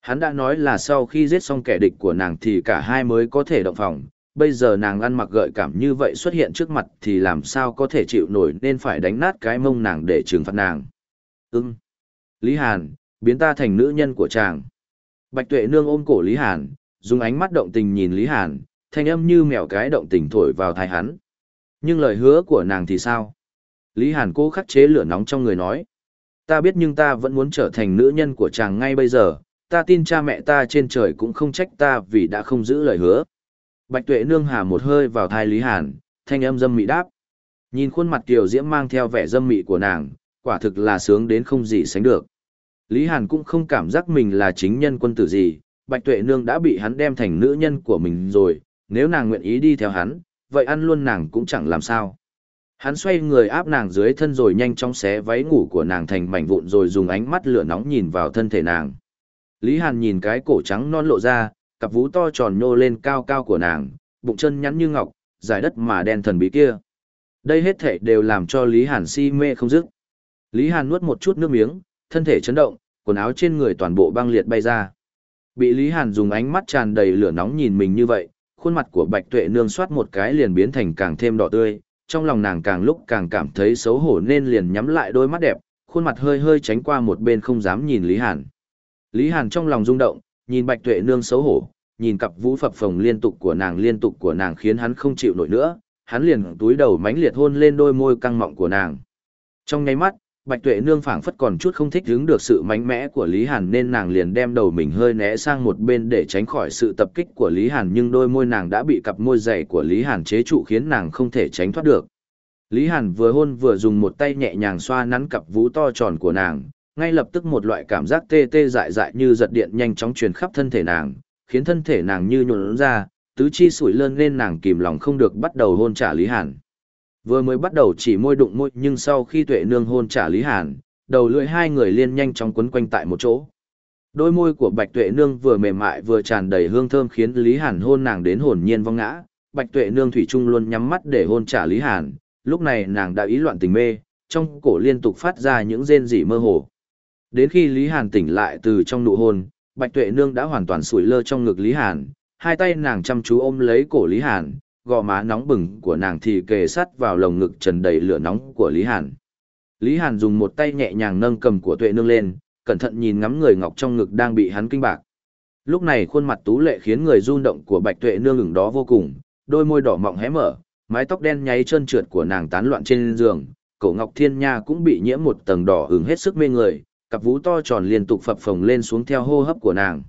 Hắn đã nói là sau khi giết xong kẻ địch của nàng thì cả hai mới có thể động phòng, bây giờ nàng ăn mặc gợi cảm như vậy xuất hiện trước mặt thì làm sao có thể chịu nổi nên phải đánh nát cái mông nàng để trừng phạt nàng. Ừm. Lý Hàn, biến ta thành nữ nhân của chàng. Bạch tuệ nương ôm cổ Lý Hàn, dùng ánh mắt động tình nhìn Lý Hàn, thanh âm như mèo cái động tình thổi vào thai hắn. Nhưng lời hứa của nàng thì sao? Lý Hàn cố khắc chế lửa nóng trong người nói. Ta biết nhưng ta vẫn muốn trở thành nữ nhân của chàng ngay bây giờ, ta tin cha mẹ ta trên trời cũng không trách ta vì đã không giữ lời hứa. Bạch tuệ nương hà một hơi vào thai Lý Hàn, thanh âm dâm mị đáp. Nhìn khuôn mặt kiều diễm mang theo vẻ dâm mị của nàng, quả thực là sướng đến không gì sánh được. Lý Hàn cũng không cảm giác mình là chính nhân quân tử gì, Bạch Tuệ Nương đã bị hắn đem thành nữ nhân của mình rồi, nếu nàng nguyện ý đi theo hắn, vậy ăn luôn nàng cũng chẳng làm sao. Hắn xoay người áp nàng dưới thân rồi nhanh chóng xé váy ngủ của nàng thành mảnh vụn rồi dùng ánh mắt lửa nóng nhìn vào thân thể nàng. Lý Hàn nhìn cái cổ trắng non lộ ra, cặp vú to tròn nhô lên cao cao của nàng, bụng chân nhắn như ngọc, dài đất mà đen thần bí kia. Đây hết thảy đều làm cho Lý Hàn si mê không dứt. Lý Hàn nuốt một chút nước miếng, thân thể chấn động, quần áo trên người toàn bộ băng liệt bay ra. Bị Lý Hàn dùng ánh mắt tràn đầy lửa nóng nhìn mình như vậy, khuôn mặt của Bạch Tuệ nương soát một cái liền biến thành càng thêm đỏ tươi, trong lòng nàng càng lúc càng cảm thấy xấu hổ nên liền nhắm lại đôi mắt đẹp, khuôn mặt hơi hơi tránh qua một bên không dám nhìn Lý Hàn. Lý Hàn trong lòng rung động, nhìn Bạch Tuệ nương xấu hổ, nhìn cặp vũ phập phồng liên tục của nàng liên tục của nàng khiến hắn không chịu nổi nữa, hắn liền túi đầu mánh liệt hôn lên đôi môi căng mọng của nàng. Trong nháy mắt, Bạch Tuệ Nương phảng phất còn chút không thích hứng được sự mạnh mẽ của Lý Hàn nên nàng liền đem đầu mình hơi né sang một bên để tránh khỏi sự tập kích của Lý Hàn nhưng đôi môi nàng đã bị cặp môi dày của Lý Hàn chế trụ khiến nàng không thể tránh thoát được. Lý Hàn vừa hôn vừa dùng một tay nhẹ nhàng xoa nắn cặp vú to tròn của nàng, ngay lập tức một loại cảm giác tê tê dại dại như giật điện nhanh chóng truyền khắp thân thể nàng, khiến thân thể nàng như nhuộn ra, tứ chi sủi lơn nên nàng kìm lòng không được bắt đầu hôn trả Lý Hàn. Vừa mới bắt đầu chỉ môi đụng môi nhưng sau khi tuệ nương hôn trả Lý Hàn, đầu lưỡi hai người liên nhanh chóng quấn quanh tại một chỗ. Đôi môi của Bạch Tuệ Nương vừa mềm mại vừa tràn đầy hương thơm khiến Lý Hàn hôn nàng đến hồn nhiên vong ngã. Bạch Tuệ Nương thủy chung luôn nhắm mắt để hôn trả Lý Hàn, lúc này nàng đã ý loạn tình mê, trong cổ liên tục phát ra những rên rỉ mơ hồ. Đến khi Lý Hàn tỉnh lại từ trong nụ hôn, Bạch Tuệ Nương đã hoàn toàn sủi lơ trong ngực Lý Hàn, hai tay nàng chăm chú ôm lấy cổ Lý Hàn, gò má nóng bừng của nàng thì kề sát vào lồng ngực trần đầy lửa nóng của Lý Hàn. Lý Hàn dùng một tay nhẹ nhàng nâng cầm của Tuệ Nương lên, cẩn thận nhìn ngắm người ngọc trong ngực đang bị hắn kinh bạc. Lúc này khuôn mặt tú lệ khiến người run động của Bạch Tuệ Nương ngừng đó vô cùng, đôi môi đỏ mọng hé mở, mái tóc đen nháy trơn trượt của nàng tán loạn trên giường, cổ ngọc thiên nha cũng bị nhiễm một tầng đỏ ửng hết sức mê người, cặp vú to tròn liên tục phập phồng lên xuống theo hô hấp của nàng.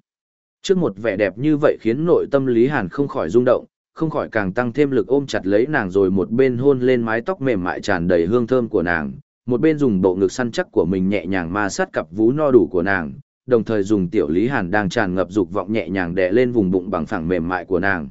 Trước một vẻ đẹp như vậy khiến nội tâm Lý Hàn không khỏi rung động, không khỏi càng tăng thêm lực ôm chặt lấy nàng rồi một bên hôn lên mái tóc mềm mại tràn đầy hương thơm của nàng, một bên dùng bộ ngực săn chắc của mình nhẹ nhàng ma sát cặp vú no đủ của nàng, đồng thời dùng tiểu Lý Hàn đang tràn ngập dục vọng nhẹ nhàng đè lên vùng bụng bằng phẳng mềm mại của nàng.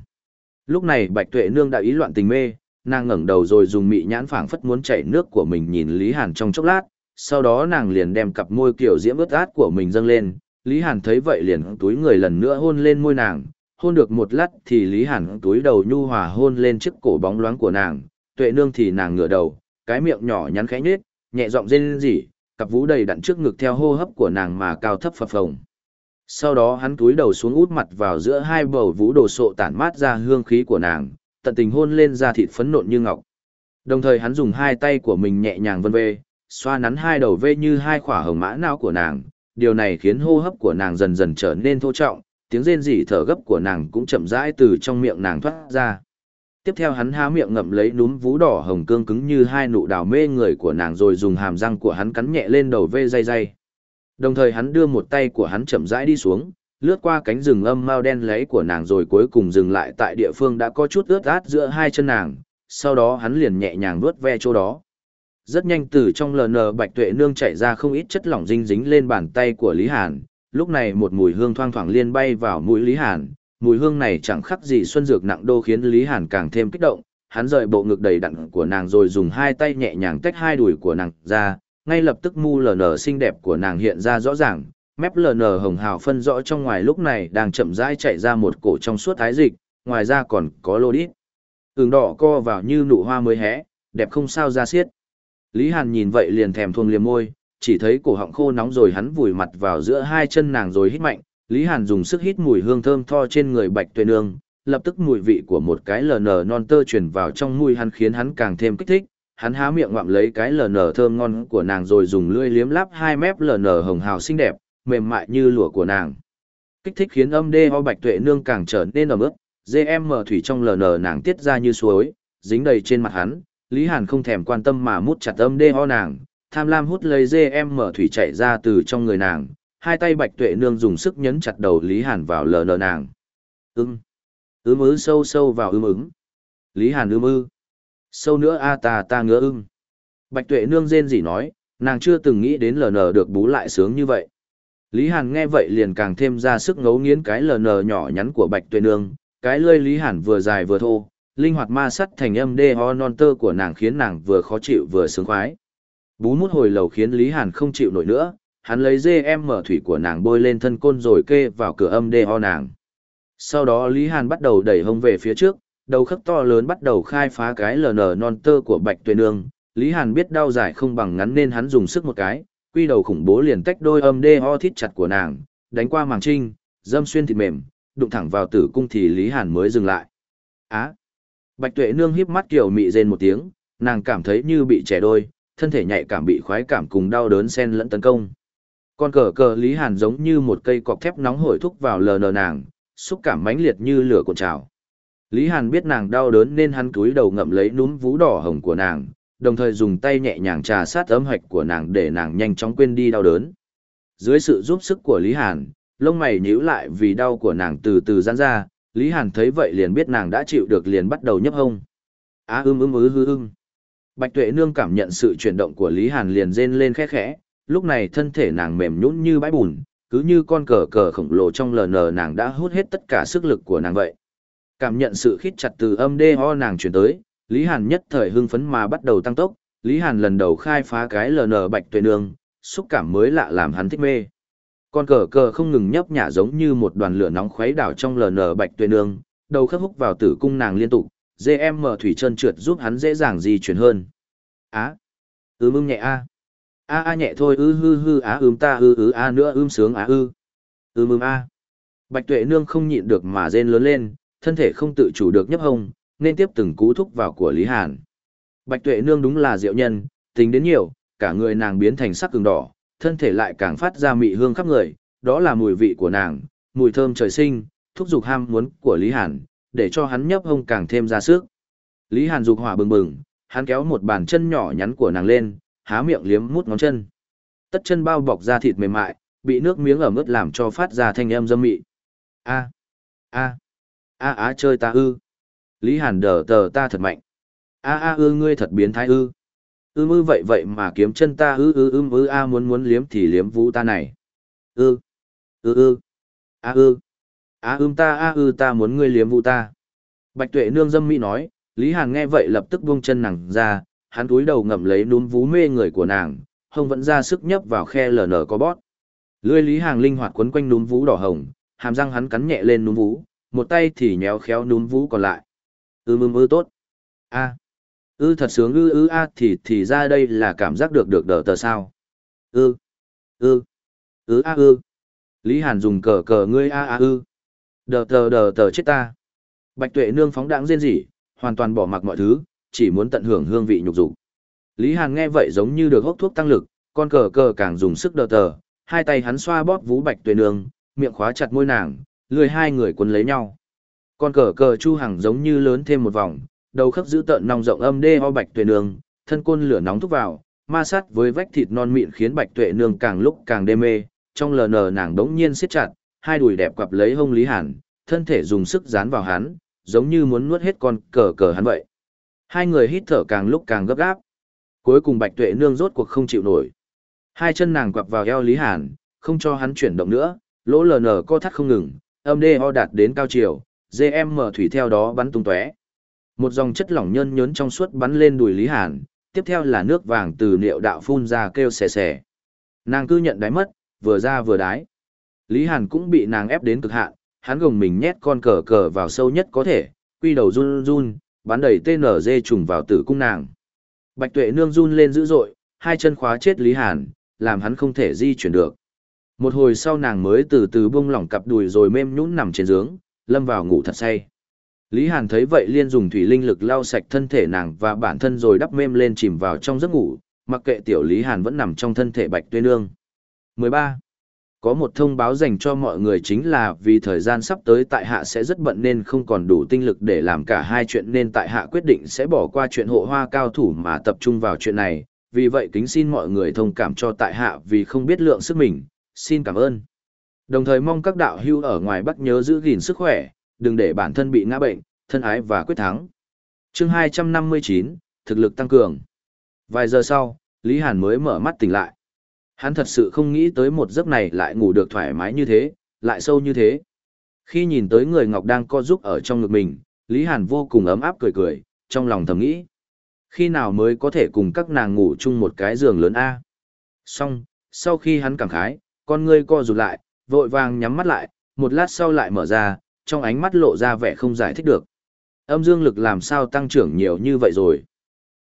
Lúc này Bạch Tuệ Nương đã ý loạn tình mê, nàng ngẩng đầu rồi dùng mị nhãn phảng phất muốn chảy nước của mình nhìn Lý Hàn trong chốc lát, sau đó nàng liền đem cặp môi kiểu diễm ướt át của mình dâng lên, Lý Hàn thấy vậy liền túi người lần nữa hôn lên môi nàng, hôn được một lát thì Lý Hàn túi đầu nhu hòa hôn lên chiếc cổ bóng loáng của nàng, tuệ nương thì nàng ngửa đầu, cái miệng nhỏ nhắn khẽ nhếch, nhẹ giọng rên rỉ, cặp vú đầy đặn trước ngực theo hô hấp của nàng mà cao thấp phập phồng. Sau đó hắn túi đầu xuống út mặt vào giữa hai bầu vú đồ sộ tản mát ra hương khí của nàng, tận tình hôn lên da thịt phấn nộn như ngọc. Đồng thời hắn dùng hai tay của mình nhẹ nhàng vân vê, xoa nắn hai đầu vê như hai khỏa hồng mã não của nàng, điều này khiến hô hấp của nàng dần dần trở nên thô trọng, tiếng rên rỉ thở gấp của nàng cũng chậm rãi từ trong miệng nàng thoát ra. Tiếp theo hắn há miệng ngậm lấy núm vú đỏ hồng cương cứng như hai nụ đào mê người của nàng rồi dùng hàm răng của hắn cắn nhẹ lên đầu vê dây dây. Đồng thời hắn đưa một tay của hắn chậm rãi đi xuống, lướt qua cánh rừng âm mao đen lấy của nàng rồi cuối cùng dừng lại tại địa phương đã có chút ướt át giữa hai chân nàng, sau đó hắn liền nhẹ nhàng vuốt ve chỗ đó. Rất nhanh từ trong LN Bạch Tuệ Nương chạy ra không ít chất lỏng dính dính lên bàn tay của Lý Hàn, lúc này một mùi hương thoang thoảng liên bay vào mũi Lý Hàn, mùi hương này chẳng khác gì xuân dược nặng đô khiến Lý Hàn càng thêm kích động, hắn rời bộ ngực đầy đặn của nàng rồi dùng hai tay nhẹ nhàng tách hai đùi của nàng ra, ngay lập tức mu LN xinh đẹp của nàng hiện ra rõ ràng, mép LN hồng hào phân rõ trong ngoài lúc này đang chậm rãi chạy ra một cổ trong suốt thái dịch, ngoài ra còn có lô đít. Tường đỏ co vào như nụ hoa mới hé, đẹp không sao ra xiết. Lý Hàn nhìn vậy liền thèm thuồng liếm môi, chỉ thấy cổ họng khô nóng rồi hắn vùi mặt vào giữa hai chân nàng rồi hít mạnh, Lý Hàn dùng sức hít mùi hương thơm tho trên người Bạch Tuệ Nương, lập tức mùi vị của một cái lờ nở non tơ truyền vào trong mũi hắn khiến hắn càng thêm kích thích, hắn há miệng ngoạm lấy cái lờ nở thơm ngon của nàng rồi dùng lưỡi liếm láp hai mép lờ nở hồng hào xinh đẹp, mềm mại như lụa của nàng. Kích thích khiến âm đê ho Bạch Tuệ Nương càng trở nên ẩm ướt, GM thủy trong lờ nở nàng tiết ra như suối, dính đầy trên mặt hắn, Lý Hàn không thèm quan tâm mà mút chặt âm đê ho nàng, tham lam hút lấy dê em mở thủy chạy ra từ trong người nàng, hai tay bạch tuệ nương dùng sức nhấn chặt đầu Lý Hàn vào lờ lờ nàng. Ưm, ưm ứ sâu sâu vào ưm ứng. Lý Hàn ưm ư. Sâu nữa a ta ta ngứa ưm. Bạch tuệ nương rên gì nói, nàng chưa từng nghĩ đến lờ nờ được bú lại sướng như vậy. Lý Hàn nghe vậy liền càng thêm ra sức ngấu nghiến cái lờ nờ nhỏ nhắn của bạch tuệ nương, cái lơi Lý Hàn vừa dài vừa thô, linh hoạt ma sắt thành âm đê ho non tơ của nàng khiến nàng vừa khó chịu vừa sướng khoái. Bú mút hồi lầu khiến Lý Hàn không chịu nổi nữa, hắn lấy dê em mở thủy của nàng bôi lên thân côn rồi kê vào cửa âm đê ho nàng. Sau đó Lý Hàn bắt đầu đẩy hông về phía trước, đầu khắc to lớn bắt đầu khai phá cái lờ non tơ của Bạch Tuệ Nương. Lý Hàn biết đau dài không bằng ngắn nên hắn dùng sức một cái, quy đầu khủng bố liền tách đôi âm đê ho thít chặt của nàng, đánh qua màng trinh, dâm xuyên thịt mềm, đụng thẳng vào tử cung thì Lý Hàn mới dừng lại. Á! Bạch Tuệ Nương híp mắt kiểu mị rên một tiếng, nàng cảm thấy như bị trẻ đôi, thân thể nhạy cảm bị khoái cảm cùng đau đớn xen lẫn tấn công. Con cờ cờ Lý Hàn giống như một cây cọc thép nóng hổi thúc vào lờ nờ nàng, xúc cảm mãnh liệt như lửa cuộn trào. Lý Hàn biết nàng đau đớn nên hắn cúi đầu ngậm lấy núm vú đỏ hồng của nàng, đồng thời dùng tay nhẹ nhàng trà sát ấm hạch của nàng để nàng nhanh chóng quên đi đau đớn. Dưới sự giúp sức của Lý Hàn, lông mày nhíu lại vì đau của nàng từ từ giãn ra, Lý Hàn thấy vậy liền biết nàng đã chịu được liền bắt đầu nhấp hông. Á ưm ưm ư hư ưm. Bạch Tuệ Nương cảm nhận sự chuyển động của Lý Hàn liền rên lên khẽ khẽ, lúc này thân thể nàng mềm nhũn như bãi bùn, cứ như con cờ cờ khổng lồ trong lờ nờ nàng đã hút hết tất cả sức lực của nàng vậy. Cảm nhận sự khít chặt từ âm đê ho nàng chuyển tới, Lý Hàn nhất thời hưng phấn mà bắt đầu tăng tốc, Lý Hàn lần đầu khai phá cái lờ nờ Bạch Tuệ Nương, xúc cảm mới lạ làm hắn thích mê. Con cờ cờ không ngừng nhấp nhả giống như một đoàn lửa nóng khuấy đảo trong lờ nờ Bạch Tuệ Nương, đầu khớp húc vào tử cung nàng liên tục, GM thủy chân trượt giúp hắn dễ dàng di chuyển hơn. Á. ư mưng nhẹ a. A a nhẹ thôi ư hư hư á ưm ta ư ư a nữa ưm sướng á ư. Ưm ưm a. Bạch tuệ nương không nhịn được mà rên lớn lên, thân thể không tự chủ được nhấp hông, nên tiếp từng cú thúc vào của Lý Hàn. Bạch tuệ nương đúng là diệu nhân, tính đến nhiều, cả người nàng biến thành sắc cường đỏ, thân thể lại càng phát ra mị hương khắp người, đó là mùi vị của nàng, mùi thơm trời sinh, thúc giục ham muốn của Lý Hàn, để cho hắn nhấp hông càng thêm ra sức. Lý Hàn dục hỏa bừng bừng, hắn kéo một bàn chân nhỏ nhắn của nàng lên, há miệng liếm mút ngón chân. Tất chân bao bọc da thịt mềm mại, bị nước miếng ẩm ướt làm cho phát ra thanh âm dâm mị. A, a, a á chơi ta ư. Lý Hàn đờ tờ ta thật mạnh. A a ư ngươi thật biến thái ư. Ư ư vậy vậy mà kiếm chân ta ư ư ư ư a muốn muốn liếm thì liếm vũ ta này. Ư, ư ư, a ư, a ưm ta a ư ta muốn ngươi liếm vụ ta. Bạch tuệ nương dâm mỹ nói, Lý Hàn nghe vậy lập tức buông chân nàng ra, hắn túi đầu ngậm lấy núm vú mê người của nàng, hông vẫn ra sức nhấp vào khe lở nở có bót. Lưỡi Lý Hàng linh hoạt quấn quanh núm vú đỏ hồng, hàm răng hắn cắn nhẹ lên núm vú, một tay thì nhéo khéo núm vú còn lại. Ư mư ư tốt. A. Ư thật sướng ư ư a thì thì ra đây là cảm giác được được đỡ tờ sao. Ư. Ư. Ư a ư. Lý Hàn dùng cờ cờ ngươi a a ư. Đờ tờ đờ tờ chết ta. Bạch tuệ nương phóng đãng rên rỉ, hoàn toàn bỏ mặc mọi thứ, chỉ muốn tận hưởng hương vị nhục dục. Lý Hàn nghe vậy giống như được hốc thuốc tăng lực, con cờ cờ càng dùng sức đờ tờ, hai tay hắn xoa bóp vú bạch tuệ nương, miệng khóa chặt môi nàng, lười hai người quấn lấy nhau. Con cờ cờ chu hằng giống như lớn thêm một vòng, đầu khớp giữ tợn nòng rộng âm đê ho bạch tuệ nương, thân côn lửa nóng thúc vào, ma sát với vách thịt non mịn khiến bạch tuệ nương càng lúc càng đê mê, trong lờ nờ nàng đống nhiên siết chặt, hai đùi đẹp quặp lấy hông Lý Hàn, thân thể dùng sức dán vào hắn, giống như muốn nuốt hết con cờ cờ hắn vậy. Hai người hít thở càng lúc càng gấp gáp. Cuối cùng Bạch Tuệ Nương rốt cuộc không chịu nổi. Hai chân nàng quặp vào eo Lý Hàn, không cho hắn chuyển động nữa, lỗ lờ nở co thắt không ngừng, âm đê ho đạt đến cao chiều, GM thủy theo đó bắn tung tóe. Một dòng chất lỏng nhân nhớn trong suốt bắn lên đùi Lý Hàn, tiếp theo là nước vàng từ niệu đạo phun ra kêu xè xè. Nàng cứ nhận đáy mất, vừa ra vừa đái. Lý Hàn cũng bị nàng ép đến cực hạn, hắn gồng mình nhét con cờ cờ vào sâu nhất có thể, quy đầu run run, bắn đầy TNG trùng vào tử cung nàng. Bạch tuệ nương run lên dữ dội, hai chân khóa chết Lý Hàn, làm hắn không thể di chuyển được. Một hồi sau nàng mới từ từ buông lỏng cặp đùi rồi mềm nhũn nằm trên giường, lâm vào ngủ thật say. Lý Hàn thấy vậy liên dùng thủy linh lực lau sạch thân thể nàng và bản thân rồi đắp mềm lên chìm vào trong giấc ngủ, mặc kệ tiểu Lý Hàn vẫn nằm trong thân thể Bạch Tuệ Nương. 13. Có một thông báo dành cho mọi người chính là vì thời gian sắp tới tại hạ sẽ rất bận nên không còn đủ tinh lực để làm cả hai chuyện nên tại hạ quyết định sẽ bỏ qua chuyện hộ hoa cao thủ mà tập trung vào chuyện này, vì vậy kính xin mọi người thông cảm cho tại hạ vì không biết lượng sức mình, xin cảm ơn. Đồng thời mong các đạo hưu ở ngoài Bắc nhớ giữ gìn sức khỏe, đừng để bản thân bị ngã bệnh, thân ái và quyết thắng. Chương 259, thực lực tăng cường. Vài giờ sau, Lý Hàn mới mở mắt tỉnh lại. Hắn thật sự không nghĩ tới một giấc này lại ngủ được thoải mái như thế, lại sâu như thế. Khi nhìn tới người Ngọc đang co giúp ở trong ngực mình, Lý Hàn vô cùng ấm áp cười cười, trong lòng thầm nghĩ. Khi nào mới có thể cùng các nàng ngủ chung một cái giường lớn A? Xong, sau khi hắn cảm khái, con ngươi co rụt lại, vội vàng nhắm mắt lại, một lát sau lại mở ra, trong ánh mắt lộ ra vẻ không giải thích được. Âm dương lực làm sao tăng trưởng nhiều như vậy rồi?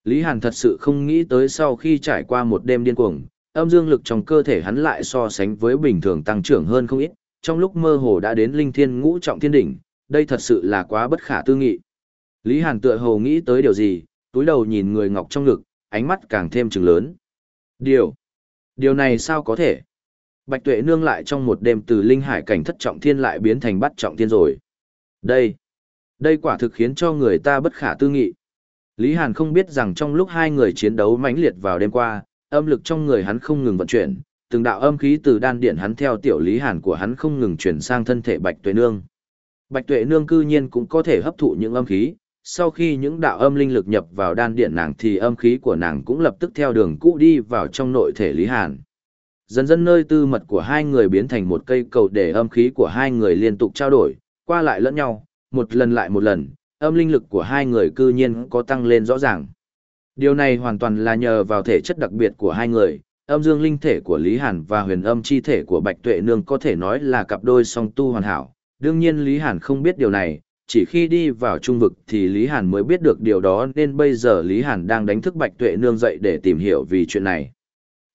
Lý Hàn thật sự không nghĩ tới sau khi trải qua một đêm điên cuồng, âm dương lực trong cơ thể hắn lại so sánh với bình thường tăng trưởng hơn không ít, trong lúc mơ hồ đã đến linh thiên ngũ trọng thiên đỉnh, đây thật sự là quá bất khả tư nghị. Lý Hàn tựa hồ nghĩ tới điều gì, túi đầu nhìn người ngọc trong ngực, ánh mắt càng thêm trừng lớn. Điều, điều này sao có thể? Bạch tuệ nương lại trong một đêm từ linh hải cảnh thất trọng thiên lại biến thành bắt trọng thiên rồi. Đây, Đây quả thực khiến cho người ta bất khả tư nghị. Lý Hàn không biết rằng trong lúc hai người chiến đấu mãnh liệt vào đêm qua, âm lực trong người hắn không ngừng vận chuyển, từng đạo âm khí từ đan điện hắn theo tiểu Lý Hàn của hắn không ngừng chuyển sang thân thể Bạch Tuệ Nương. Bạch Tuệ Nương cư nhiên cũng có thể hấp thụ những âm khí, sau khi những đạo âm linh lực nhập vào đan điện nàng thì âm khí của nàng cũng lập tức theo đường cũ đi vào trong nội thể Lý Hàn. Dần dần nơi tư mật của hai người biến thành một cây cầu để âm khí của hai người liên tục trao đổi, qua lại lẫn nhau, một lần lại một lần, âm linh lực của hai người cư nhiên có tăng lên rõ ràng. Điều này hoàn toàn là nhờ vào thể chất đặc biệt của hai người, âm dương linh thể của Lý Hàn và huyền âm chi thể của Bạch Tuệ Nương có thể nói là cặp đôi song tu hoàn hảo. Đương nhiên Lý Hàn không biết điều này, chỉ khi đi vào trung vực thì Lý Hàn mới biết được điều đó nên bây giờ Lý Hàn đang đánh thức Bạch Tuệ Nương dậy để tìm hiểu vì chuyện này.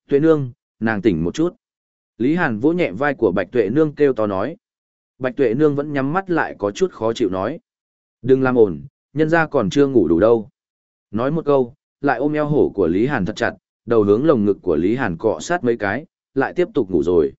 Tuệ Nương, nàng tỉnh một chút. Lý Hàn vỗ nhẹ vai của Bạch Tuệ Nương kêu to nói. Bạch Tuệ Nương vẫn nhắm mắt lại có chút khó chịu nói. Đừng làm ổn, nhân ra còn chưa ngủ đủ đâu. Nói một câu, lại ôm eo hổ của Lý Hàn thật chặt, đầu hướng lồng ngực của Lý Hàn cọ sát mấy cái, lại tiếp tục ngủ rồi.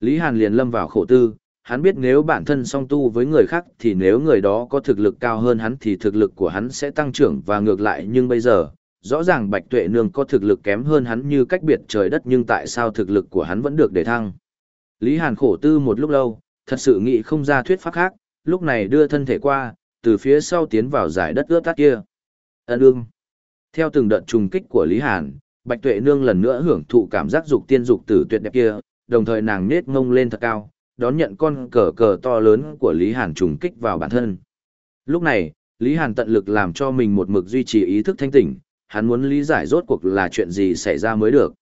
Lý Hàn liền lâm vào khổ tư, hắn biết nếu bản thân song tu với người khác thì nếu người đó có thực lực cao hơn hắn thì thực lực của hắn sẽ tăng trưởng và ngược lại nhưng bây giờ, rõ ràng Bạch Tuệ Nương có thực lực kém hơn hắn như cách biệt trời đất nhưng tại sao thực lực của hắn vẫn được để thăng. Lý Hàn khổ tư một lúc lâu, thật sự nghĩ không ra thuyết pháp khác, lúc này đưa thân thể qua, từ phía sau tiến vào giải đất ướt tắt kia. Ấn ương. Theo từng đợt trùng kích của Lý Hàn, Bạch Tuệ Nương lần nữa hưởng thụ cảm giác dục tiên dục tử tuyệt đẹp kia, đồng thời nàng nết ngông lên thật cao, đón nhận con cờ cờ to lớn của Lý Hàn trùng kích vào bản thân. Lúc này, Lý Hàn tận lực làm cho mình một mực duy trì ý thức thanh tỉnh, hắn muốn lý giải rốt cuộc là chuyện gì xảy ra mới được.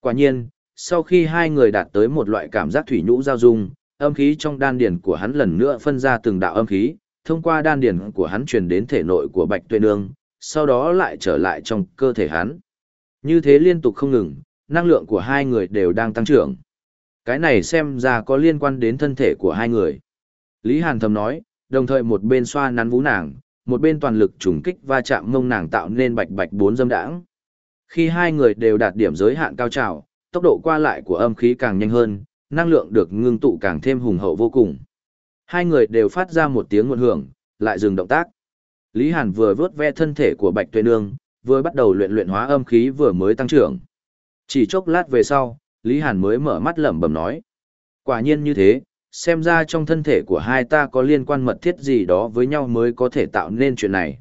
Quả nhiên, sau khi hai người đạt tới một loại cảm giác thủy nhũ giao dung, âm khí trong đan điền của hắn lần nữa phân ra từng đạo âm khí, thông qua đan điền của hắn truyền đến thể nội của Bạch Tuệ Nương, sau đó lại trở lại trong cơ thể hắn. Như thế liên tục không ngừng, năng lượng của hai người đều đang tăng trưởng. Cái này xem ra có liên quan đến thân thể của hai người. Lý Hàn thầm nói, đồng thời một bên xoa nắn vú nàng, một bên toàn lực trùng kích va chạm mông nàng tạo nên bạch bạch bốn dâm đãng. Khi hai người đều đạt điểm giới hạn cao trào, tốc độ qua lại của âm khí càng nhanh hơn, năng lượng được ngưng tụ càng thêm hùng hậu vô cùng. Hai người đều phát ra một tiếng nguồn hưởng, lại dừng động tác. Lý Hàn vừa vớt ve thân thể của Bạch Tuệ Nương, vừa bắt đầu luyện luyện hóa âm khí vừa mới tăng trưởng. Chỉ chốc lát về sau, Lý Hàn mới mở mắt lẩm bẩm nói. Quả nhiên như thế, xem ra trong thân thể của hai ta có liên quan mật thiết gì đó với nhau mới có thể tạo nên chuyện này.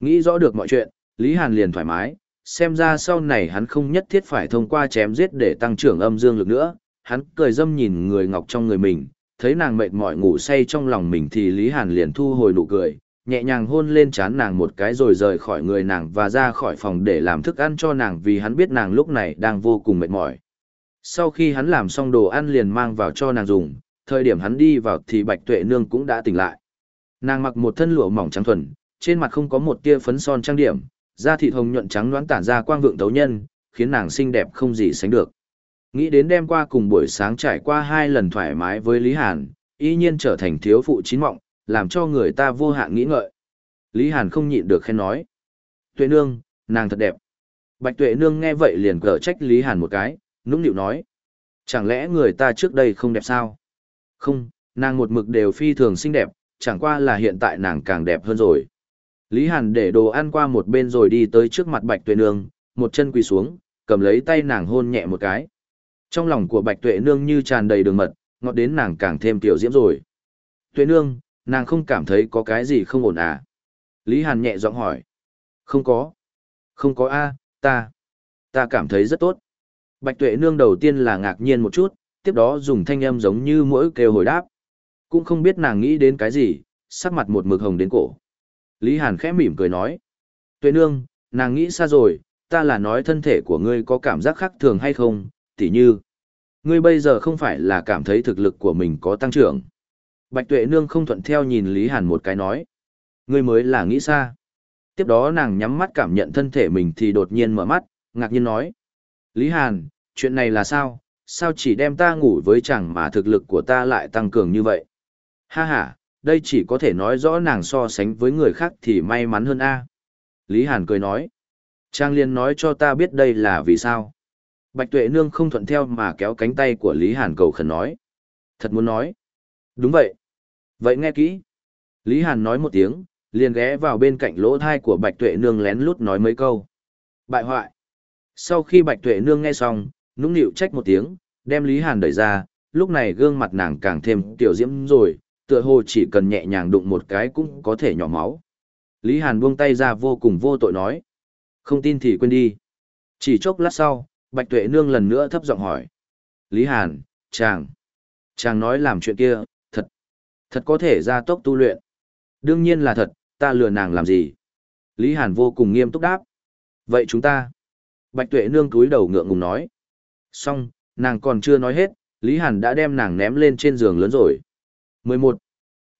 Nghĩ rõ được mọi chuyện, Lý Hàn liền thoải mái, xem ra sau này hắn không nhất thiết phải thông qua chém giết để tăng trưởng âm dương lực nữa. Hắn cười dâm nhìn người ngọc trong người mình, thấy nàng mệt mỏi ngủ say trong lòng mình thì Lý Hàn liền thu hồi nụ cười, nhẹ nhàng hôn lên trán nàng một cái rồi rời khỏi người nàng và ra khỏi phòng để làm thức ăn cho nàng vì hắn biết nàng lúc này đang vô cùng mệt mỏi. Sau khi hắn làm xong đồ ăn liền mang vào cho nàng dùng, thời điểm hắn đi vào thì Bạch Tuệ Nương cũng đã tỉnh lại. Nàng mặc một thân lụa mỏng trắng thuần, trên mặt không có một tia phấn son trang điểm, da thịt hồng nhuận trắng đoán tản ra quang vượng tấu nhân, khiến nàng xinh đẹp không gì sánh được. Nghĩ đến đêm qua cùng buổi sáng trải qua hai lần thoải mái với Lý Hàn, y nhiên trở thành thiếu phụ chín mộng làm cho người ta vô hạn nghĩ ngợi. Lý Hàn không nhịn được khen nói. Tuệ nương, nàng thật đẹp. Bạch tuệ nương nghe vậy liền cờ trách Lý Hàn một cái, nũng nịu nói. Chẳng lẽ người ta trước đây không đẹp sao? Không, nàng một mực đều phi thường xinh đẹp, chẳng qua là hiện tại nàng càng đẹp hơn rồi. Lý Hàn để đồ ăn qua một bên rồi đi tới trước mặt Bạch Tuệ Nương, một chân quỳ xuống, cầm lấy tay nàng hôn nhẹ một cái. Trong lòng của Bạch Tuệ Nương như tràn đầy đường mật, ngọt đến nàng càng thêm tiểu diễm rồi. Tuệ Nương, nàng không cảm thấy có cái gì không ổn à? Lý Hàn nhẹ giọng hỏi. Không có. Không có a, ta. Ta cảm thấy rất tốt. Bạch Tuệ Nương đầu tiên là ngạc nhiên một chút, tiếp đó dùng thanh âm giống như mỗi kêu hồi đáp. Cũng không biết nàng nghĩ đến cái gì, sắc mặt một mực hồng đến cổ. Lý Hàn khẽ mỉm cười nói. Tuệ Nương, nàng nghĩ xa rồi, ta là nói thân thể của ngươi có cảm giác khác thường hay không, tỉ như. Ngươi bây giờ không phải là cảm thấy thực lực của mình có tăng trưởng. Bạch Tuệ Nương không thuận theo nhìn Lý Hàn một cái nói. Ngươi mới là nghĩ xa. Tiếp đó nàng nhắm mắt cảm nhận thân thể mình thì đột nhiên mở mắt, ngạc nhiên nói. Lý Hàn, chuyện này là sao? Sao chỉ đem ta ngủ với chàng mà thực lực của ta lại tăng cường như vậy? Ha ha, đây chỉ có thể nói rõ nàng so sánh với người khác thì may mắn hơn a. Lý Hàn cười nói. Trang Liên nói cho ta biết đây là vì sao. Bạch Tuệ Nương không thuận theo mà kéo cánh tay của Lý Hàn cầu khẩn nói. Thật muốn nói. Đúng vậy. Vậy nghe kỹ. Lý Hàn nói một tiếng, liền ghé vào bên cạnh lỗ thai của Bạch Tuệ Nương lén lút nói mấy câu. Bại hoại. Sau khi Bạch Tuệ Nương nghe xong, nũng nịu trách một tiếng, đem Lý Hàn đẩy ra, lúc này gương mặt nàng càng thêm tiểu diễm rồi, tựa hồ chỉ cần nhẹ nhàng đụng một cái cũng có thể nhỏ máu. Lý Hàn buông tay ra vô cùng vô tội nói. Không tin thì quên đi. Chỉ chốc lát sau, Bạch Tuệ Nương lần nữa thấp giọng hỏi. Lý Hàn, chàng. Chàng nói làm chuyện kia, thật. Có thể ra tốc tu luyện. Đương nhiên là thật, ta lừa nàng làm gì? Lý Hàn vô cùng nghiêm túc đáp. Vậy chúng ta. Bạch Tuệ Nương túi đầu ngượng ngùng nói. Xong, nàng còn chưa nói hết, Lý Hàn đã đem nàng ném lên trên giường lớn rồi. 11.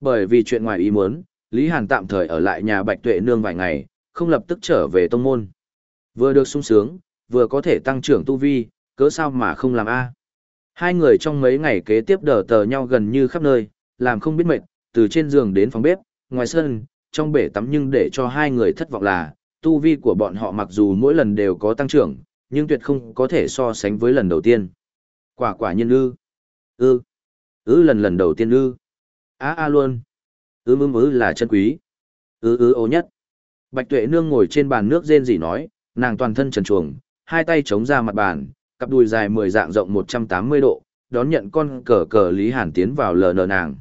Bởi vì chuyện ngoài ý muốn, Lý Hàn tạm thời ở lại nhà Bạch Tuệ Nương vài ngày, không lập tức trở về tông môn. Vừa được sung sướng, vừa có thể tăng trưởng tu vi, cớ sao mà không làm a? Hai người trong mấy ngày kế tiếp đờ tờ nhau gần như khắp nơi, làm không biết mệt, từ trên giường đến phòng bếp, ngoài sân, trong bể tắm nhưng để cho hai người thất vọng là, tu vi của bọn họ mặc dù mỗi lần đều có tăng trưởng, nhưng tuyệt không có thể so sánh với lần đầu tiên. Quả quả nhân ư. Ư. Ư lần lần đầu tiên ư. Á a luôn. Ư ư ư là chân quý. Ư ư ô nhất. Bạch tuệ nương ngồi trên bàn nước rên rỉ nói, nàng toàn thân trần chuồng, hai tay chống ra mặt bàn, cặp đùi dài 10 dạng rộng 180 độ, đón nhận con cờ cờ Lý Hàn tiến vào lờ nờ nàng.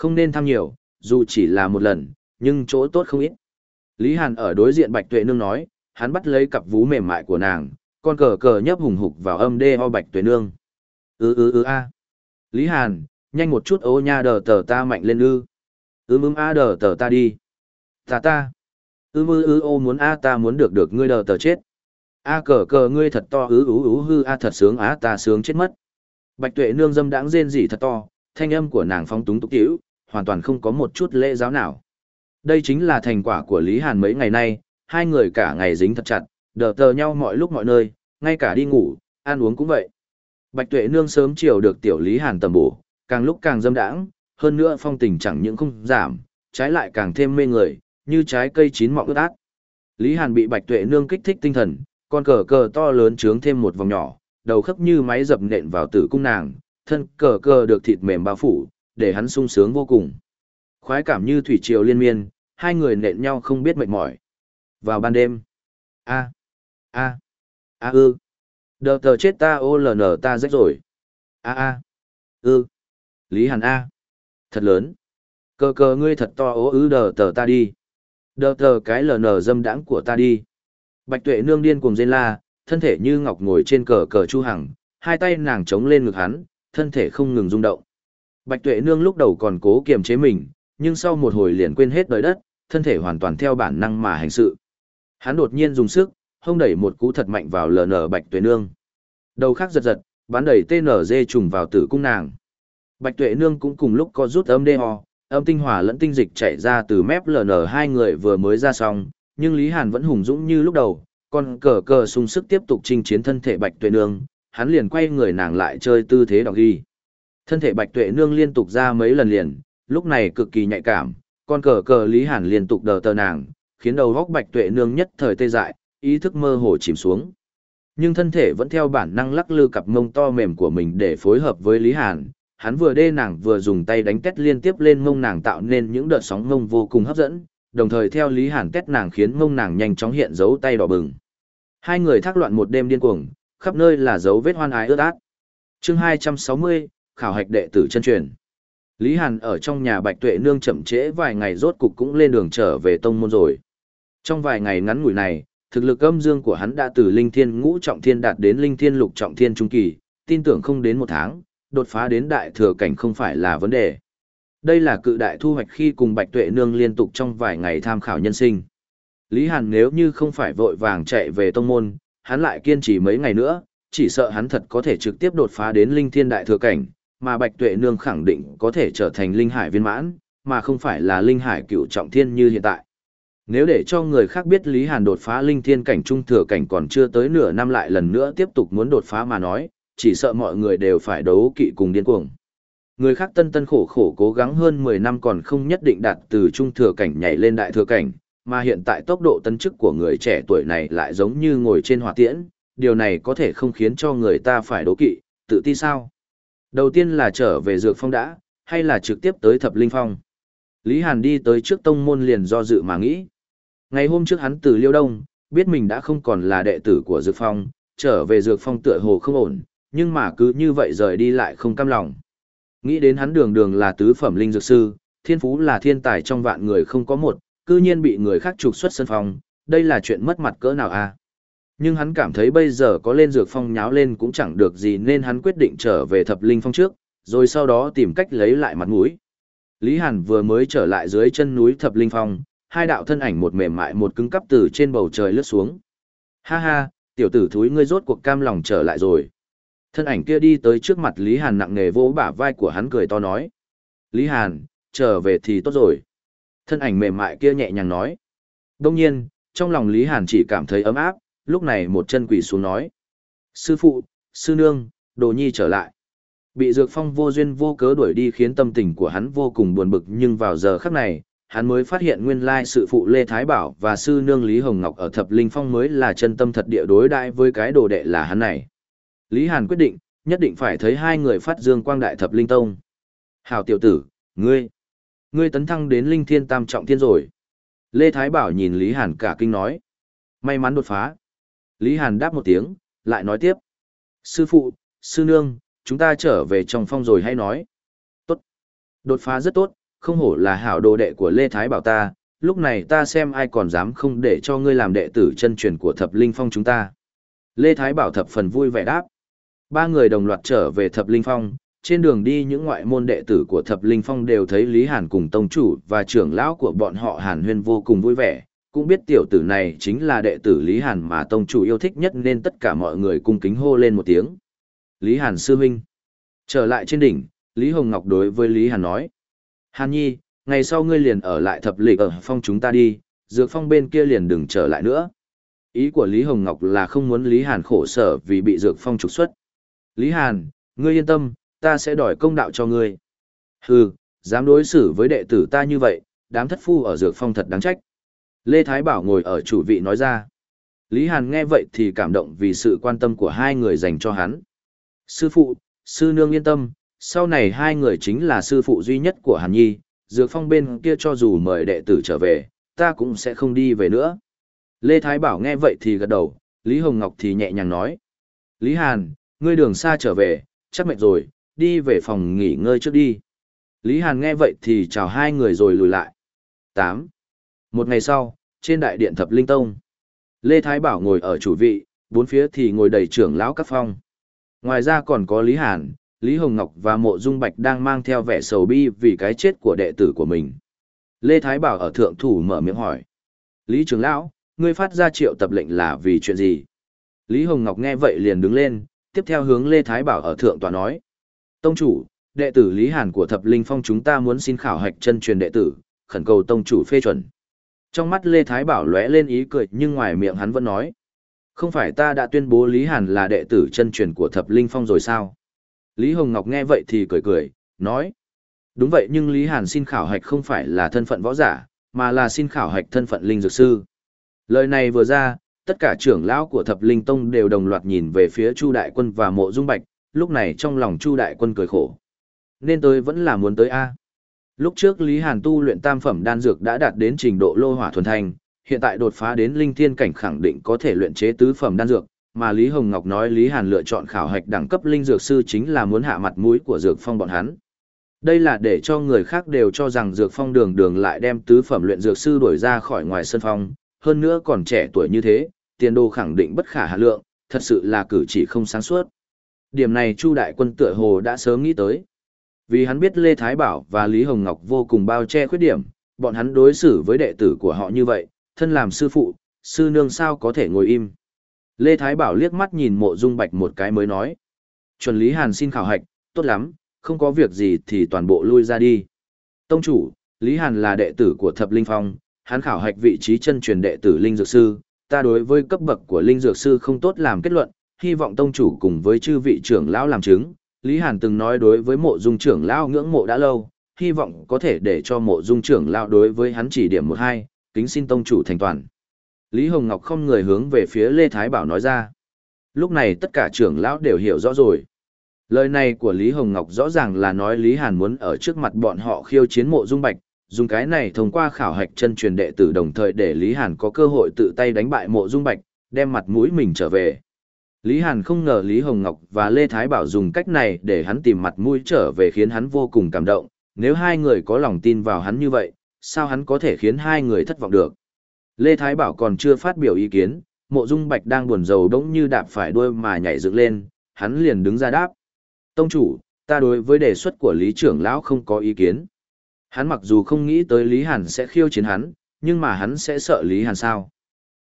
Không nên tham nhiều, dù chỉ là một lần, nhưng chỗ tốt không ít. Lý Hàn ở đối diện Bạch Tuệ Nương nói, hắn bắt lấy cặp vú mềm mại của nàng, con cờ cờ nhấp hùng hục vào âm đê ho Bạch Tuệ Nương. Ư ư ư a. Lý Hàn, nhanh một chút ô nha đờ tờ ta mạnh lên ư. Ừ, ư ưm a đờ tờ ta đi. Ta ta. Ư mư ư ô muốn a ta muốn được được ngươi đờ tờ chết. A cờ cờ ngươi thật to ứ ú ú hư a thật sướng á ta sướng chết mất. Bạch tuệ nương dâm đãng rên rỉ thật to, thanh âm của nàng phong túng túc tiểu, hoàn toàn không có một chút lễ giáo nào. Đây chính là thành quả của Lý Hàn mấy ngày nay, hai người cả ngày dính thật chặt, đờ tờ nhau mọi lúc mọi nơi, ngay cả đi ngủ, ăn uống cũng vậy. Bạch tuệ nương sớm chiều được tiểu Lý Hàn tầm bổ, càng lúc càng dâm đãng, hơn nữa phong tình chẳng những không giảm, trái lại càng thêm mê người, như trái cây chín mọng ướt át. Lý Hàn bị Bạch Tuệ Nương kích thích tinh thần, con cờ cờ to lớn trướng thêm một vòng nhỏ, đầu khớp như máy dập nện vào tử cung nàng, thân cờ cờ được thịt mềm bao phủ, để hắn sung sướng vô cùng. Khoái cảm như thủy triều liên miên, hai người nện nhau không biết mệt mỏi. Vào ban đêm. A. A. A ư. Đờ tờ chết ta ô ln ta rách rồi. A a. Ư. Lý Hàn A. Thật lớn. Cờ cờ ngươi thật to ố ư đờ tờ ta đi. Đờ tờ cái ln dâm đãng của ta đi. Bạch tuệ nương điên cuồng rên la, thân thể như ngọc ngồi trên cờ cờ chu hằng, hai tay nàng chống lên ngực hắn, thân thể không ngừng rung động. Bạch tuệ nương lúc đầu còn cố kiềm chế mình, nhưng sau một hồi liền quên hết đời đất, thân thể hoàn toàn theo bản năng mà hành sự. Hắn đột nhiên dùng sức, hông đẩy một cú thật mạnh vào LN Bạch Tuệ Nương. Đầu khác giật giật, bắn đẩy TNZ trùng vào tử cung nàng. Bạch Tuệ Nương cũng cùng lúc có rút âm đê ho, âm tinh hỏa lẫn tinh dịch chảy ra từ mép LN hai người vừa mới ra xong, nhưng Lý Hàn vẫn hùng dũng như lúc đầu, còn cờ cờ sung sức tiếp tục chinh chiến thân thể Bạch Tuệ Nương, hắn liền quay người nàng lại chơi tư thế đọc ghi. Thân thể Bạch Tuệ Nương liên tục ra mấy lần liền, lúc này cực kỳ nhạy cảm, con cờ cờ Lý Hàn liên tục đờ tờ nàng, khiến đầu góc Bạch Tuệ Nương nhất thời tê dại, ý thức mơ hồ chìm xuống. Nhưng thân thể vẫn theo bản năng lắc lư cặp mông to mềm của mình để phối hợp với Lý Hàn, hắn vừa đê nàng vừa dùng tay đánh tét liên tiếp lên mông nàng tạo nên những đợt sóng mông vô cùng hấp dẫn, đồng thời theo Lý Hàn tét nàng khiến mông nàng nhanh chóng hiện dấu tay đỏ bừng. Hai người thác loạn một đêm điên cuồng, khắp nơi là dấu vết hoan ái ướt át. Chương 260, khảo hạch đệ tử chân truyền. Lý Hàn ở trong nhà Bạch Tuệ Nương chậm trễ vài ngày rốt cục cũng lên đường trở về tông môn rồi. Trong vài ngày ngắn ngủi này, thực lực âm dương của hắn đã từ linh thiên ngũ trọng thiên đạt đến linh thiên lục trọng thiên trung kỳ, tin tưởng không đến một tháng, đột phá đến đại thừa cảnh không phải là vấn đề. Đây là cự đại thu hoạch khi cùng Bạch Tuệ Nương liên tục trong vài ngày tham khảo nhân sinh. Lý Hàn nếu như không phải vội vàng chạy về tông môn, hắn lại kiên trì mấy ngày nữa, chỉ sợ hắn thật có thể trực tiếp đột phá đến linh thiên đại thừa cảnh, mà Bạch Tuệ Nương khẳng định có thể trở thành linh hải viên mãn, mà không phải là linh hải cựu trọng thiên như hiện tại. Nếu để cho người khác biết Lý Hàn đột phá linh thiên cảnh trung thừa cảnh còn chưa tới nửa năm lại lần nữa tiếp tục muốn đột phá mà nói, chỉ sợ mọi người đều phải đấu kỵ cùng điên cuồng. Người khác tân tân khổ khổ cố gắng hơn 10 năm còn không nhất định đạt từ trung thừa cảnh nhảy lên đại thừa cảnh, mà hiện tại tốc độ tân chức của người trẻ tuổi này lại giống như ngồi trên hỏa tiễn, điều này có thể không khiến cho người ta phải đố kỵ, tự ti sao? Đầu tiên là trở về dược phong đã, hay là trực tiếp tới thập linh phong? Lý Hàn đi tới trước tông môn liền do dự mà nghĩ. Ngày hôm trước hắn từ Liêu Đông, biết mình đã không còn là đệ tử của Dược Phong, trở về Dược Phong tựa hồ không ổn, nhưng mà cứ như vậy rời đi lại không cam lòng. Nghĩ đến hắn đường đường là tứ phẩm linh dược sư, thiên phú là thiên tài trong vạn người không có một, cư nhiên bị người khác trục xuất sân phong, đây là chuyện mất mặt cỡ nào à? Nhưng hắn cảm thấy bây giờ có lên dược phong nháo lên cũng chẳng được gì nên hắn quyết định trở về thập linh phong trước, rồi sau đó tìm cách lấy lại mặt mũi. Lý Hàn vừa mới trở lại dưới chân núi thập linh phong, hai đạo thân ảnh một mềm mại một cứng cắp từ trên bầu trời lướt xuống. Ha ha, tiểu tử thúi ngươi rốt cuộc cam lòng trở lại rồi. Thân ảnh kia đi tới trước mặt Lý Hàn nặng nề vỗ bả vai của hắn cười to nói. Lý Hàn, trở về thì tốt rồi. Thân ảnh mềm mại kia nhẹ nhàng nói. Đông nhiên, trong lòng Lý Hàn chỉ cảm thấy ấm áp, lúc này một chân quỳ xuống nói. Sư phụ, sư nương, đồ nhi trở lại. Bị dược phong vô duyên vô cớ đuổi đi khiến tâm tình của hắn vô cùng buồn bực nhưng vào giờ khắc này, hắn mới phát hiện nguyên lai sự phụ Lê Thái Bảo và sư nương Lý Hồng Ngọc ở thập linh phong mới là chân tâm thật địa đối đại với cái đồ đệ là hắn này. Lý Hàn quyết định, nhất định phải thấy hai người phát dương quang đại thập linh tông. Hảo tiểu tử, ngươi, ngươi tấn thăng đến linh thiên tam trọng thiên rồi. Lê Thái Bảo nhìn Lý Hàn cả kinh nói. May mắn đột phá. Lý Hàn đáp một tiếng, lại nói tiếp. Sư phụ, sư nương, chúng ta trở về trong phong rồi hay nói. Tốt. Đột phá rất tốt, không hổ là hảo đồ đệ của Lê Thái Bảo ta, lúc này ta xem ai còn dám không để cho ngươi làm đệ tử chân truyền của thập linh phong chúng ta. Lê Thái Bảo thập phần vui vẻ đáp. Ba người đồng loạt trở về thập linh phong, trên đường đi những ngoại môn đệ tử của thập linh phong đều thấy Lý Hàn cùng tông chủ và trưởng lão của bọn họ Hàn Huyên vô cùng vui vẻ, cũng biết tiểu tử này chính là đệ tử Lý Hàn mà tông chủ yêu thích nhất nên tất cả mọi người cung kính hô lên một tiếng. Lý Hàn sư huynh. Trở lại trên đỉnh, Lý Hồng Ngọc đối với Lý Hàn nói. Hàn nhi, ngày sau ngươi liền ở lại thập lịch ở phong chúng ta đi, dược phong bên kia liền đừng trở lại nữa. Ý của Lý Hồng Ngọc là không muốn Lý Hàn khổ sở vì bị dược phong trục xuất. Lý Hàn, ngươi yên tâm, ta sẽ đòi công đạo cho ngươi. Hừ, dám đối xử với đệ tử ta như vậy, đám thất phu ở dược phong thật đáng trách. Lê Thái Bảo ngồi ở chủ vị nói ra. Lý Hàn nghe vậy thì cảm động vì sự quan tâm của hai người dành cho hắn. Sư phụ, sư nương yên tâm, sau này hai người chính là sư phụ duy nhất của Hàn Nhi, dược phong bên kia cho dù mời đệ tử trở về, ta cũng sẽ không đi về nữa. Lê Thái Bảo nghe vậy thì gật đầu, Lý Hồng Ngọc thì nhẹ nhàng nói. Lý Hàn, ngươi đường xa trở về, chắc mệt rồi, đi về phòng nghỉ ngơi trước đi. Lý Hàn nghe vậy thì chào hai người rồi lùi lại. 8. Một ngày sau, trên đại điện thập linh tông, Lê Thái Bảo ngồi ở chủ vị, bốn phía thì ngồi đầy trưởng lão các phong. Ngoài ra còn có Lý Hàn, Lý Hồng Ngọc và Mộ Dung Bạch đang mang theo vẻ sầu bi vì cái chết của đệ tử của mình. Lê Thái Bảo ở thượng thủ mở miệng hỏi. Lý trưởng lão, ngươi phát ra triệu tập lệnh là vì chuyện gì? Lý Hồng Ngọc nghe vậy liền đứng lên, tiếp theo hướng Lê Thái Bảo ở thượng tòa nói. Tông chủ, đệ tử Lý Hàn của Thập Linh Phong chúng ta muốn xin khảo hạch chân truyền đệ tử, khẩn cầu tông chủ phê chuẩn. Trong mắt Lê Thái Bảo lóe lên ý cười nhưng ngoài miệng hắn vẫn nói. Không phải ta đã tuyên bố Lý Hàn là đệ tử chân truyền của Thập Linh Phong rồi sao? Lý Hồng Ngọc nghe vậy thì cười cười, nói. Đúng vậy nhưng Lý Hàn xin khảo hạch không phải là thân phận võ giả, mà là xin khảo hạch thân phận linh dược sư. Lời này vừa ra, tất cả trưởng lão của Thập Linh Tông đều đồng loạt nhìn về phía Chu Đại Quân và Mộ Dung Bạch, lúc này trong lòng Chu Đại Quân cười khổ. Nên tôi vẫn là muốn tới A. Lúc trước Lý Hàn tu luyện tam phẩm đan dược đã đạt đến trình độ lô hỏa thuần thành, hiện tại đột phá đến linh thiên cảnh khẳng định có thể luyện chế tứ phẩm đan dược, mà Lý Hồng Ngọc nói Lý Hàn lựa chọn khảo hạch đẳng cấp linh dược sư chính là muốn hạ mặt mũi của dược phong bọn hắn. Đây là để cho người khác đều cho rằng dược phong đường đường lại đem tứ phẩm luyện dược sư đuổi ra khỏi ngoài sân phong, hơn nữa còn trẻ tuổi như thế, tiền đồ khẳng định bất khả hạ lượng, thật sự là cử chỉ không sáng suốt. Điểm này Chu đại quân tựa hồ đã sớm nghĩ tới. Vì hắn biết Lê Thái Bảo và Lý Hồng Ngọc vô cùng bao che khuyết điểm, bọn hắn đối xử với đệ tử của họ như vậy, thân làm sư phụ, sư nương sao có thể ngồi im. Lê Thái Bảo liếc mắt nhìn mộ dung bạch một cái mới nói. Chuẩn Lý Hàn xin khảo hạch, tốt lắm, không có việc gì thì toàn bộ lui ra đi. Tông chủ, Lý Hàn là đệ tử của Thập Linh Phong, hắn khảo hạch vị trí chân truyền đệ tử Linh Dược Sư, ta đối với cấp bậc của Linh Dược Sư không tốt làm kết luận, hy vọng tông chủ cùng với chư vị trưởng lão làm chứng. Lý Hàn từng nói đối với mộ dung trưởng lão ngưỡng mộ đã lâu, hy vọng có thể để cho mộ dung trưởng lão đối với hắn chỉ điểm một hai, kính xin tông chủ thành toàn. Lý Hồng Ngọc không người hướng về phía Lê Thái Bảo nói ra. Lúc này tất cả trưởng lão đều hiểu rõ rồi. Lời này của Lý Hồng Ngọc rõ ràng là nói Lý Hàn muốn ở trước mặt bọn họ khiêu chiến mộ dung bạch, dùng cái này thông qua khảo hạch chân truyền đệ tử đồng thời để Lý Hàn có cơ hội tự tay đánh bại mộ dung bạch, đem mặt mũi mình trở về. Lý Hàn không ngờ Lý Hồng Ngọc và Lê Thái Bảo dùng cách này để hắn tìm mặt mũi trở về khiến hắn vô cùng cảm động, nếu hai người có lòng tin vào hắn như vậy, sao hắn có thể khiến hai người thất vọng được. Lê Thái Bảo còn chưa phát biểu ý kiến, mộ dung bạch đang buồn rầu đống như đạp phải đuôi mà nhảy dựng lên, hắn liền đứng ra đáp. Tông chủ, ta đối với đề xuất của Lý trưởng lão không có ý kiến. Hắn mặc dù không nghĩ tới Lý Hàn sẽ khiêu chiến hắn, nhưng mà hắn sẽ sợ Lý Hàn sao.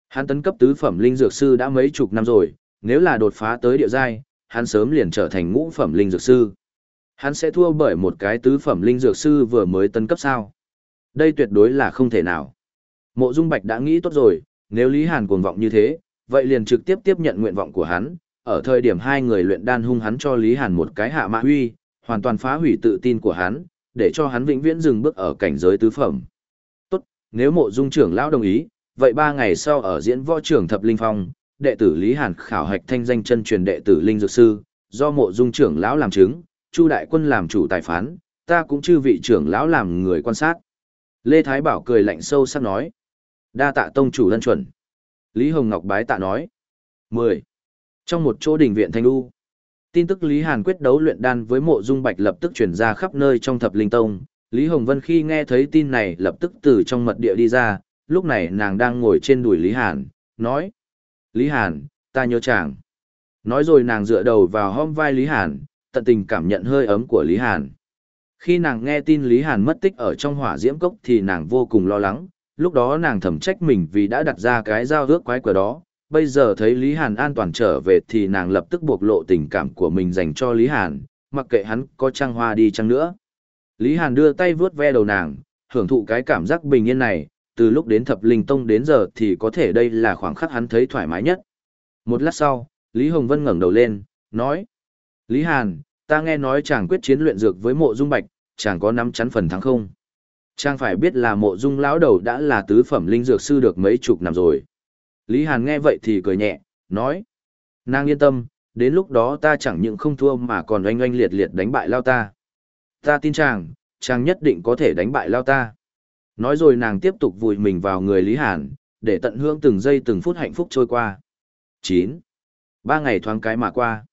Hắn tấn cấp tứ phẩm linh dược sư đã mấy chục năm rồi, nếu là đột phá tới địa giai, hắn sớm liền trở thành ngũ phẩm linh dược sư. Hắn sẽ thua bởi một cái tứ phẩm linh dược sư vừa mới tân cấp sao. Đây tuyệt đối là không thể nào. Mộ Dung Bạch đã nghĩ tốt rồi, nếu Lý Hàn cuồng vọng như thế, vậy liền trực tiếp tiếp nhận nguyện vọng của hắn, ở thời điểm hai người luyện đan hung hắn cho Lý Hàn một cái hạ mã huy, hoàn toàn phá hủy tự tin của hắn, để cho hắn vĩnh viễn dừng bước ở cảnh giới tứ phẩm. Tốt, nếu mộ dung trưởng lão đồng ý, vậy ba ngày sau ở diễn võ trưởng thập linh phong, đệ tử Lý Hàn khảo hạch thanh danh chân truyền đệ tử linh dược sư, do mộ dung trưởng lão làm chứng, Chu đại quân làm chủ tài phán, ta cũng chư vị trưởng lão làm người quan sát. Lê Thái Bảo cười lạnh sâu sắc nói. Đa tạ tông chủ lân chuẩn. Lý Hồng Ngọc bái tạ nói. 10. Trong một chỗ đình viện Thanh U, tin tức Lý Hàn quyết đấu luyện đan với mộ dung bạch lập tức truyền ra khắp nơi trong thập linh tông. Lý Hồng Vân khi nghe thấy tin này lập tức từ trong mật địa đi ra, lúc này nàng đang ngồi trên đùi Lý Hàn, nói. Lý Hàn, ta nhớ chàng. Nói rồi nàng dựa đầu vào hông vai Lý Hàn, tận tình cảm nhận hơi ấm của Lý Hàn. Khi nàng nghe tin Lý Hàn mất tích ở trong hỏa diễm cốc thì nàng vô cùng lo lắng, lúc đó nàng thầm trách mình vì đã đặt ra cái giao ước quái quở đó. Bây giờ thấy Lý Hàn an toàn trở về thì nàng lập tức bộc lộ tình cảm của mình dành cho Lý Hàn, mặc kệ hắn có trăng hoa đi chăng nữa. Lý Hàn đưa tay vướt ve đầu nàng, hưởng thụ cái cảm giác bình yên này, từ lúc đến thập linh tông đến giờ thì có thể đây là khoảng khắc hắn thấy thoải mái nhất. Một lát sau, Lý Hồng Vân ngẩng đầu lên, nói. Lý Hàn, ta nghe nói chàng quyết chiến luyện dược với mộ dung bạch, chàng có nắm chắn phần thắng không? Chàng phải biết là mộ dung lão đầu đã là tứ phẩm linh dược sư được mấy chục năm rồi. Lý Hàn nghe vậy thì cười nhẹ, nói. Nàng yên tâm, đến lúc đó ta chẳng những không thua mà còn oanh oanh liệt liệt đánh bại lao ta. Ta tin chàng, chàng nhất định có thể đánh bại lao ta. Nói rồi nàng tiếp tục vùi mình vào người Lý Hàn, để tận hưởng từng giây từng phút hạnh phúc trôi qua. 9. Ba ngày thoáng cái mà qua.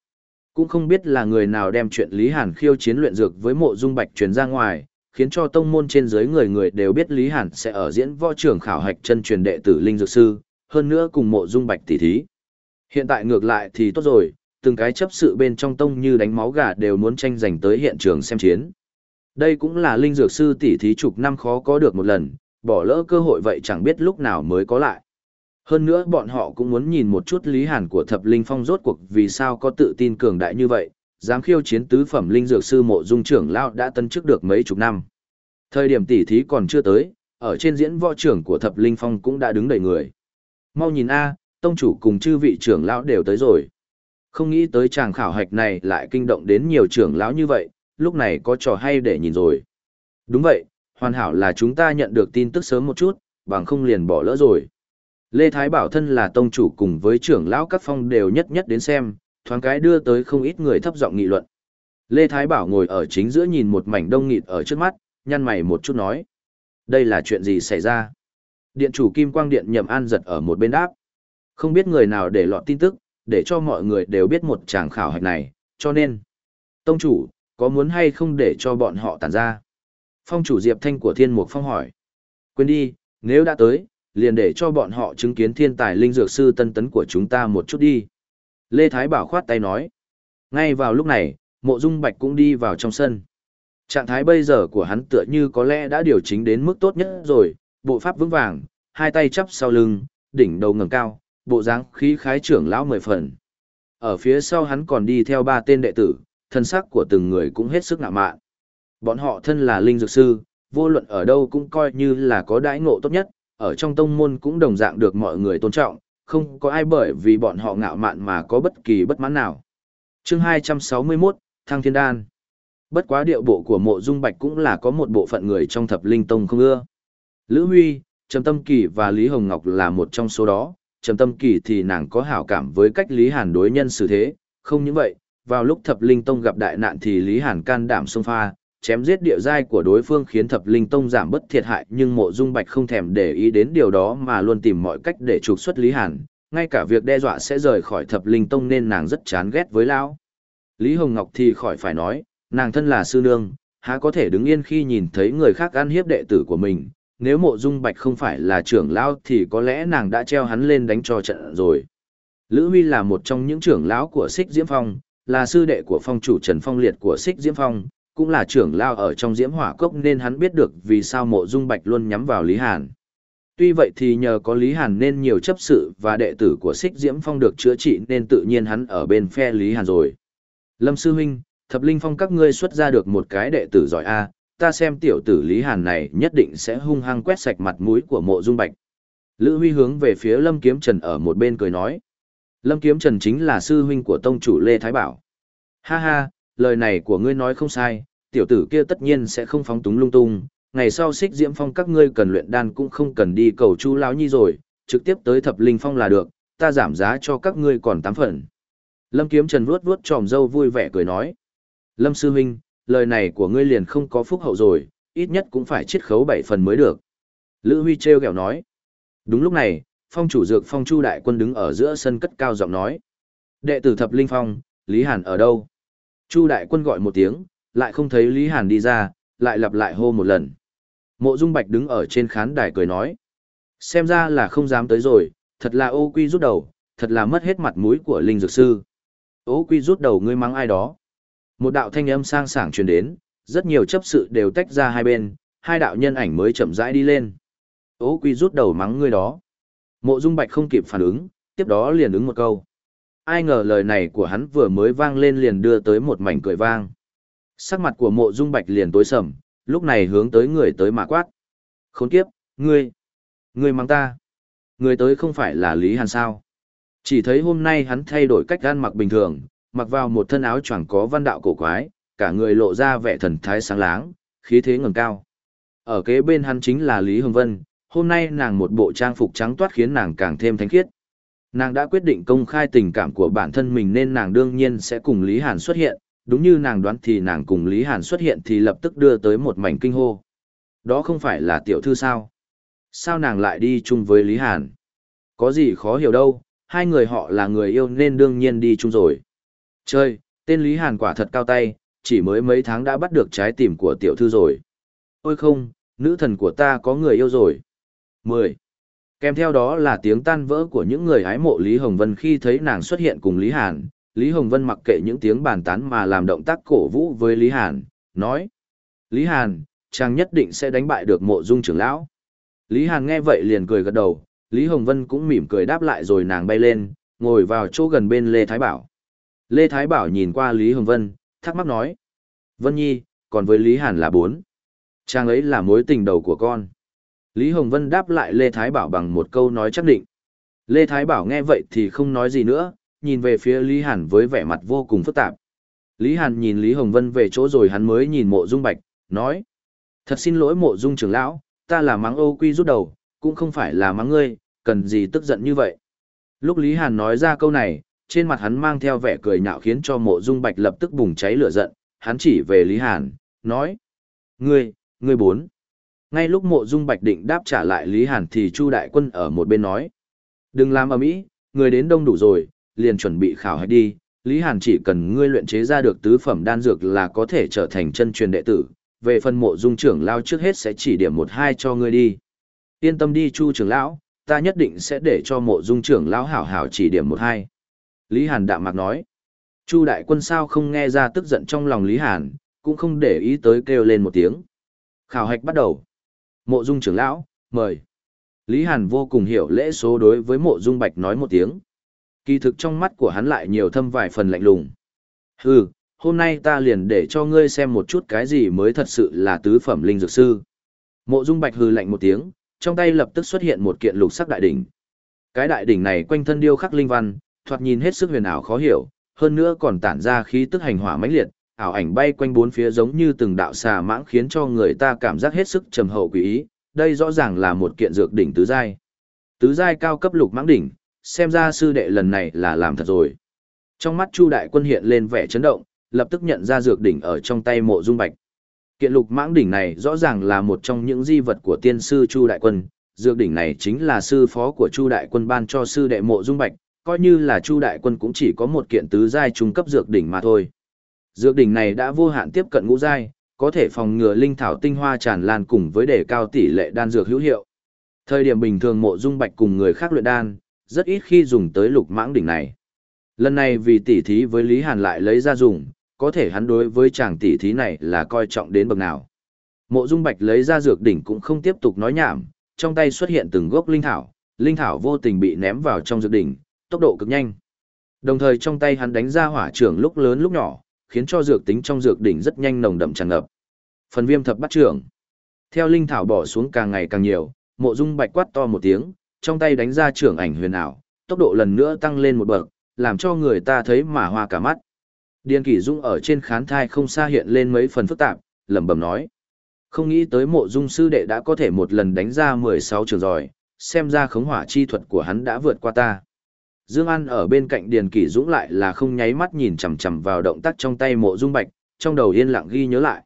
Cũng không biết là người nào đem chuyện Lý Hàn khiêu chiến luyện dược với mộ dung bạch truyền ra ngoài, khiến cho tông môn trên dưới người người đều biết Lý Hàn sẽ ở diễn võ trường khảo hạch chân truyền đệ tử Linh Dược Sư, hơn nữa cùng mộ dung bạch tỷ thí. Hiện tại ngược lại thì tốt rồi, từng cái chấp sự bên trong tông như đánh máu gà đều muốn tranh giành tới hiện trường xem chiến. Đây cũng là Linh Dược Sư tỷ thí chục năm khó có được một lần, bỏ lỡ cơ hội vậy chẳng biết lúc nào mới có lại. Hơn nữa bọn họ cũng muốn nhìn một chút Lý Hàn của Thập Linh Phong rốt cuộc vì sao có tự tin cường đại như vậy, dám khiêu chiến tứ phẩm linh dược sư mộ dung trưởng lao đã tân chức được mấy chục năm. Thời điểm tỉ thí còn chưa tới, ở trên diễn võ trưởng của Thập Linh Phong cũng đã đứng đầy người. Mau nhìn a, tông chủ cùng chư vị trưởng lão đều tới rồi. Không nghĩ tới chàng khảo hạch này lại kinh động đến nhiều trưởng lão như vậy, lúc này có trò hay để nhìn rồi. Đúng vậy, hoàn hảo là chúng ta nhận được tin tức sớm một chút, bằng không liền bỏ lỡ rồi. Lê Thái Bảo thân là tông chủ cùng với trưởng lão các phong đều nhất nhất đến xem, thoáng cái đưa tới không ít người thấp giọng nghị luận. Lê Thái Bảo ngồi ở chính giữa nhìn một mảnh đông nghịt ở trước mắt, nhăn mày một chút nói. Đây là chuyện gì xảy ra? Điện chủ Kim Quang Điện nhậm an giật ở một bên đáp. Không biết người nào để lọt tin tức, để cho mọi người đều biết một tràng khảo hạch này, cho nên. Tông chủ, có muốn hay không để cho bọn họ tản ra? Phong chủ Diệp Thanh của Thiên Mục Phong hỏi. Quên đi, nếu đã tới, liền để cho bọn họ chứng kiến thiên tài linh dược sư tân tấn của chúng ta một chút đi. Lê Thái Bảo khoát tay nói. Ngay vào lúc này, mộ dung bạch cũng đi vào trong sân. Trạng thái bây giờ của hắn tựa như có lẽ đã điều chỉnh đến mức tốt nhất rồi, bộ pháp vững vàng, hai tay chắp sau lưng, đỉnh đầu ngẩng cao, bộ dáng khí khái trưởng lão mười phần. Ở phía sau hắn còn đi theo ba tên đệ tử, thân sắc của từng người cũng hết sức ngạo mạn. Bọn họ thân là linh dược sư, vô luận ở đâu cũng coi như là có đãi ngộ tốt nhất, ở trong tông môn cũng đồng dạng được mọi người tôn trọng, không có ai bởi vì bọn họ ngạo mạn mà có bất kỳ bất mãn nào. chương 261, Thăng Thiên Đan Bất quá điệu bộ của mộ dung bạch cũng là có một bộ phận người trong thập linh tông không ưa. Lữ Huy, Trầm Tâm Kỳ và Lý Hồng Ngọc là một trong số đó, Trầm Tâm Kỳ thì nàng có hảo cảm với cách Lý Hàn đối nhân xử thế, không những vậy, vào lúc thập linh tông gặp đại nạn thì Lý Hàn can đảm xông pha, chém giết địa giai của đối phương khiến thập linh tông giảm bất thiệt hại nhưng mộ dung bạch không thèm để ý đến điều đó mà luôn tìm mọi cách để trục xuất Lý Hàn, ngay cả việc đe dọa sẽ rời khỏi thập linh tông nên nàng rất chán ghét với lão. Lý Hồng Ngọc thì khỏi phải nói, nàng thân là sư nương, há có thể đứng yên khi nhìn thấy người khác ăn hiếp đệ tử của mình, nếu mộ dung bạch không phải là trưởng lão thì có lẽ nàng đã treo hắn lên đánh cho trận rồi. Lữ Huy là một trong những trưởng lão của Sích Diễm Phong, là sư đệ của phong chủ Trần Phong Liệt của Sích Diễm Phong, cũng là trưởng lao ở trong Diễm Hỏa Cốc nên hắn biết được vì sao mộ dung bạch luôn nhắm vào Lý Hàn. Tuy vậy thì nhờ có Lý Hàn nên nhiều chấp sự và đệ tử của Sích Diễm Phong được chữa trị nên tự nhiên hắn ở bên phe Lý Hàn rồi. Lâm Sư Huynh, Thập Linh Phong các ngươi xuất ra được một cái đệ tử giỏi A, ta xem tiểu tử Lý Hàn này nhất định sẽ hung hăng quét sạch mặt mũi của mộ dung bạch. Lữ Huy hướng về phía Lâm Kiếm Trần ở một bên cười nói. Lâm Kiếm Trần chính là sư huynh của tông chủ Lê Thái Bảo. Ha ha, lời này của ngươi nói không sai, tiểu tử kia tất nhiên sẽ không phóng túng lung tung, ngày sau xích diễm phong các ngươi cần luyện đan cũng không cần đi cầu chu lão nhi rồi, trực tiếp tới thập linh phong là được, ta giảm giá cho các ngươi còn tám phần. Lâm Kiếm Trần vuốt vuốt tròm dâu vui vẻ cười nói. Lâm Sư Huynh, lời này của ngươi liền không có phúc hậu rồi, ít nhất cũng phải chiết khấu bảy phần mới được. Lữ Huy treo kẹo nói. Đúng lúc này, phong chủ dược phong chu đại quân đứng ở giữa sân cất cao giọng nói. Đệ tử thập linh phong, Lý Hàn ở đâu? Chu đại quân gọi một tiếng, lại không thấy Lý Hàn đi ra, lại lặp lại hô một lần. Mộ Dung Bạch đứng ở trên khán đài cười nói. Xem ra là không dám tới rồi, thật là ô quy rút đầu, thật là mất hết mặt mũi của linh dược sư. Ô quy rút đầu ngươi mắng ai đó. Một đạo thanh âm sang sảng truyền đến, rất nhiều chấp sự đều tách ra hai bên, hai đạo nhân ảnh mới chậm rãi đi lên. Ô quy rút đầu mắng ngươi đó. Mộ Dung Bạch không kịp phản ứng, tiếp đó liền ứng một câu. Ai ngờ lời này của hắn vừa mới vang lên liền đưa tới một mảnh cười vang. Sắc mặt của Mộ Dung Bạch liền tối sầm, lúc này hướng tới người tới mà quát. Khốn kiếp, ngươi, ngươi mang ta. Người tới không phải là Lý Hàn sao. Chỉ thấy hôm nay hắn thay đổi cách ăn mặc bình thường, mặc vào một thân áo choàng có văn đạo cổ quái, cả người lộ ra vẻ thần thái sáng láng, khí thế ngẩng cao. Ở kế bên hắn chính là Lý Hồng Vân, hôm nay nàng một bộ trang phục trắng toát khiến nàng càng thêm thánh khiết. Nàng đã quyết định công khai tình cảm của bản thân mình nên nàng đương nhiên sẽ cùng Lý Hàn xuất hiện, đúng như nàng đoán thì nàng cùng Lý Hàn xuất hiện thì lập tức đưa tới một mảnh kinh hô. Đó không phải là tiểu thư sao? Sao nàng lại đi chung với Lý Hàn? Có gì khó hiểu đâu, hai người họ là người yêu nên đương nhiên đi chung rồi. Chơi, tên Lý Hàn quả thật cao tay, chỉ mới mấy tháng đã bắt được trái tim của tiểu thư rồi. Ôi không, nữ thần của ta có người yêu rồi. 10. Kèm theo đó là tiếng tan vỡ của những người hái mộ Lý Hồng Vân khi thấy nàng xuất hiện cùng Lý Hàn. Lý Hồng Vân mặc kệ những tiếng bàn tán mà làm động tác cổ vũ với Lý Hàn, nói. Lý Hàn, chàng nhất định sẽ đánh bại được mộ dung trưởng lão. Lý Hàn nghe vậy liền cười gật đầu, Lý Hồng Vân cũng mỉm cười đáp lại rồi nàng bay lên, ngồi vào chỗ gần bên Lê Thái Bảo. Lê Thái Bảo nhìn qua Lý Hồng Vân, thắc mắc nói. Vân Nhi, còn với Lý Hàn là bốn. Chàng ấy là mối tình đầu của con. Lý Hồng Vân đáp lại Lê Thái Bảo bằng một câu nói chắc định. Lê Thái Bảo nghe vậy thì không nói gì nữa, nhìn về phía Lý Hàn với vẻ mặt vô cùng phức tạp. Lý Hàn nhìn Lý Hồng Vân về chỗ rồi hắn mới nhìn mộ dung bạch, nói. Thật xin lỗi mộ dung trưởng lão, ta là mắng ô quy rút đầu, cũng không phải là mắng ngươi, cần gì tức giận như vậy. Lúc Lý Hàn nói ra câu này, trên mặt hắn mang theo vẻ cười nhạo khiến cho mộ dung bạch lập tức bùng cháy lửa giận, hắn chỉ về Lý Hàn, nói. Ngươi, ngươi bốn. Ngay lúc mộ dung bạch định đáp trả lại Lý Hàn thì Chu Đại Quân ở một bên nói. Đừng làm ở mỹ người đến đông đủ rồi, liền chuẩn bị khảo hạch đi. Lý Hàn chỉ cần ngươi luyện chế ra được tứ phẩm đan dược là có thể trở thành chân truyền đệ tử. Về phần mộ dung trưởng lao trước hết sẽ chỉ điểm một hai cho ngươi đi. Yên tâm đi Chu trưởng lão, ta nhất định sẽ để cho mộ dung trưởng lão hảo hảo chỉ điểm một hai. Lý Hàn đạm mạc nói. Chu đại quân sao không nghe ra tức giận trong lòng Lý Hàn, cũng không để ý tới kêu lên một tiếng. Khảo hạch bắt đầu. Mộ dung trưởng lão, mời. Lý Hàn vô cùng hiểu lễ số đối với mộ dung bạch nói một tiếng. Kỳ thực trong mắt của hắn lại nhiều thâm vài phần lạnh lùng. Hừ, hôm nay ta liền để cho ngươi xem một chút cái gì mới thật sự là tứ phẩm linh dược sư. Mộ dung bạch hừ lạnh một tiếng, trong tay lập tức xuất hiện một kiện lục sắc đại đỉnh. Cái đại đỉnh này quanh thân điêu khắc linh văn, thoạt nhìn hết sức huyền ảo khó hiểu, hơn nữa còn tản ra khí tức hành hỏa mãnh liệt, ảo ảnh bay quanh bốn phía giống như từng đạo xà mãng khiến cho người ta cảm giác hết sức trầm hậu quý ý, đây rõ ràng là một kiện dược đỉnh tứ giai. Tứ giai cao cấp lục mãng đỉnh, xem ra sư đệ lần này là làm thật rồi. Trong mắt Chu đại quân hiện lên vẻ chấn động, lập tức nhận ra dược đỉnh ở trong tay Mộ Dung Bạch. Kiện lục mãng đỉnh này rõ ràng là một trong những di vật của tiên sư Chu Đại Quân, dược đỉnh này chính là sư phó của Chu Đại Quân ban cho sư đệ mộ dung bạch, coi như là Chu Đại Quân cũng chỉ có một kiện tứ giai trung cấp dược đỉnh mà thôi. Dược đỉnh này đã vô hạn tiếp cận ngũ giai, có thể phòng ngừa linh thảo tinh hoa tràn lan cùng với đề cao tỷ lệ đan dược hữu hiệu. Thời điểm bình thường mộ dung bạch cùng người khác luyện đan, rất ít khi dùng tới lục mãng đỉnh này. Lần này vì tỷ thí với Lý Hàn lại lấy ra dùng, có thể hắn đối với chàng tỷ thí này là coi trọng đến bậc nào. Mộ Dung Bạch lấy ra dược đỉnh cũng không tiếp tục nói nhảm, trong tay xuất hiện từng gốc linh thảo, linh thảo vô tình bị ném vào trong dược đỉnh, tốc độ cực nhanh. Đồng thời trong tay hắn đánh ra hỏa trưởng lúc lớn lúc nhỏ, khiến cho dược tính trong dược đỉnh rất nhanh nồng đậm tràn ngập. Phần viêm thập bắt trưởng. Theo linh thảo bỏ xuống càng ngày càng nhiều, Mộ Dung Bạch quát to một tiếng, trong tay đánh ra trưởng ảnh huyền ảo, tốc độ lần nữa tăng lên một bậc, làm cho người ta thấy mà hoa cả mắt. Điền Kỷ Dung ở trên khán thai không xa hiện lên mấy phần phức tạp, lẩm bẩm nói. Không nghĩ tới mộ dung sư đệ đã có thể một lần đánh ra 16 trường rồi, xem ra khống hỏa chi thuật của hắn đã vượt qua ta. Dương An ở bên cạnh Điền Kỷ Dũng lại là không nháy mắt nhìn chằm chằm vào động tác trong tay mộ dung bạch, trong đầu yên lặng ghi nhớ lại.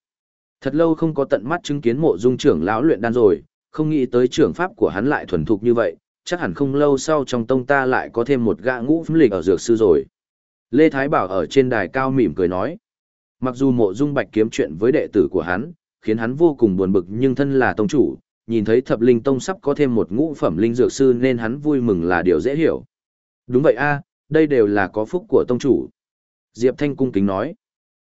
Thật lâu không có tận mắt chứng kiến mộ dung trưởng lão luyện đan rồi, không nghĩ tới trưởng pháp của hắn lại thuần thục như vậy, chắc hẳn không lâu sau trong tông ta lại có thêm một gã ngũ phẩm lịch ở dược sư rồi. Lê Thái Bảo ở trên đài cao mỉm cười nói. Mặc dù mộ dung bạch kiếm chuyện với đệ tử của hắn, khiến hắn vô cùng buồn bực nhưng thân là tông chủ, nhìn thấy thập linh tông sắp có thêm một ngũ phẩm linh dược sư nên hắn vui mừng là điều dễ hiểu. Đúng vậy a, đây đều là có phúc của tông chủ. Diệp Thanh cung kính nói.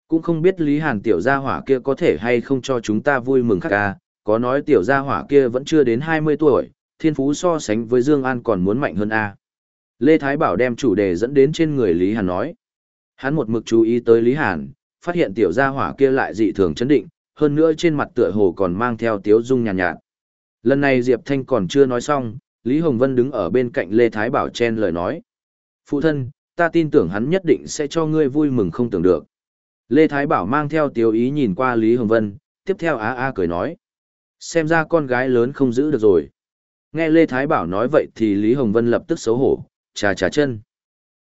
Cũng không biết Lý Hàn tiểu gia hỏa kia có thể hay không cho chúng ta vui mừng khác a, có nói tiểu gia hỏa kia vẫn chưa đến 20 tuổi, thiên phú so sánh với Dương An còn muốn mạnh hơn a. Lê Thái Bảo đem chủ đề dẫn đến trên người Lý Hàn nói. Hắn một mực chú ý tới Lý Hàn, phát hiện tiểu gia hỏa kia lại dị thường chấn định, hơn nữa trên mặt tựa hồ còn mang theo tiếu dung nhàn nhạt, nhạt. Lần này Diệp Thanh còn chưa nói xong, Lý Hồng Vân đứng ở bên cạnh Lê Thái Bảo chen lời nói. Phụ thân, ta tin tưởng hắn nhất định sẽ cho ngươi vui mừng không tưởng được. Lê Thái Bảo mang theo tiếu ý nhìn qua Lý Hồng Vân, tiếp theo á á cười nói. Xem ra con gái lớn không giữ được rồi. Nghe Lê Thái Bảo nói vậy thì Lý Hồng Vân lập tức xấu hổ, trà trà chân.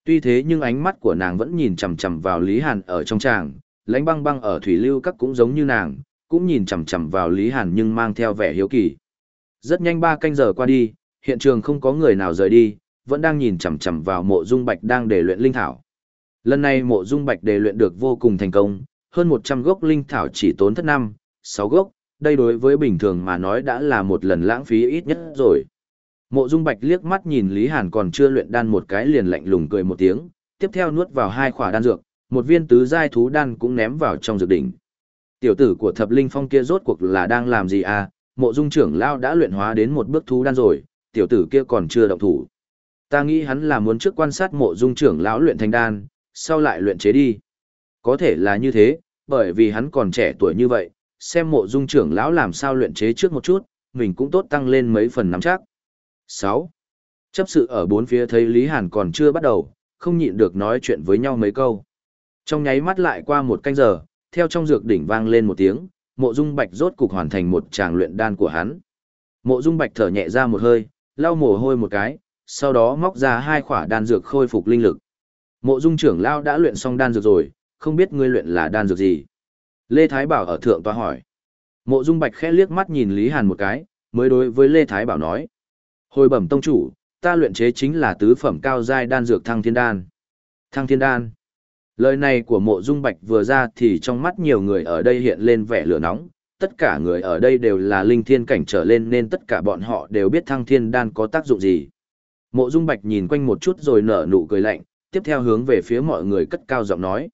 Tuy thế nhưng ánh mắt của nàng vẫn nhìn chằm chằm vào Lý Hàn ở trong tràng, lãnh băng băng ở thủy lưu các cũng giống như nàng, cũng nhìn chằm chằm vào Lý Hàn nhưng mang theo vẻ hiếu kỳ. Rất nhanh ba canh giờ qua đi, hiện trường không có người nào rời đi, vẫn đang nhìn chằm chằm vào mộ dung bạch đang để luyện linh thảo. Lần này mộ dung bạch để luyện được vô cùng thành công, hơn 100 gốc linh thảo chỉ tốn thất năm, 6 gốc, đây đối với bình thường mà nói đã là một lần lãng phí ít nhất rồi. Mộ Dung Bạch liếc mắt nhìn Lý Hàn còn chưa luyện đan một cái liền lạnh lùng cười một tiếng, tiếp theo nuốt vào hai khỏa đan dược, một viên tứ giai thú đan cũng ném vào trong dược đỉnh. Tiểu tử của Thập Linh Phong kia rốt cuộc là đang làm gì à? Mộ Dung trưởng lão đã luyện hóa đến một bước thú đan rồi, tiểu tử kia còn chưa động thủ. Ta nghĩ hắn là muốn trước quan sát Mộ Dung trưởng lão luyện thành đan, sau lại luyện chế đi. Có thể là như thế, bởi vì hắn còn trẻ tuổi như vậy, xem Mộ Dung trưởng lão làm sao luyện chế trước một chút, mình cũng tốt tăng lên mấy phần nắm chắc. 6. Chấp sự ở bốn phía thấy Lý Hàn còn chưa bắt đầu, không nhịn được nói chuyện với nhau mấy câu. Trong nháy mắt lại qua một canh giờ, theo trong dược đỉnh vang lên một tiếng, mộ dung bạch rốt cục hoàn thành một tràng luyện đan của hắn. Mộ dung bạch thở nhẹ ra một hơi, lau mồ hôi một cái, sau đó móc ra hai khỏa đan dược khôi phục linh lực. Mộ dung trưởng lao đã luyện xong đan dược rồi, không biết ngươi luyện là đan dược gì. Lê Thái Bảo ở thượng tòa hỏi. Mộ dung bạch khẽ liếc mắt nhìn Lý Hàn một cái, mới đối với Lê Thái Bảo nói. Hồi bẩm tông chủ, ta luyện chế chính là tứ phẩm cao giai đan dược thăng thiên đan. Thăng thiên đan. Lời này của mộ dung bạch vừa ra thì trong mắt nhiều người ở đây hiện lên vẻ lửa nóng, tất cả người ở đây đều là linh thiên cảnh trở lên nên tất cả bọn họ đều biết thăng thiên đan có tác dụng gì. Mộ dung bạch nhìn quanh một chút rồi nở nụ cười lạnh, tiếp theo hướng về phía mọi người cất cao giọng nói.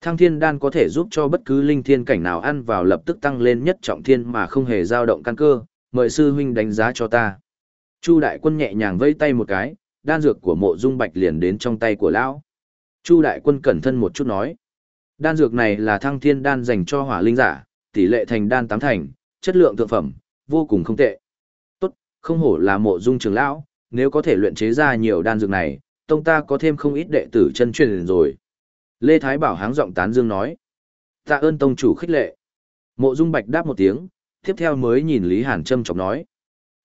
Thăng thiên đan có thể giúp cho bất cứ linh thiên cảnh nào ăn vào lập tức tăng lên nhất trọng thiên mà không hề dao động căn cơ, mời sư huynh đánh giá cho ta. Chu đại quân nhẹ nhàng vây tay một cái, đan dược của mộ dung bạch liền đến trong tay của lão. Chu đại quân cẩn thận một chút nói. Đan dược này là thăng thiên đan dành cho hỏa linh giả, tỷ lệ thành đan tám thành, chất lượng thượng phẩm, vô cùng không tệ. Tốt, không hổ là mộ dung trường lão, nếu có thể luyện chế ra nhiều đan dược này, tông ta có thêm không ít đệ tử chân truyền rồi. Lê Thái Bảo háng giọng tán dương nói. Tạ ơn tông chủ khích lệ. Mộ dung bạch đáp một tiếng, tiếp theo mới nhìn Lý Hàn châm chọc nói.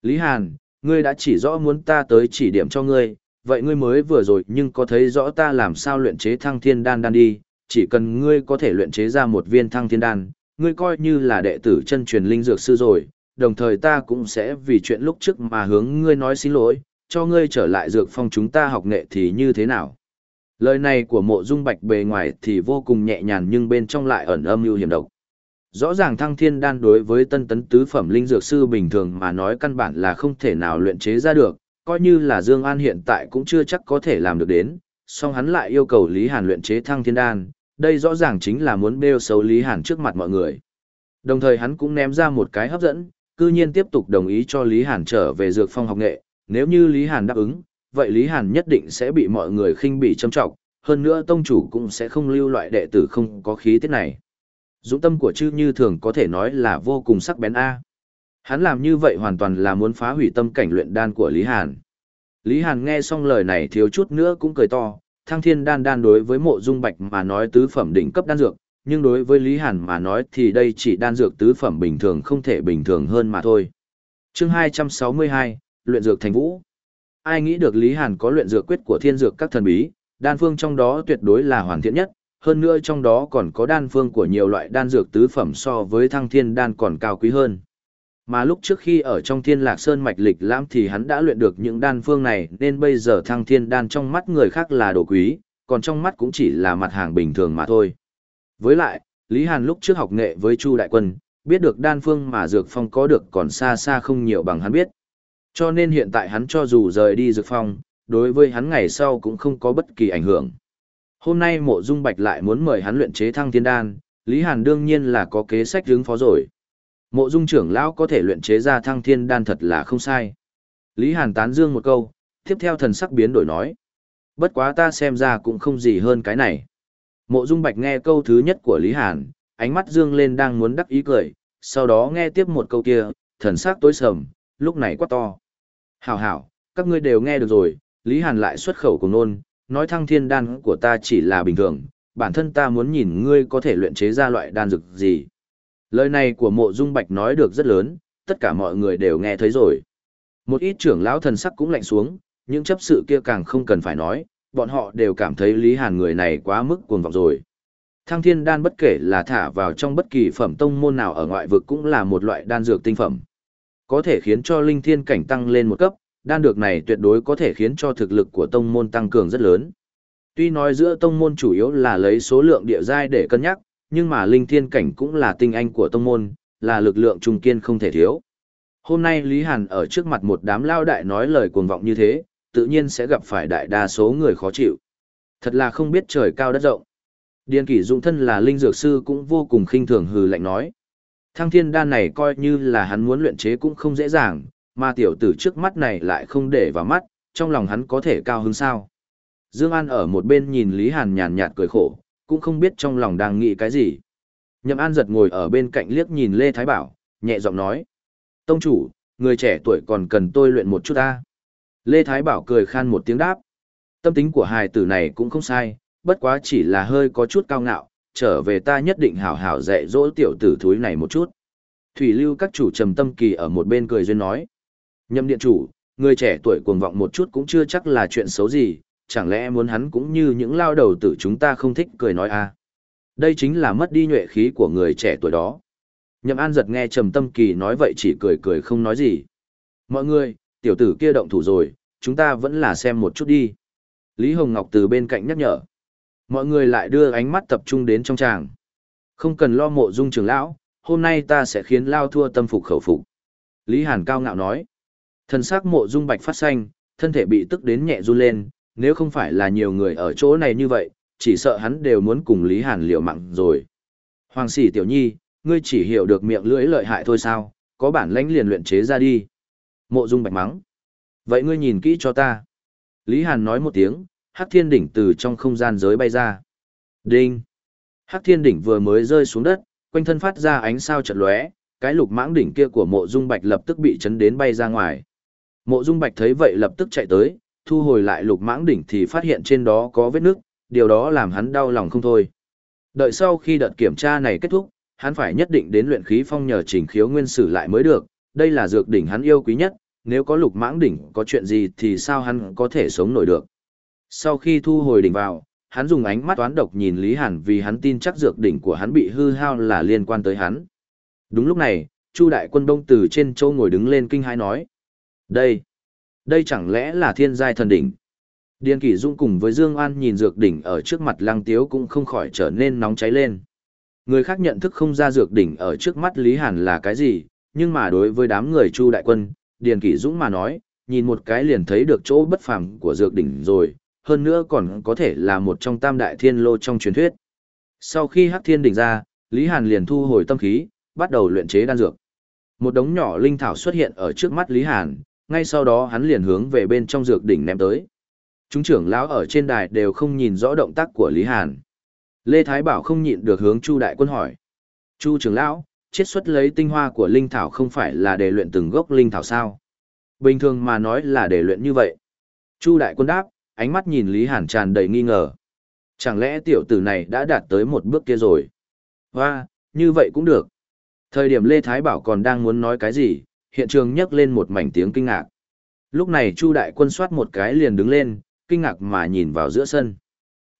Lý Hàn, ngươi đã chỉ rõ muốn ta tới chỉ điểm cho ngươi, vậy ngươi mới vừa rồi nhưng có thấy rõ ta làm sao luyện chế thăng thiên đan đan đi, chỉ cần ngươi có thể luyện chế ra một viên thăng thiên đan, ngươi coi như là đệ tử chân truyền linh dược sư rồi, đồng thời ta cũng sẽ vì chuyện lúc trước mà hướng ngươi nói xin lỗi, cho ngươi trở lại dược phong chúng ta học nghệ thì như thế nào. Lời này của mộ dung bạch bề ngoài thì vô cùng nhẹ nhàng nhưng bên trong lại ẩn âm mưu hiểm độc. Rõ ràng thăng thiên đan đối với tân tấn tứ phẩm linh dược sư bình thường mà nói căn bản là không thể nào luyện chế ra được, coi như là Dương An hiện tại cũng chưa chắc có thể làm được đến, song hắn lại yêu cầu Lý Hàn luyện chế thăng thiên đan, đây rõ ràng chính là muốn bêu xấu Lý Hàn trước mặt mọi người. Đồng thời hắn cũng ném ra một cái hấp dẫn, cư nhiên tiếp tục đồng ý cho Lý Hàn trở về dược phong học nghệ, nếu như Lý Hàn đáp ứng, vậy Lý Hàn nhất định sẽ bị mọi người khinh bỉ châm trọng, hơn nữa tông chủ cũng sẽ không lưu loại đệ tử không có khí tiết này. Dũng tâm của chư như thường có thể nói là vô cùng sắc bén A. Hắn làm như vậy hoàn toàn là muốn phá hủy tâm cảnh luyện đan của Lý Hàn. Lý Hàn nghe xong lời này thiếu chút nữa cũng cười to, thăng thiên đan đan đối với mộ dung bạch mà nói tứ phẩm đỉnh cấp đan dược, nhưng đối với Lý Hàn mà nói thì đây chỉ đan dược tứ phẩm bình thường không thể bình thường hơn mà thôi. chương 262, luyện dược thành vũ. Ai nghĩ được Lý Hàn có luyện dược quyết của thiên dược các thần bí, đan phương trong đó tuyệt đối là hoàn thiện nhất, hơn nữa trong đó còn có đan phương của nhiều loại đan dược tứ phẩm so với thăng thiên đan còn cao quý hơn. Mà lúc trước khi ở trong thiên lạc sơn mạch lịch lãm thì hắn đã luyện được những đan phương này nên bây giờ thăng thiên đan trong mắt người khác là đồ quý, còn trong mắt cũng chỉ là mặt hàng bình thường mà thôi. Với lại, Lý Hàn lúc trước học nghệ với Chu Đại Quân, biết được đan phương mà Dược Phong có được còn xa xa không nhiều bằng hắn biết. Cho nên hiện tại hắn cho dù rời đi Dược Phong, đối với hắn ngày sau cũng không có bất kỳ ảnh hưởng. Hôm nay mộ dung bạch lại muốn mời hắn luyện chế thăng thiên đan, Lý Hàn đương nhiên là có kế sách hướng phó rồi. Mộ dung trưởng lão có thể luyện chế ra thăng thiên đan thật là không sai. Lý Hàn tán dương một câu, tiếp theo thần sắc biến đổi nói. Bất quá ta xem ra cũng không gì hơn cái này. Mộ dung bạch nghe câu thứ nhất của Lý Hàn, ánh mắt dương lên đang muốn đắc ý cười, sau đó nghe tiếp một câu kia, thần sắc tối sầm, lúc này quá to. Hảo hảo, các ngươi đều nghe được rồi, Lý Hàn lại xuất khẩu cùng nôn, nói thăng thiên đan của ta chỉ là bình thường, bản thân ta muốn nhìn ngươi có thể luyện chế ra loại đan dược gì. Lời này của mộ dung bạch nói được rất lớn, tất cả mọi người đều nghe thấy rồi. Một ít trưởng lão thần sắc cũng lạnh xuống, những chấp sự kia càng không cần phải nói, bọn họ đều cảm thấy Lý Hàn người này quá mức cuồng vọng rồi. Thăng thiên đan bất kể là thả vào trong bất kỳ phẩm tông môn nào ở ngoại vực cũng là một loại đan dược tinh phẩm. Có thể khiến cho linh thiên cảnh tăng lên một cấp, đan dược này tuyệt đối có thể khiến cho thực lực của tông môn tăng cường rất lớn. Tuy nói giữa tông môn chủ yếu là lấy số lượng địa giai để cân nhắc, nhưng mà linh thiên cảnh cũng là tinh anh của tông môn, là lực lượng trung kiên không thể thiếu. Hôm nay Lý Hàn ở trước mặt một đám lao đại nói lời cuồng vọng như thế, tự nhiên sẽ gặp phải đại đa số người khó chịu. Thật là không biết trời cao đất rộng. Điền kỷ dụng thân là linh dược sư cũng vô cùng khinh thường hừ lạnh nói. Thăng thiên đan này coi như là hắn muốn luyện chế cũng không dễ dàng, mà tiểu tử trước mắt này lại không để vào mắt, trong lòng hắn có thể cao hứng sao. Dương An ở một bên nhìn Lý Hàn nhàn nhạt cười khổ, cũng không biết trong lòng đang nghĩ cái gì. Nhậm An giật ngồi ở bên cạnh liếc nhìn Lê Thái Bảo, nhẹ giọng nói. Tông chủ, người trẻ tuổi còn cần tôi luyện một chút ta. Lê Thái Bảo cười khan một tiếng đáp. Tâm tính của hài tử này cũng không sai, bất quá chỉ là hơi có chút cao ngạo, trở về ta nhất định hảo hảo dạy dỗ tiểu tử thúi này một chút. Thủy lưu các chủ trầm tâm kỳ ở một bên cười duyên nói. Nhâm điện chủ, người trẻ tuổi cuồng vọng một chút cũng chưa chắc là chuyện xấu gì, chẳng lẽ muốn hắn cũng như những lao đầu tử chúng ta không thích cười nói à. Đây chính là mất đi nhuệ khí của người trẻ tuổi đó. Nhậm An giật nghe Trầm Tâm Kỳ nói vậy chỉ cười cười không nói gì. Mọi người, tiểu tử kia động thủ rồi, chúng ta vẫn là xem một chút đi. Lý Hồng Ngọc từ bên cạnh nhắc nhở. Mọi người lại đưa ánh mắt tập trung đến trong tràng. Không cần lo mộ dung trường lão, hôm nay ta sẽ khiến lao thua tâm phục khẩu phục. Lý Hàn cao ngạo nói. Thần sắc mộ dung bạch phát xanh, thân thể bị tức đến nhẹ run lên, nếu không phải là nhiều người ở chỗ này như vậy, chỉ sợ hắn đều muốn cùng Lý Hàn liều mạng rồi. Hoàng sĩ tiểu nhi, ngươi chỉ hiểu được miệng lưỡi lợi hại thôi sao, có bản lãnh liền luyện chế ra đi. Mộ dung bạch mắng. Vậy ngươi nhìn kỹ cho ta. Lý Hàn nói một tiếng, Hắc Thiên Đỉnh từ trong không gian giới bay ra. Đinh. Hắc Thiên Đỉnh vừa mới rơi xuống đất, quanh thân phát ra ánh sao chật lóe, cái lục mãng đỉnh kia của Mộ Dung Bạch lập tức bị chấn đến bay ra ngoài. Mộ Dung Bạch thấy vậy lập tức chạy tới, thu hồi lại lục mãng đỉnh thì phát hiện trên đó có vết nước, điều đó làm hắn đau lòng không thôi. Đợi sau khi đợt kiểm tra này kết thúc, hắn phải nhất định đến luyện khí phong nhờ chỉnh khiếu nguyên sử lại mới được, đây là dược đỉnh hắn yêu quý nhất, nếu có lục mãng đỉnh có chuyện gì thì sao hắn có thể sống nổi được. Sau khi thu hồi đỉnh vào, hắn dùng ánh mắt toán độc nhìn Lý Hàn vì hắn tin chắc dược đỉnh của hắn bị hư hao là liên quan tới hắn. Đúng lúc này, Chu đại quân đông từ trên châu ngồi đứng lên kinh hãi nói. Đây, đây chẳng lẽ là thiên giai thần đỉnh? Điền Kỷ Dung cùng với Dương An nhìn dược đỉnh ở trước mặt Lăng Tiếu cũng không khỏi trở nên nóng cháy lên. Người khác nhận thức không ra dược đỉnh ở trước mắt Lý Hàn là cái gì, nhưng mà đối với đám người Chu đại quân, Điền Kỷ Dũng mà nói, nhìn một cái liền thấy được chỗ bất phàm của dược đỉnh rồi, hơn nữa còn có thể là một trong tam đại thiên lô trong truyền thuyết. Sau khi Hắc Thiên đỉnh ra, Lý Hàn liền thu hồi tâm khí, bắt đầu luyện chế đan dược. Một đống nhỏ linh thảo xuất hiện ở trước mắt Lý Hàn, ngay sau đó hắn liền hướng về bên trong dược đỉnh ném tới. Chúng trưởng lão ở trên đài đều không nhìn rõ động tác của Lý Hàn. Lê Thái Bảo không nhịn được hướng Chu đại quân hỏi. Chu trưởng lão, chiết xuất lấy tinh hoa của linh thảo không phải là để luyện từng gốc linh thảo sao? Bình thường mà nói là để luyện như vậy. Chu đại quân đáp, ánh mắt nhìn Lý Hàn tràn đầy nghi ngờ. Chẳng lẽ tiểu tử này đã đạt tới một bước kia rồi? Hoa, như vậy cũng được. Thời điểm Lê Thái Bảo còn đang muốn nói cái gì, hiện trường nhấc lên một mảnh tiếng kinh ngạc. Lúc này Chu đại quân soát một cái liền đứng lên, kinh ngạc mà nhìn vào giữa sân.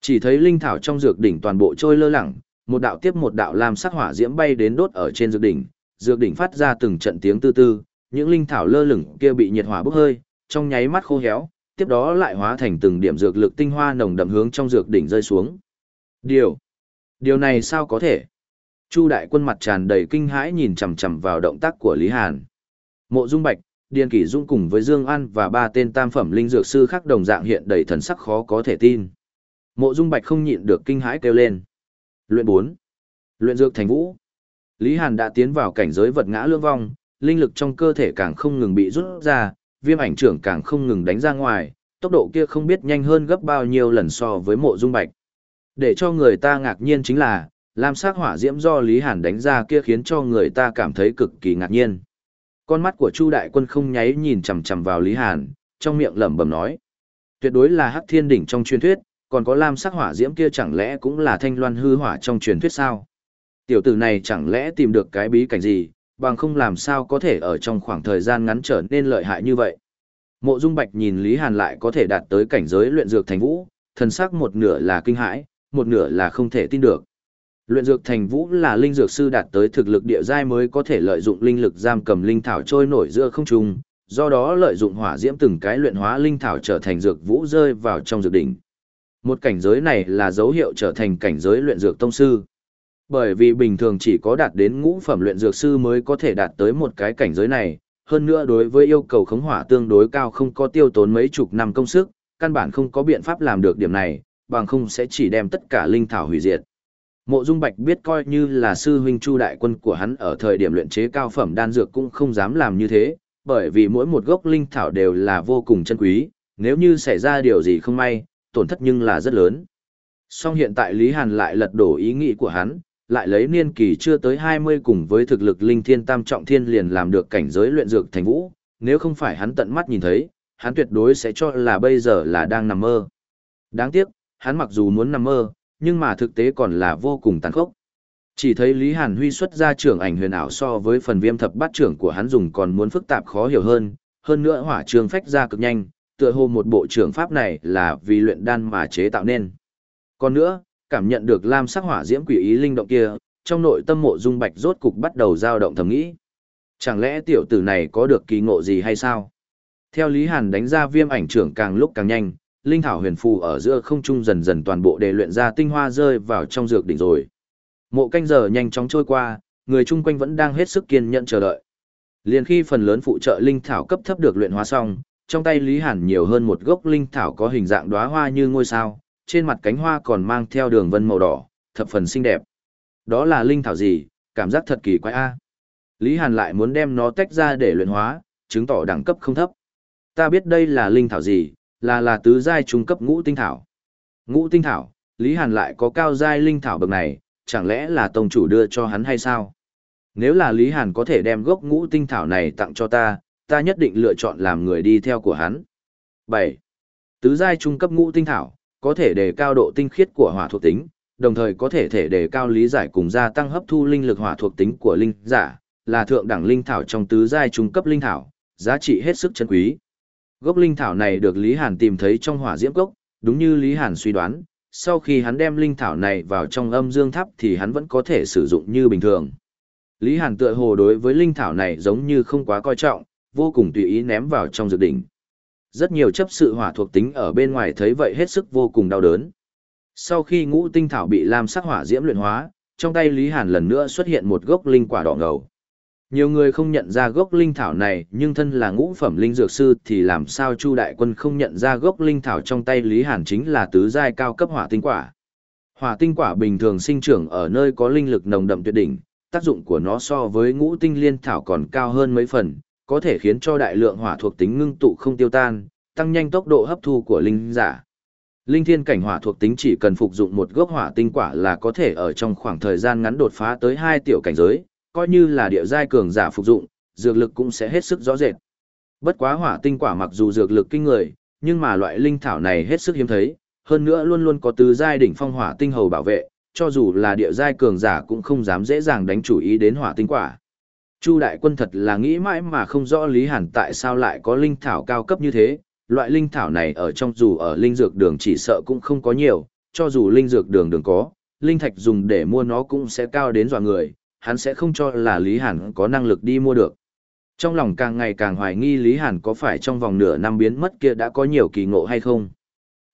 Chỉ thấy linh thảo trong dược đỉnh toàn bộ trôi lơ lửng, một đạo tiếp một đạo lam sắc hỏa diễm bay đến đốt ở trên dược đỉnh, dược đỉnh phát ra từng trận tiếng tư tư, những linh thảo lơ lửng kia bị nhiệt hỏa bốc hơi, trong nháy mắt khô héo, tiếp đó lại hóa thành từng điểm dược lực tinh hoa nồng đậm hướng trong dược đỉnh rơi xuống. Điều, điều này sao có thể? Chu đại quân mặt tràn đầy kinh hãi nhìn chằm chằm vào động tác của Lý Hàn. Mộ Dung Bạch, Điền Kỷ Dung cùng với Dương An và ba tên tam phẩm linh dược sư khác đồng dạng hiện đầy thần sắc khó có thể tin. Mộ Dung Bạch không nhịn được kinh hãi kêu lên. Luyện 4. Luyện dược thành vũ. Lý Hàn đã tiến vào cảnh giới vật ngã lương vong, linh lực trong cơ thể càng không ngừng bị rút ra, viêm ảnh trưởng càng không ngừng đánh ra ngoài, tốc độ kia không biết nhanh hơn gấp bao nhiêu lần so với mộ dung bạch. Để cho người ta ngạc nhiên chính là, lam sắc hỏa diễm do Lý Hàn đánh ra kia khiến cho người ta cảm thấy cực kỳ ngạc nhiên. Con mắt của Chu đại quân không nháy nhìn chằm chằm vào Lý Hàn, trong miệng lẩm bẩm nói: "Tuyệt đối là Hắc Thiên đỉnh trong truyền thuyết, còn có lam sắc hỏa diễm kia chẳng lẽ cũng là thanh loan hư hỏa trong truyền thuyết sao? Tiểu tử này chẳng lẽ tìm được cái bí cảnh gì, bằng không làm sao có thể ở trong khoảng thời gian ngắn trở nên lợi hại như vậy? Mộ Dung Bạch nhìn Lý Hàn lại có thể đạt tới cảnh giới luyện dược thành vũ, thần sắc một nửa là kinh hãi, một nửa là không thể tin được. Luyện dược thành vũ là linh dược sư đạt tới thực lực địa giai mới có thể lợi dụng linh lực giam cầm linh thảo trôi nổi giữa không trung, do đó lợi dụng hỏa diễm từng cái luyện hóa linh thảo trở thành dược vũ rơi vào trong dược đỉnh. Một cảnh giới này là dấu hiệu trở thành cảnh giới luyện dược tông sư. Bởi vì bình thường chỉ có đạt đến ngũ phẩm luyện dược sư mới có thể đạt tới một cái cảnh giới này, hơn nữa đối với yêu cầu khống hỏa tương đối cao không có tiêu tốn mấy chục năm công sức, căn bản không có biện pháp làm được điểm này, bằng không sẽ chỉ đem tất cả linh thảo hủy diệt. Mộ Dung Bạch biết coi như là sư huynh Chu đại quân của hắn ở thời điểm luyện chế cao phẩm đan dược cũng không dám làm như thế, bởi vì mỗi một gốc linh thảo đều là vô cùng chân quý, nếu như xảy ra điều gì không may, tổn thất nhưng là rất lớn. Song hiện tại Lý Hàn lại lật đổ ý nghĩ của hắn, lại lấy niên kỳ chưa tới 20 cùng với thực lực linh thiên tam trọng thiên liền làm được cảnh giới luyện dược thành vũ, nếu không phải hắn tận mắt nhìn thấy, hắn tuyệt đối sẽ cho là bây giờ là đang nằm mơ. Đáng tiếc, hắn mặc dù muốn nằm mơ, nhưng mà thực tế còn là vô cùng tàn khốc. Chỉ thấy Lý Hàn Huy xuất ra trưởng ảnh huyền ảo so với phần viêm thập bát trưởng của hắn dùng còn muốn phức tạp khó hiểu hơn, hơn nữa hỏa trường phách ra cực nhanh, tựa hồ một bộ trưởng pháp này là vì luyện đan mà chế tạo nên. Còn nữa, cảm nhận được lam sắc hỏa diễm quỷ ý linh động kia, trong nội tâm mộ dung bạch rốt cục bắt đầu dao động thầm nghĩ. Chẳng lẽ tiểu tử này có được kỳ ngộ gì hay sao? Theo Lý Hàn đánh ra viêm ảnh trưởng càng lúc càng nhanh, linh thảo huyền phù ở giữa không trung dần dần toàn bộ đề luyện ra tinh hoa rơi vào trong dược đỉnh rồi. Mộ canh giờ nhanh chóng trôi qua, người chung quanh vẫn đang hết sức kiên nhẫn chờ đợi. Liền khi phần lớn phụ trợ linh thảo cấp thấp được luyện hóa xong, trong tay Lý Hàn nhiều hơn một gốc linh thảo có hình dạng đóa hoa như ngôi sao, trên mặt cánh hoa còn mang theo đường vân màu đỏ, thập phần xinh đẹp. Đó là linh thảo gì, cảm giác thật kỳ quái a. Lý Hàn lại muốn đem nó tách ra để luyện hóa, chứng tỏ đẳng cấp không thấp. Ta biết đây là linh thảo gì, là là tứ giai trung cấp ngũ tinh thảo. Ngũ tinh thảo, Lý Hàn lại có cao giai linh thảo bậc này, chẳng lẽ là tông chủ đưa cho hắn hay sao? Nếu là Lý Hàn có thể đem gốc ngũ tinh thảo này tặng cho ta, ta nhất định lựa chọn làm người đi theo của hắn. 7. Tứ giai trung cấp ngũ tinh thảo, có thể đề cao độ tinh khiết của hỏa thuộc tính, đồng thời có thể thể đề cao lý giải cùng gia tăng hấp thu linh lực hỏa thuộc tính của linh giả, là thượng đẳng linh thảo trong tứ giai trung cấp linh thảo, giá trị hết sức chân quý. Gốc linh thảo này được Lý Hàn tìm thấy trong hỏa diễm cốc, đúng như Lý Hàn suy đoán, sau khi hắn đem linh thảo này vào trong âm dương tháp thì hắn vẫn có thể sử dụng như bình thường. Lý Hàn tựa hồ đối với linh thảo này giống như không quá coi trọng, vô cùng tùy ý ném vào trong dược đỉnh. Rất nhiều chấp sự hỏa thuộc tính ở bên ngoài thấy vậy hết sức vô cùng đau đớn. Sau khi ngũ tinh thảo bị lam sắc hỏa diễm luyện hóa, trong tay Lý Hàn lần nữa xuất hiện một gốc linh quả đỏ ngầu. Nhiều người không nhận ra gốc linh thảo này, nhưng thân là ngũ phẩm linh dược sư thì làm sao Chu đại quân không nhận ra gốc linh thảo trong tay Lý Hàn chính là tứ giai cao cấp hỏa tinh quả. Hỏa tinh quả bình thường sinh trưởng ở nơi có linh lực nồng đậm tuyệt đỉnh, tác dụng của nó so với ngũ tinh liên thảo còn cao hơn mấy phần, có thể khiến cho đại lượng hỏa thuộc tính ngưng tụ không tiêu tan, tăng nhanh tốc độ hấp thu của linh giả. Linh thiên cảnh hỏa thuộc tính chỉ cần phục dụng một gốc hỏa tinh quả là có thể ở trong khoảng thời gian ngắn đột phá tới hai tiểu cảnh giới, coi như là địa giai cường giả phục dụng, dược lực cũng sẽ hết sức rõ rệt. Bất quá hỏa tinh quả mặc dù dược lực kinh người, nhưng mà loại linh thảo này hết sức hiếm thấy, hơn nữa luôn luôn có tứ giai đỉnh phong hỏa tinh hầu bảo vệ, cho dù là địa giai cường giả cũng không dám dễ dàng đánh chủ ý đến hỏa tinh quả. Chu đại quân thật là nghĩ mãi mà không rõ Lý Hàn tại sao lại có linh thảo cao cấp như thế, loại linh thảo này ở trong dù ở linh dược đường chỉ sợ cũng không có nhiều, cho dù linh dược đường đường có, linh thạch dùng để mua nó cũng sẽ cao đến dọa người, hắn sẽ không cho là Lý Hàn có năng lực đi mua được. Trong lòng càng ngày càng hoài nghi Lý Hàn có phải trong vòng nửa năm biến mất kia đã có nhiều kỳ ngộ hay không.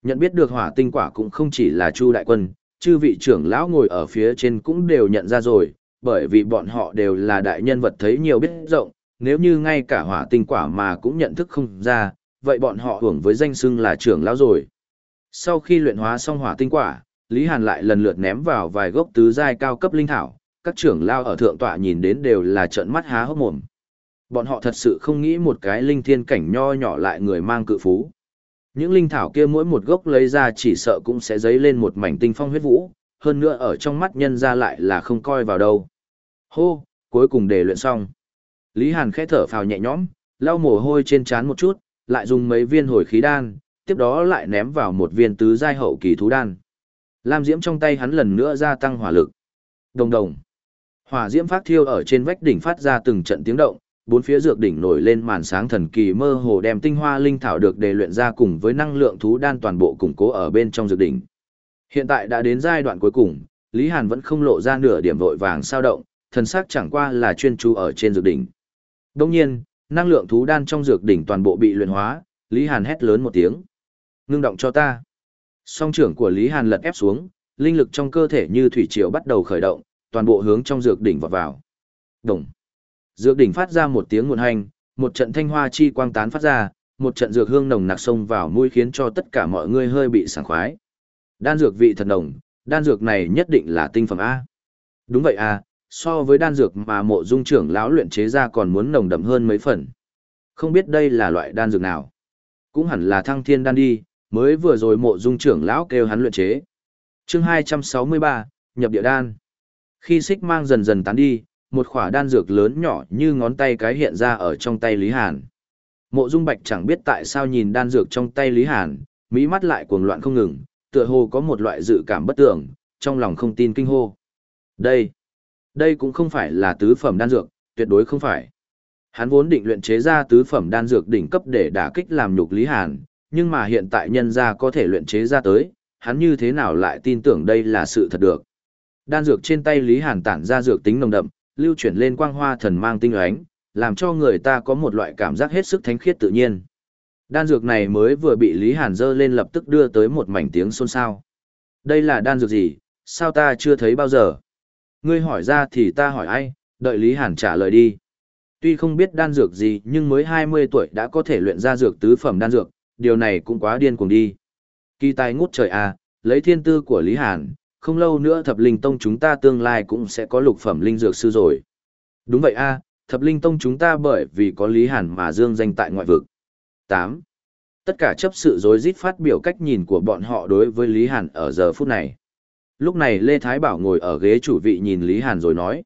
Nhận biết được hỏa tinh quả cũng không chỉ là Chu đại quân, chư vị trưởng lão ngồi ở phía trên cũng đều nhận ra rồi, bởi vì bọn họ đều là đại nhân vật thấy nhiều biết rộng, nếu như ngay cả hỏa tinh quả mà cũng nhận thức không ra, vậy bọn họ hưởng với danh xưng là trưởng lão rồi. Sau khi luyện hóa xong hỏa tinh quả, Lý Hàn lại lần lượt ném vào vài gốc tứ giai cao cấp linh thảo, các trưởng lao ở thượng tọa nhìn đến đều là trợn mắt há hốc mồm. Bọn họ thật sự không nghĩ một cái linh thiên cảnh nho nhỏ lại người mang cự phú. Những linh thảo kia mỗi một gốc lấy ra chỉ sợ cũng sẽ dấy lên một mảnh tinh phong huyết vũ, hơn nữa ở trong mắt nhân ra lại là không coi vào đâu. Hô, cuối cùng để luyện xong. Lý Hàn khẽ thở phào nhẹ nhõm, lau mồ hôi trên trán một chút, lại dùng mấy viên hồi khí đan, tiếp đó lại ném vào một viên tứ giai hậu kỳ thú đan. Lam diễm trong tay hắn lần nữa gia tăng hỏa lực. Đồng đồng. Hỏa diễm phát thiêu ở trên vách đỉnh phát ra từng trận tiếng động, bốn phía dược đỉnh nổi lên màn sáng thần kỳ mơ hồ đem tinh hoa linh thảo được đề luyện ra cùng với năng lượng thú đan toàn bộ củng cố ở bên trong dược đỉnh. Hiện tại đã đến giai đoạn cuối cùng, Lý Hàn vẫn không lộ ra nửa điểm vội vàng sao động, thần sắc chẳng qua là chuyên chú ở trên dược đỉnh. Đồng nhiên, năng lượng thú đan trong dược đỉnh toàn bộ bị luyện hóa, Lý Hàn hét lớn một tiếng. Ngưng động cho ta. Song trưởng của Lý Hàn lật ép xuống, linh lực trong cơ thể như thủy triều bắt đầu khởi động, toàn bộ hướng trong dược đỉnh vào vào. Đồng. Dược đỉnh phát ra một tiếng nguồn hành, một trận thanh hoa chi quang tán phát ra, một trận dược hương nồng nặc xông vào mũi khiến cho tất cả mọi người hơi bị sảng khoái. Đan dược vị thật nồng, đan dược này nhất định là tinh phẩm A. Đúng vậy a, so với đan dược mà mộ dung trưởng lão luyện chế ra còn muốn nồng đậm hơn mấy phần. Không biết đây là loại đan dược nào. Cũng hẳn là thăng thiên đan đi, mới vừa rồi mộ dung trưởng lão kêu hắn luyện chế. chương 263, nhập địa đan. Khi xích mang dần dần tán đi, một khỏa đan dược lớn nhỏ như ngón tay cái hiện ra ở trong tay Lý Hàn. Mộ Dung Bạch chẳng biết tại sao nhìn đan dược trong tay Lý Hàn, mỹ mắt lại cuồng loạn không ngừng, tựa hồ có một loại dự cảm bất tưởng, trong lòng không tin kinh hô. Đây, đây cũng không phải là tứ phẩm đan dược, tuyệt đối không phải. Hắn vốn định luyện chế ra tứ phẩm đan dược đỉnh cấp để đả kích làm nhục Lý Hàn, nhưng mà hiện tại nhân gia có thể luyện chế ra tới, hắn như thế nào lại tin tưởng đây là sự thật được. Đan dược trên tay Lý Hàn tản ra dược tính nồng đậm, lưu chuyển lên quang hoa thần mang tinh ánh, làm cho người ta có một loại cảm giác hết sức thánh khiết tự nhiên. Đan dược này mới vừa bị Lý Hàn dơ lên lập tức đưa tới một mảnh tiếng xôn xao. Đây là đan dược gì, sao ta chưa thấy bao giờ? Ngươi hỏi ra thì ta hỏi ai, đợi Lý Hàn trả lời đi. Tuy không biết đan dược gì nhưng mới 20 tuổi đã có thể luyện ra dược tứ phẩm đan dược, điều này cũng quá điên cuồng đi. Kỳ tài ngút trời à, lấy thiên tư của Lý Hàn, không lâu nữa thập linh tông chúng ta tương lai cũng sẽ có lục phẩm linh dược sư rồi. Đúng vậy a, thập linh tông chúng ta bởi vì có Lý Hàn mà dương danh tại ngoại vực. 8. Tất cả chấp sự dối rít phát biểu cách nhìn của bọn họ đối với Lý Hàn ở giờ phút này. Lúc này Lê Thái Bảo ngồi ở ghế chủ vị nhìn Lý Hàn rồi nói.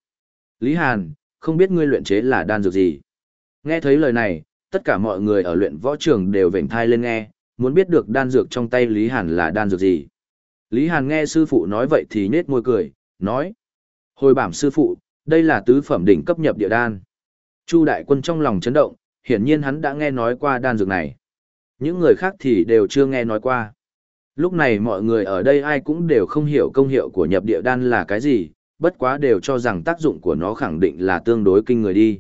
Lý Hàn, không biết ngươi luyện chế là đan dược gì? Nghe thấy lời này, tất cả mọi người ở luyện võ trường đều vểnh thai lên nghe, muốn biết được đan dược trong tay Lý Hàn là đan dược gì. Lý Hàn nghe sư phụ nói vậy thì nết môi cười, nói. Hồi bảm sư phụ, đây là tứ phẩm đỉnh cấp nhập địa đan. Chu đại quân trong lòng chấn động, hiển nhiên hắn đã nghe nói qua đan dược này. Những người khác thì đều chưa nghe nói qua. Lúc này mọi người ở đây ai cũng đều không hiểu công hiệu của nhập địa đan là cái gì, bất quá đều cho rằng tác dụng của nó khẳng định là tương đối kinh người đi.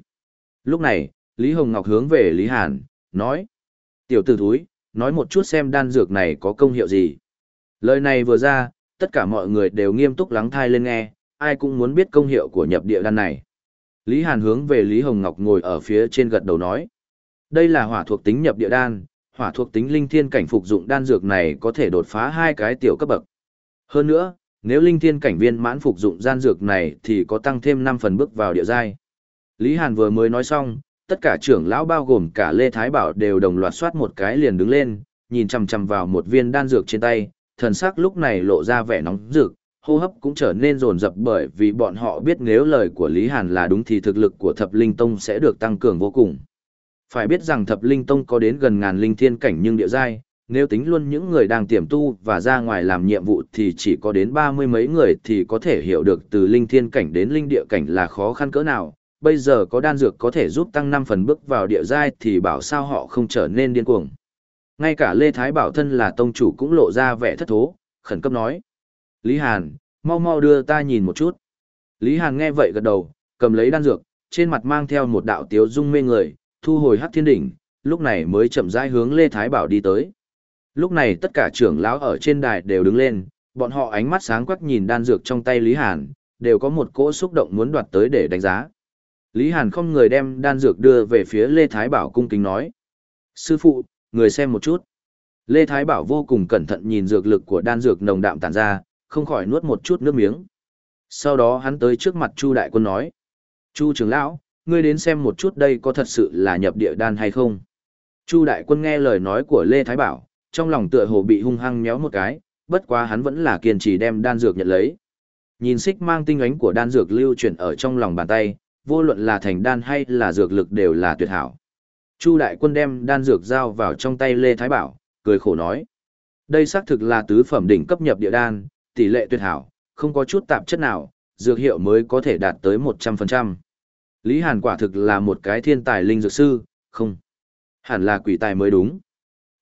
Lúc này, Lý Hồng Ngọc hướng về Lý Hàn, nói. Tiểu tử thúi, nói một chút xem đan dược này có công hiệu gì. Lời này vừa ra, tất cả mọi người đều nghiêm túc lắng thai lên nghe, ai cũng muốn biết công hiệu của nhập địa đan này. Lý Hàn hướng về Lý Hồng Ngọc ngồi ở phía trên gật đầu nói. Đây là hỏa thuộc tính nhập địa đan, hỏa thuộc tính linh thiên cảnh phục dụng đan dược này có thể đột phá hai cái tiểu cấp bậc. Hơn nữa, nếu linh thiên cảnh viên mãn phục dụng đan dược này thì có tăng thêm năm phần bước vào địa giai. Lý Hàn vừa mới nói xong, tất cả trưởng lão bao gồm cả Lê Thái Bảo đều đồng loạt soát một cái liền đứng lên, nhìn chằm chằm vào một viên đan dược trên tay, thần sắc lúc này lộ ra vẻ nóng rực, hô hấp cũng trở nên rồn rập bởi vì bọn họ biết nếu lời của Lý Hàn là đúng thì thực lực của Thập Linh Tông sẽ được tăng cường vô cùng. Phải biết rằng Thập Linh Tông có đến gần ngàn linh thiên cảnh nhưng địa giai, nếu tính luôn những người đang tiềm tu và ra ngoài làm nhiệm vụ thì chỉ có đến ba mươi mấy người thì có thể hiểu được từ linh thiên cảnh đến linh địa cảnh là khó khăn cỡ nào. Bây giờ có đan dược có thể giúp tăng năm phần bước vào địa giai thì bảo sao họ không trở nên điên cuồng. Ngay cả Lê Thái Bảo thân là tông chủ cũng lộ ra vẻ thất thố, khẩn cấp nói. Lý Hàn, mau mau đưa ta nhìn một chút. Lý Hàn nghe vậy gật đầu, cầm lấy đan dược, trên mặt mang theo một đạo tiếu dung mê người, thu hồi hắc thiên đỉnh, lúc này mới chậm rãi hướng Lê Thái Bảo đi tới. Lúc này tất cả trưởng lão ở trên đài đều đứng lên, bọn họ ánh mắt sáng quắc nhìn đan dược trong tay Lý Hàn, đều có một cỗ xúc động muốn đoạt tới để đánh giá. Lý Hàn không người đem đan dược đưa về phía Lê Thái Bảo cung kính nói. Sư phụ, người xem một chút. Lê Thái Bảo vô cùng cẩn thận nhìn dược lực của đan dược nồng đạm tản ra, không khỏi nuốt một chút nước miếng. Sau đó hắn tới trước mặt Chu Đại Quân nói. Chu trưởng lão, ngươi đến xem một chút đây có thật sự là nhập địa đan hay không. Chu Đại Quân nghe lời nói của Lê Thái Bảo, trong lòng tựa hồ bị hung hăng méo một cái, bất quá hắn vẫn là kiên trì đem đan dược nhận lấy. Nhìn xích mang tinh ánh của đan dược lưu chuyển ở trong lòng bàn tay, vô luận là thành đan hay là dược lực đều là tuyệt hảo. Chu đại quân đem đan dược giao vào trong tay Lê Thái Bảo, cười khổ nói. Đây xác thực là tứ phẩm đỉnh cấp nhập địa đan, tỷ lệ tuyệt hảo, không có chút tạp chất nào, dược hiệu mới có thể đạt tới 100%. Lý Hàn quả thực là một cái thiên tài linh dược sư, không. Hẳn là quỷ tài mới đúng.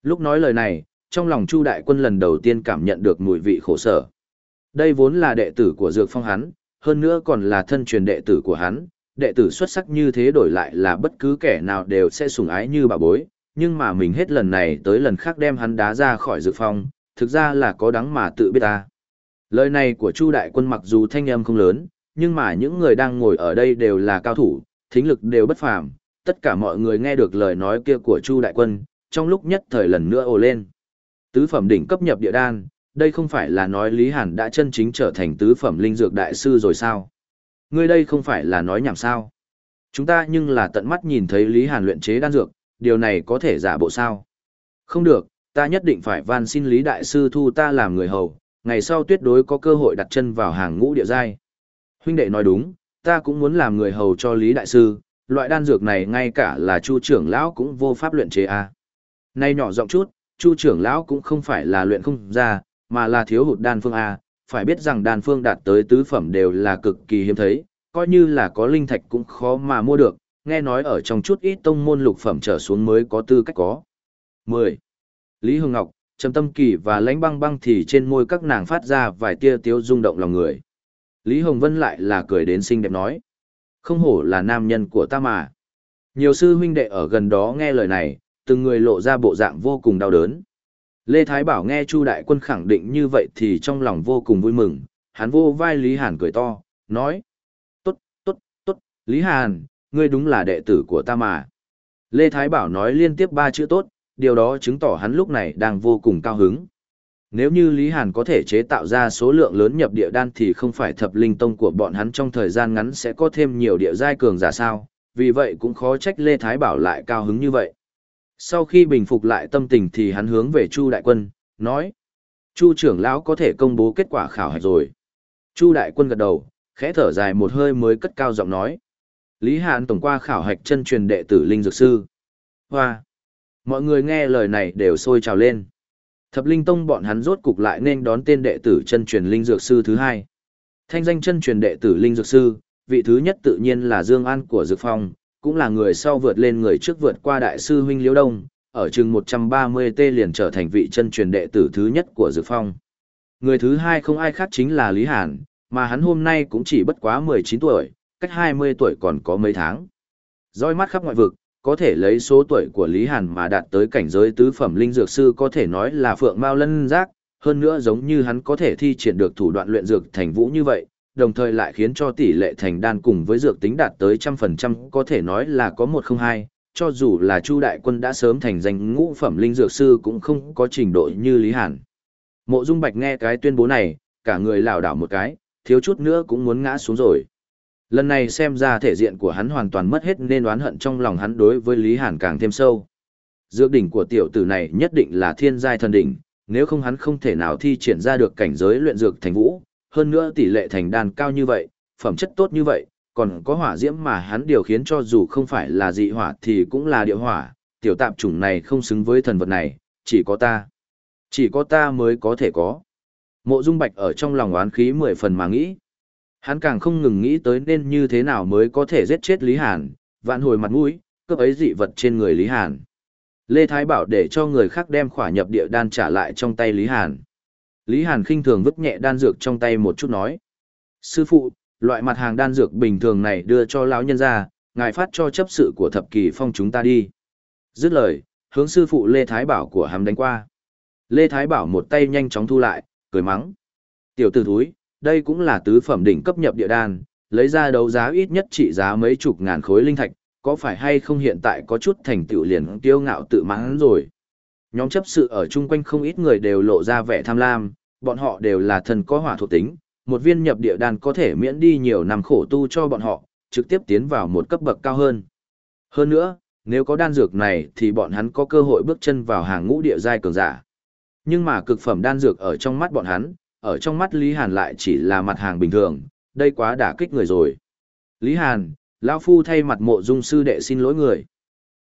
Lúc nói lời này, trong lòng Chu đại quân lần đầu tiên cảm nhận được mùi vị khổ sở. Đây vốn là đệ tử của Dược Phong hắn, hơn nữa còn là thân truyền đệ tử của hắn, đệ tử xuất sắc như thế đổi lại là bất cứ kẻ nào đều sẽ sủng ái như bà bối, nhưng mà mình hết lần này tới lần khác đem hắn đá ra khỏi Dược Phong, thực ra là có đáng mà tự biết ta. Lời này của Chu đại quân mặc dù thanh âm không lớn, nhưng mà những người đang ngồi ở đây đều là cao thủ, thính lực đều bất phàm, tất cả mọi người nghe được lời nói kia của Chu đại quân, trong lúc nhất thời lần nữa ồ lên. Tứ phẩm đỉnh cấp nhập địa đan, đây không phải là nói Lý Hàn đã chân chính trở thành tứ phẩm linh dược đại sư rồi sao? Ngươi đây không phải là nói nhảm sao? Chúng ta nhưng là tận mắt nhìn thấy Lý Hàn luyện chế đan dược, điều này có thể giả bộ sao? Không được, ta nhất định phải van xin Lý Đại Sư thu ta làm người hầu, ngày sau tuyệt đối có cơ hội đặt chân vào hàng ngũ địa giai. Huynh đệ nói đúng, ta cũng muốn làm người hầu cho Lý Đại Sư, loại đan dược này ngay cả là chu trưởng lão cũng vô pháp luyện chế a. À. Nay nhỏ giọng chút, Chu trưởng lão cũng không phải là luyện không ra, mà là thiếu hụt đan phương A, phải biết rằng đan phương đạt tới tứ phẩm đều là cực kỳ hiếm thấy, coi như là có linh thạch cũng khó mà mua được, nghe nói ở trong chút ít tông môn lục phẩm trở xuống mới có tư cách có. 10. Lý Hương Ngọc, Trầm Tâm Kỳ và Lãnh Băng Băng thì trên môi các nàng phát ra vài tia tiếu rung động lòng người. Lý Hồng Vân lại là cười đến xinh đẹp nói. Không hổ là nam nhân của ta mà. Nhiều sư huynh đệ ở gần đó nghe lời này, từng người lộ ra bộ dạng vô cùng đau đớn. Lê Thái Bảo nghe Chu Đại Quân khẳng định như vậy thì trong lòng vô cùng vui mừng, hắn vô vai Lý Hàn cười to, nói. Tốt, tốt, tốt, Lý Hàn, ngươi đúng là đệ tử của ta mà. Lê Thái Bảo nói liên tiếp ba chữ tốt, điều đó chứng tỏ hắn lúc này đang vô cùng cao hứng. Nếu như Lý Hàn có thể chế tạo ra số lượng lớn nhập địa đan thì không phải thập linh tông của bọn hắn trong thời gian ngắn sẽ có thêm nhiều địa giai cường giả sao, vì vậy cũng khó trách Lê Thái Bảo lại cao hứng như vậy. Sau khi bình phục lại tâm tình thì hắn hướng về Chu đại quân, nói: "Chu trưởng lão có thể công bố kết quả khảo hạch rồi." Chu đại quân gật đầu, khẽ thở dài một hơi mới cất cao giọng nói: "Lý Hàn tổng qua khảo hạch chân truyền đệ tử linh dược sư." Hoa. Mọi người nghe lời này đều sôi trào lên. Thập Linh Tông bọn hắn rốt cục lại nên đón tên đệ tử chân truyền linh dược sư thứ hai. Thanh danh chân truyền đệ tử linh dược sư, vị thứ nhất tự nhiên là Dương An của Dược Phong, cũng là người sau vượt lên người trước vượt qua đại sư huynh Liễu Đông, ở chừng 130 tê liền trở thành vị chân truyền đệ tử thứ nhất của Dược Phong. Người thứ hai không ai khác chính là Lý Hàn, mà hắn hôm nay cũng chỉ bất quá 19 tuổi, cách 20 tuổi còn có mấy tháng. Dõi mắt khắp ngoại vực, có thể lấy số tuổi của Lý Hàn mà đạt tới cảnh giới tứ phẩm linh dược sư có thể nói là phượng mao lân giác, hơn nữa giống như hắn có thể thi triển được thủ đoạn luyện dược thành vũ như vậy, đồng thời lại khiến cho tỷ lệ thành đan cùng với dược tính đạt tới trăm phần trăm có thể nói là có một không hai, cho dù là Chu đại quân đã sớm thành danh ngũ phẩm linh dược sư cũng không có trình độ như Lý Hàn. Mộ Dung Bạch nghe cái tuyên bố này, cả người lảo đảo một cái, thiếu chút nữa cũng muốn ngã xuống rồi. Lần này xem ra thể diện của hắn hoàn toàn mất hết nên oán hận trong lòng hắn đối với Lý Hàn càng thêm sâu. Dược đỉnh của tiểu tử này nhất định là thiên giai thần đỉnh, nếu không hắn không thể nào thi triển ra được cảnh giới luyện dược thành vũ, hơn nữa tỷ lệ thành đàn cao như vậy, phẩm chất tốt như vậy, còn có hỏa diễm mà hắn điều khiến cho dù không phải là dị hỏa thì cũng là địa hỏa, tiểu tạp chủng này không xứng với thần vật này, chỉ có ta. Chỉ có ta mới có thể có. Mộ Dung Bạch ở trong lòng oán khí mười phần mà nghĩ. Hắn càng không ngừng nghĩ tới nên như thế nào mới có thể giết chết Lý Hàn, vạn hồi mặt mũi, cướp ấy dị vật trên người Lý Hàn. Lê Thái bảo để cho người khác đem khỏa nhập địa đan trả lại trong tay Lý Hàn. Lý Hàn khinh thường vứt nhẹ đan dược trong tay một chút nói. Sư phụ, loại mặt hàng đan dược bình thường này đưa cho lão nhân ra, ngài phát cho chấp sự của thập kỳ phong chúng ta đi. Dứt lời, hướng sư phụ Lê Thái bảo của hắn đánh qua. Lê Thái bảo một tay nhanh chóng thu lại, cười mắng. Tiểu tử thúi, đây cũng là tứ phẩm đỉnh cấp nhập địa đan, lấy ra đấu giá ít nhất trị giá mấy chục ngàn khối linh thạch, có phải hay không hiện tại có chút thành tựu liền kiêu ngạo tự mãn rồi. Nhóm chấp sự ở chung quanh không ít người đều lộ ra vẻ tham lam, bọn họ đều là thần có hỏa thuộc tính, một viên nhập địa đan có thể miễn đi nhiều năm khổ tu cho bọn họ, trực tiếp tiến vào một cấp bậc cao hơn. Hơn nữa, nếu có đan dược này thì bọn hắn có cơ hội bước chân vào hàng ngũ địa giai cường giả. Nhưng mà cực phẩm đan dược ở trong mắt bọn hắn, ở trong mắt Lý Hàn lại chỉ là mặt hàng bình thường, đây quá đả kích người rồi. Lý Hàn, lão Phu thay mặt mộ dung sư đệ xin lỗi người.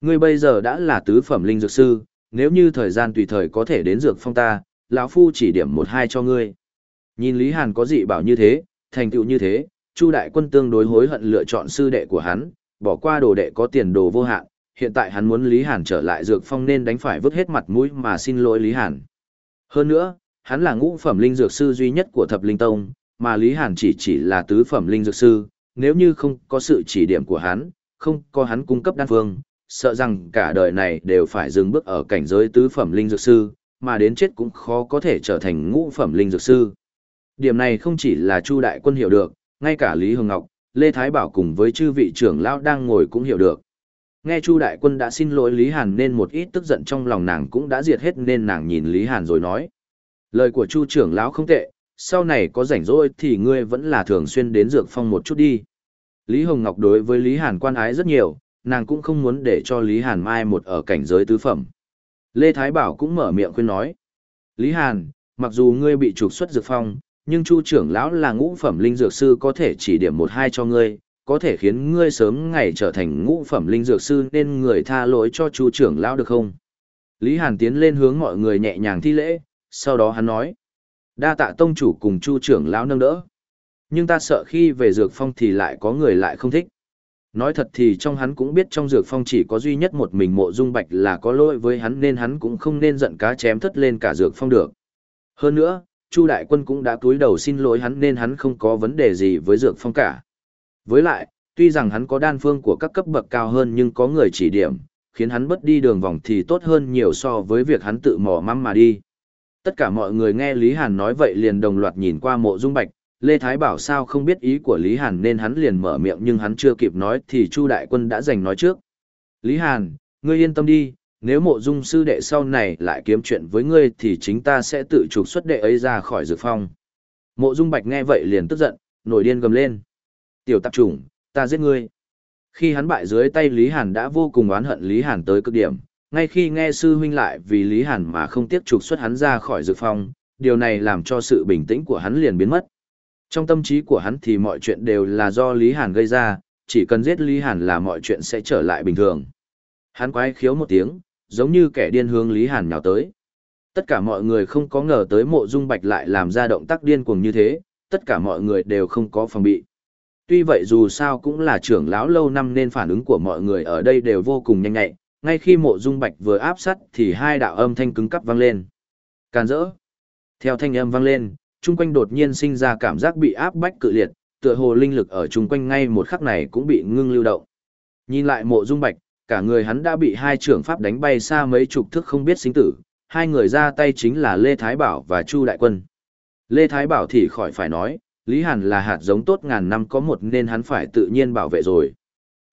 Ngươi bây giờ đã là tứ phẩm linh dược sư, nếu như thời gian tùy thời có thể đến dược phong ta, lão Phu chỉ điểm một hai cho ngươi. Nhìn Lý Hàn có dị bảo như thế, thành tựu như thế, Chu đại quân tương đối hối hận lựa chọn sư đệ của hắn, bỏ qua đồ đệ có tiền đồ vô hạn, hiện tại hắn muốn Lý Hàn trở lại dược phong nên đánh phải vứt hết mặt mũi mà xin lỗi Lý Hàn. Hơn nữa, hắn là ngũ phẩm linh dược sư duy nhất của thập linh tông, mà Lý Hàn chỉ chỉ là tứ phẩm linh dược sư, nếu như không có sự chỉ điểm của hắn, không có hắn cung cấp đan phương, sợ rằng cả đời này đều phải dừng bước ở cảnh giới tứ phẩm linh dược sư, mà đến chết cũng khó có thể trở thành ngũ phẩm linh dược sư. Điểm này không chỉ là Chu đại quân hiểu được, ngay cả Lý Hồng Ngọc, Lê Thái Bảo cùng với chư vị trưởng lão đang ngồi cũng hiểu được. Nghe Chu đại quân đã xin lỗi Lý Hàn nên một ít tức giận trong lòng nàng cũng đã diệt hết nên nàng nhìn Lý Hàn rồi nói: Lời của Chu trưởng lão không tệ, sau này có rảnh rỗi thì ngươi vẫn là thường xuyên đến dược phong một chút đi. Lý Hồng Ngọc đối với Lý Hàn quan ái rất nhiều, nàng cũng không muốn để cho Lý Hàn mai một ở cảnh giới tứ phẩm. Lê Thái Bảo cũng mở miệng khuyên nói. Lý Hàn, mặc dù ngươi bị trục xuất dược phong, nhưng Chu trưởng lão là ngũ phẩm linh dược sư có thể chỉ điểm một hai cho ngươi, có thể khiến ngươi sớm ngày trở thành ngũ phẩm linh dược sư nên người tha lỗi cho Chu trưởng lão được không? Lý Hàn tiến lên hướng mọi người nhẹ nhàng thi lễ, sau đó hắn nói, đa tạ tông chủ cùng chu trưởng lão nâng đỡ. Nhưng ta sợ khi về dược phong thì lại có người lại không thích. Nói thật thì trong hắn cũng biết trong dược phong chỉ có duy nhất một mình mộ dung bạch là có lỗi với hắn nên hắn cũng không nên giận cá chém thất lên cả dược phong được. Hơn nữa, Chu đại quân cũng đã cúi đầu xin lỗi hắn nên hắn không có vấn đề gì với dược phong cả. Với lại, tuy rằng hắn có đan phương của các cấp bậc cao hơn nhưng có người chỉ điểm, khiến hắn bất đi đường vòng thì tốt hơn nhiều so với việc hắn tự mò măm mà đi. Tất cả mọi người nghe Lý Hàn nói vậy liền đồng loạt nhìn qua mộ dung bạch, Lê Thái bảo sao không biết ý của Lý Hàn nên hắn liền mở miệng nhưng hắn chưa kịp nói thì Chu Đại Quân đã giành nói trước. Lý Hàn, ngươi yên tâm đi, nếu mộ dung sư đệ sau này lại kiếm chuyện với ngươi thì chính ta sẽ tự trục xuất đệ ấy ra khỏi dược phong. Mộ dung bạch nghe vậy liền tức giận, nổi điên gầm lên. Tiểu tạp chủng, ta giết ngươi. Khi hắn bại dưới tay Lý Hàn đã vô cùng oán hận Lý Hàn tới cực điểm, ngay khi nghe sư huynh lại vì Lý Hàn mà không tiếc trục xuất hắn ra khỏi dược phong, điều này làm cho sự bình tĩnh của hắn liền biến mất. Trong tâm trí của hắn thì mọi chuyện đều là do Lý Hàn gây ra, chỉ cần giết Lý Hàn là mọi chuyện sẽ trở lại bình thường. Hắn quái khiếu một tiếng, giống như kẻ điên hướng Lý Hàn nhào tới. Tất cả mọi người không có ngờ tới mộ dung bạch lại làm ra động tác điên cuồng như thế, tất cả mọi người đều không có phòng bị. Tuy vậy dù sao cũng là trưởng lão lâu năm nên phản ứng của mọi người ở đây đều vô cùng nhanh nhạy, ngay khi mộ dung bạch vừa áp sát thì hai đạo âm thanh cứng cắp vang lên. Can rỡ. Theo thanh âm vang lên, chung quanh đột nhiên sinh ra cảm giác bị áp bách cự liệt, tựa hồ linh lực ở chung quanh ngay một khắc này cũng bị ngưng lưu động. Nhìn lại mộ dung bạch, cả người hắn đã bị hai trưởng pháp đánh bay xa mấy chục thước không biết sinh tử, hai người ra tay chính là Lê Thái Bảo và Chu Đại Quân. Lê Thái Bảo thì khỏi phải nói, Lý Hàn là hạt giống tốt ngàn năm có một nên hắn phải tự nhiên bảo vệ rồi.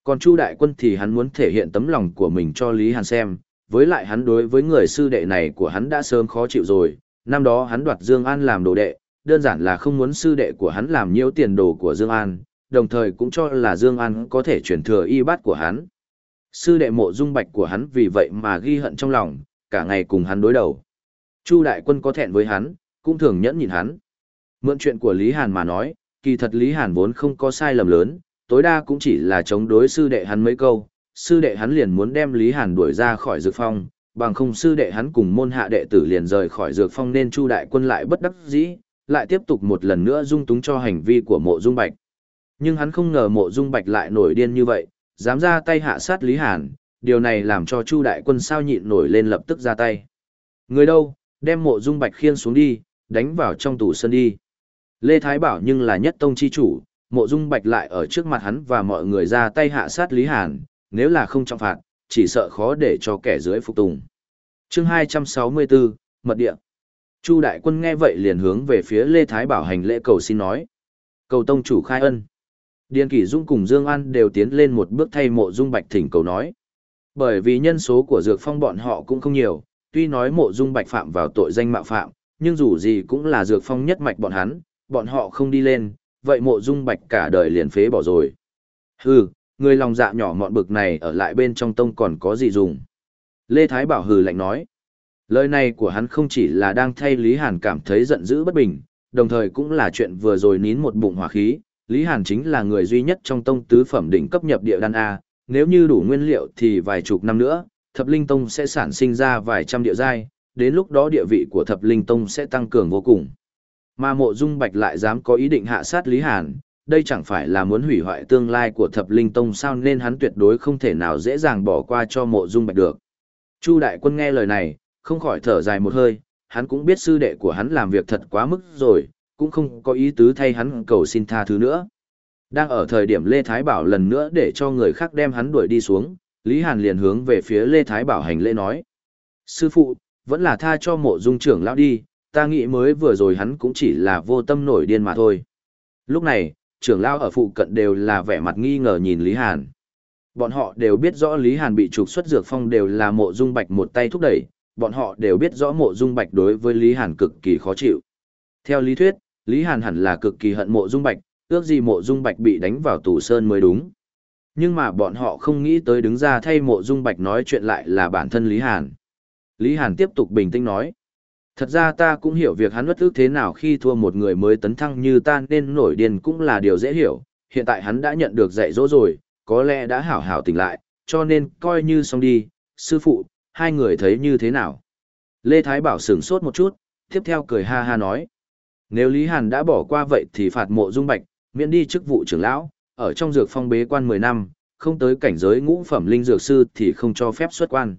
Còn Chu Đại Quân thì hắn muốn thể hiện tấm lòng của mình cho Lý Hàn xem, với lại hắn đối với người sư đệ này của hắn đã sớm khó chịu rồi, năm đó hắn đoạt Dương An làm đồ đệ, đơn giản là không muốn sư đệ của hắn làm nhiễu tiền đồ của Dương An, đồng thời cũng cho là Dương An có thể chuyển thừa y bát của hắn. Sư đệ mộ dung bạch của hắn vì vậy mà ghi hận trong lòng, cả ngày cùng hắn đối đầu. Chu đại quân có thẹn với hắn, cũng thường nhẫn nhìn hắn. Mượn chuyện của Lý Hàn mà nói, kỳ thật Lý Hàn vốn không có sai lầm lớn, tối đa cũng chỉ là chống đối sư đệ hắn mấy câu, sư đệ hắn liền muốn đem Lý Hàn đuổi ra khỏi dược phong, bằng không sư đệ hắn cùng môn hạ đệ tử liền rời khỏi dược phong nên Chu đại quân lại bất đắc dĩ, lại tiếp tục một lần nữa dung túng cho hành vi của mộ dung bạch. Nhưng hắn không ngờ mộ dung bạch lại nổi điên như vậy, dám ra tay hạ sát Lý Hàn, điều này làm cho Chu đại quân sao nhịn nổi lên lập tức ra tay. Người đâu, đem mộ dung bạch khiên xuống đi, đánh vào trong tủ sân đi. Lê Thái bảo nhưng là nhất tông chi chủ, mộ dung bạch lại ở trước mặt hắn và mọi người ra tay hạ sát Lý Hàn, nếu là không trọng phạt, chỉ sợ khó để cho kẻ dưới phục tùng. chương 264, Mật Địa Chu đại quân nghe vậy liền hướng về phía Lê Thái Bảo hành lễ cầu xin nói. Cầu tông chủ khai ân. Điền Kỷ Dung cùng Dương An đều tiến lên một bước thay mộ dung bạch thỉnh cầu nói. Bởi vì nhân số của dược phong bọn họ cũng không nhiều, tuy nói mộ dung bạch phạm vào tội danh mạo phạm, nhưng dù gì cũng là dược phong nhất mạch bọn hắn, bọn họ không đi lên, vậy mộ dung bạch cả đời liền phế bỏ rồi. Hừ, người lòng dạ nhỏ mọn bực này ở lại bên trong tông còn có gì dùng. Lê Thái Bảo hừ lạnh nói. Lời này của hắn không chỉ là đang thay Lý Hàn cảm thấy giận dữ bất bình, đồng thời cũng là chuyện vừa rồi nín một bụng hỏa khí. Lý Hàn chính là người duy nhất trong tông tứ phẩm đỉnh cấp nhập địa đan A, nếu như đủ nguyên liệu thì vài chục năm nữa, thập linh tông sẽ sản sinh ra vài trăm địa giai, đến lúc đó địa vị của thập linh tông sẽ tăng cường vô cùng. Mà mộ dung bạch lại dám có ý định hạ sát Lý Hàn, đây chẳng phải là muốn hủy hoại tương lai của thập linh tông sao nên hắn tuyệt đối không thể nào dễ dàng bỏ qua cho mộ dung bạch được. Chu đại quân nghe lời này, không khỏi thở dài một hơi, hắn cũng biết sư đệ của hắn làm việc thật quá mức rồi, cũng không có ý tứ thay hắn cầu xin tha thứ nữa. Đang ở thời điểm Lê Thái Bảo lần nữa để cho người khác đem hắn đuổi đi xuống, Lý Hàn liền hướng về phía Lê Thái Bảo hành lễ nói. Sư phụ, vẫn là tha cho mộ dung trưởng lão đi, ta nghĩ mới vừa rồi hắn cũng chỉ là vô tâm nổi điên mà thôi. Lúc này, trưởng lão ở phụ cận đều là vẻ mặt nghi ngờ nhìn Lý Hàn. Bọn họ đều biết rõ Lý Hàn bị trục xuất dược phong đều là mộ dung bạch một tay thúc đẩy, bọn họ đều biết rõ mộ dung bạch đối với Lý Hàn cực kỳ khó chịu. Theo lý thuyết, Lý Hàn hẳn là cực kỳ hận mộ dung bạch, ước gì mộ dung bạch bị đánh vào tù sơn mới đúng. Nhưng mà bọn họ không nghĩ tới đứng ra thay mộ dung bạch nói chuyện lại là bản thân Lý Hàn. Lý Hàn tiếp tục bình tĩnh nói. Thật ra ta cũng hiểu việc hắn bất ước thế nào khi thua một người mới tấn thăng như ta nên nổi điên cũng là điều dễ hiểu. Hiện tại hắn đã nhận được dạy dỗ rồi, có lẽ đã hảo hảo tỉnh lại, cho nên coi như xong đi. Sư phụ, hai người thấy như thế nào? Lê Thái Bảo sửng sốt một chút, tiếp theo cười ha ha nói. Nếu Lý Hàn đã bỏ qua vậy thì phạt mộ dung bạch, miễn đi chức vụ trưởng lão, ở trong dược phong bế quan 10 năm, không tới cảnh giới ngũ phẩm linh dược sư thì không cho phép xuất quan.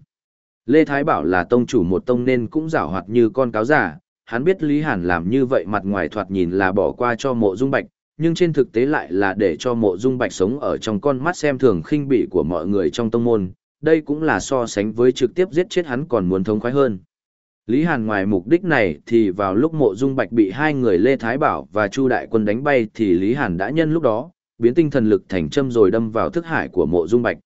Lê Thái Bảo là tông chủ một tông nên cũng giảo hoạt như con cáo giả, hắn biết Lý Hàn làm như vậy mặt ngoài thoạt nhìn là bỏ qua cho mộ dung bạch, nhưng trên thực tế lại là để cho mộ dung bạch sống ở trong con mắt xem thường khinh bỉ của mọi người trong tông môn, đây cũng là so sánh với trực tiếp giết chết hắn còn muốn thống khoái hơn. Lý Hàn ngoài mục đích này thì vào lúc mộ dung bạch bị hai người Lê Thái Bảo và Chu Đại Quân đánh bay thì Lý Hàn đã nhân lúc đó, biến tinh thần lực thành châm rồi đâm vào thức hải của mộ dung bạch.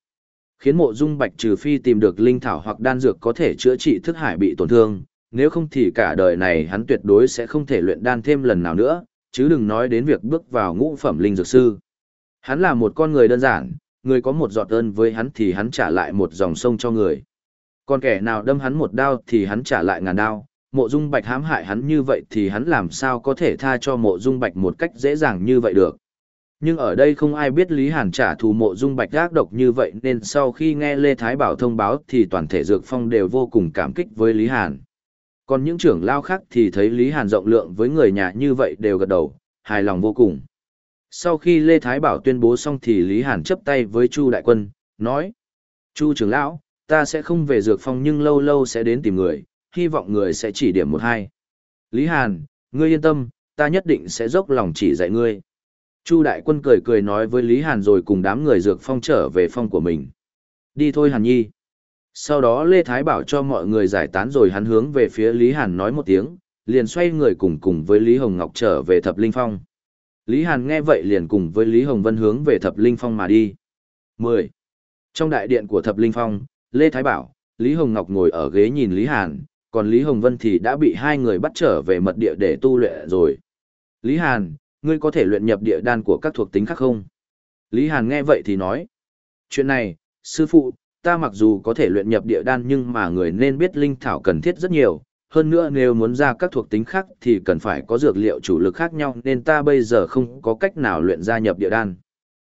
Khiến mộ dung bạch trừ phi tìm được linh thảo hoặc đan dược có thể chữa trị thức hải bị tổn thương, nếu không thì cả đời này hắn tuyệt đối sẽ không thể luyện đan thêm lần nào nữa, chứ đừng nói đến việc bước vào ngũ phẩm linh dược sư. Hắn là một con người đơn giản, người có một giọt ơn với hắn thì hắn trả lại một dòng sông cho người. Còn kẻ nào đâm hắn một đao thì hắn trả lại ngàn đao, mộ dung bạch hãm hại hắn như vậy thì hắn làm sao có thể tha cho mộ dung bạch một cách dễ dàng như vậy được. Nhưng ở đây không ai biết Lý Hàn trả thù mộ dung bạch gác độc như vậy nên sau khi nghe Lê Thái Bảo thông báo thì toàn thể dược phong đều vô cùng cảm kích với Lý Hàn. Còn những trưởng lao khác thì thấy Lý Hàn rộng lượng với người nhà như vậy đều gật đầu, hài lòng vô cùng. Sau khi Lê Thái Bảo tuyên bố xong thì Lý Hàn chấp tay với Chu Đại Quân, nói. Chu trưởng lão, ta sẽ không về dược phong nhưng lâu lâu sẽ đến tìm người, hy vọng người sẽ chỉ điểm một hai. Lý Hàn, ngươi yên tâm, ta nhất định sẽ dốc lòng chỉ dạy ngươi. Chu đại quân cười cười nói với Lý Hàn rồi cùng đám người dược phong trở về phong của mình. Đi thôi Hàn Nhi. Sau đó Lê Thái bảo cho mọi người giải tán rồi hắn hướng về phía Lý Hàn nói một tiếng, liền xoay người cùng cùng với Lý Hồng Ngọc trở về Thập Linh Phong. Lý Hàn nghe vậy liền cùng với Lý Hồng Vân hướng về Thập Linh Phong mà đi. 10. Trong đại điện của Thập Linh Phong, Lê Thái Bảo, Lý Hồng Ngọc ngồi ở ghế nhìn Lý Hàn, còn Lý Hồng Vân thì đã bị hai người bắt trở về mật địa để tu luyện rồi. Lý Hàn, ngươi có thể luyện nhập địa đan của các thuộc tính khác không? Lý Hàn nghe vậy thì nói. Chuyện này, sư phụ, ta mặc dù có thể luyện nhập địa đan nhưng mà người nên biết linh thảo cần thiết rất nhiều. Hơn nữa nếu muốn ra các thuộc tính khác thì cần phải có dược liệu chủ lực khác nhau nên ta bây giờ không có cách nào luyện ra nhập địa đan.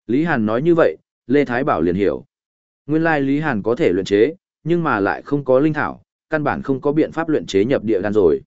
Lý Hàn nói như vậy, Lê Thái Bảo liền hiểu. Nguyên lai Lý Hàn có thể luyện chế, nhưng mà lại không có linh thảo, căn bản không có biện pháp luyện chế nhập địa đan rồi.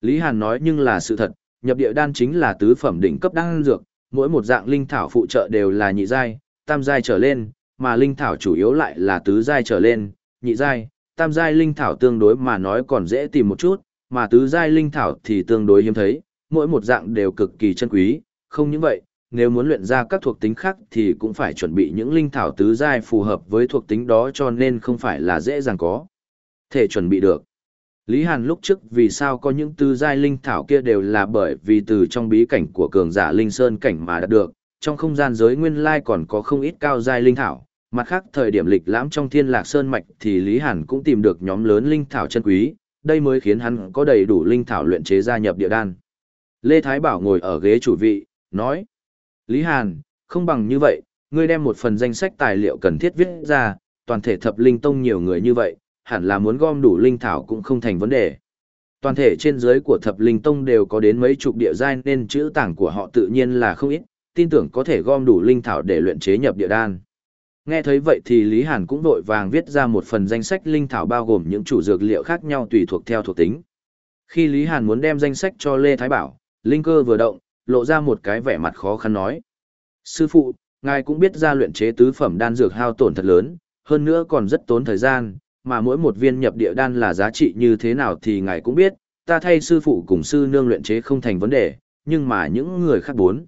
Lý Hàn nói nhưng là sự thật, nhập địa đan chính là tứ phẩm đỉnh cấp đan dược, mỗi một dạng linh thảo phụ trợ đều là nhị giai, tam giai trở lên, mà linh thảo chủ yếu lại là tứ giai trở lên, nhị giai, tam giai linh thảo tương đối mà nói còn dễ tìm một chút, mà tứ giai linh thảo thì tương đối hiếm thấy, mỗi một dạng đều cực kỳ chân quý, không những vậy, nếu muốn luyện ra các thuộc tính khác thì cũng phải chuẩn bị những linh thảo tứ giai phù hợp với thuộc tính đó cho nên không phải là dễ dàng có thể chuẩn bị được. Lý Hàn lúc trước vì sao có những tư giai linh thảo kia đều là bởi vì từ trong bí cảnh của cường giả linh sơn cảnh mà đạt được, trong không gian giới nguyên lai còn có không ít cao giai linh thảo, mặt khác thời điểm lịch lãm trong thiên lạc sơn mạch thì Lý Hàn cũng tìm được nhóm lớn linh thảo chân quý, đây mới khiến hắn có đầy đủ linh thảo luyện chế gia nhập địa đan. Lê Thái Bảo ngồi ở ghế chủ vị, nói, Lý Hàn, không bằng như vậy, ngươi đem một phần danh sách tài liệu cần thiết viết ra, toàn thể thập linh tông nhiều người như vậy, hẳn là muốn gom đủ linh thảo cũng không thành vấn đề. Toàn thể trên dưới của thập linh tông đều có đến mấy chục địa giai nên chữ tảng của họ tự nhiên là không ít, tin tưởng có thể gom đủ linh thảo để luyện chế nhập địa đan. Nghe thấy vậy thì Lý Hàn cũng vội vàng viết ra một phần danh sách linh thảo bao gồm những chủ dược liệu khác nhau tùy thuộc theo thuộc tính. Khi Lý Hàn muốn đem danh sách cho Lê Thái Bảo, linh cơ vừa động, lộ ra một cái vẻ mặt khó khăn nói. Sư phụ, ngài cũng biết ra luyện chế tứ phẩm đan dược hao tổn thật lớn, hơn nữa còn rất tốn thời gian, mà mỗi một viên nhập địa đan là giá trị như thế nào thì ngài cũng biết, ta thay sư phụ cùng sư nương luyện chế không thành vấn đề, nhưng mà những người khác bốn.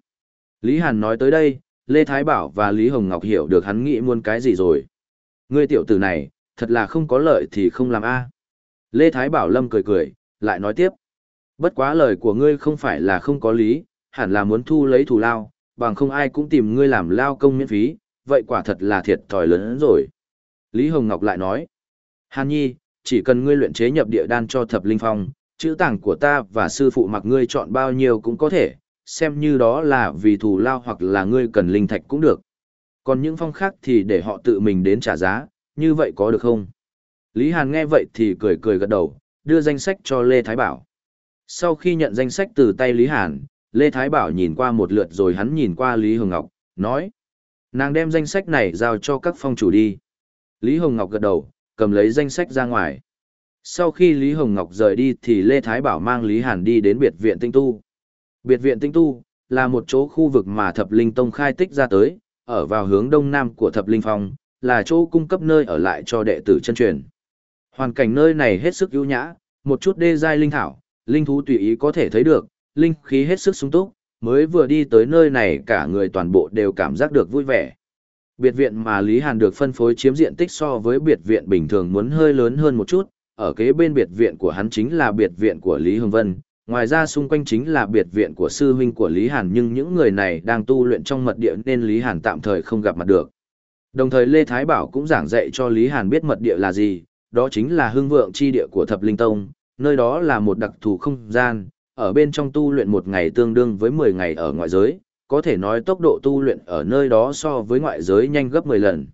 Lý Hàn nói tới đây, Lê Thái Bảo và Lý Hồng Ngọc hiểu được hắn nghĩ muốn cái gì rồi. Ngươi tiểu tử này, thật là không có lợi thì không làm a. Lê Thái Bảo Lâm cười cười, lại nói tiếp. Bất quá lời của ngươi không phải là không có lý, hẳn là muốn thu lấy thù lao, bằng không ai cũng tìm ngươi làm lao công miễn phí, vậy quả thật là thiệt thòi lớn hơn rồi. Lý Hồng Ngọc lại nói, Hàn Nhi, chỉ cần ngươi luyện chế nhập địa đan cho thập linh phong, chữ tảng của ta và sư phụ mặc ngươi chọn bao nhiêu cũng có thể, xem như đó là vì thù lao hoặc là ngươi cần linh thạch cũng được. Còn những phong khác thì để họ tự mình đến trả giá, như vậy có được không? Lý Hàn nghe vậy thì cười cười gật đầu, đưa danh sách cho Lê Thái Bảo. Sau khi nhận danh sách từ tay Lý Hàn, Lê Thái Bảo nhìn qua một lượt rồi hắn nhìn qua Lý Hồng Ngọc, nói. Nàng đem danh sách này giao cho các phong chủ đi. Lý Hồng Ngọc gật đầu, cầm lấy danh sách ra ngoài. Sau khi Lý Hồng Ngọc rời đi thì Lê Thái Bảo mang Lý Hàn đi đến biệt viện tinh tu. Biệt viện tinh tu là một chỗ khu vực mà Thập Linh Tông khai tích ra tới, ở vào hướng đông nam của Thập Linh Phong, là chỗ cung cấp nơi ở lại cho đệ tử chân truyền. Hoàn cảnh nơi này hết sức ưu nhã, một chút đê giai linh thảo, linh thú tùy ý có thể thấy được, linh khí hết sức sung túc, mới vừa đi tới nơi này cả người toàn bộ đều cảm giác được vui vẻ. Biệt viện mà Lý Hàn được phân phối chiếm diện tích so với biệt viện bình thường muốn hơi lớn hơn một chút, ở kế bên biệt viện của hắn chính là biệt viện của Lý Hồng Vân, ngoài ra xung quanh chính là biệt viện của sư huynh của Lý Hàn nhưng những người này đang tu luyện trong mật địa nên Lý Hàn tạm thời không gặp mặt được. Đồng thời Lê Thái Bảo cũng giảng dạy cho Lý Hàn biết mật địa là gì, đó chính là hương vượng chi địa của Thập Linh Tông, nơi đó là một đặc thù không gian, ở bên trong tu luyện một ngày tương đương với 10 ngày ở ngoại giới, có thể nói tốc độ tu luyện ở nơi đó so với ngoại giới nhanh gấp 10 lần.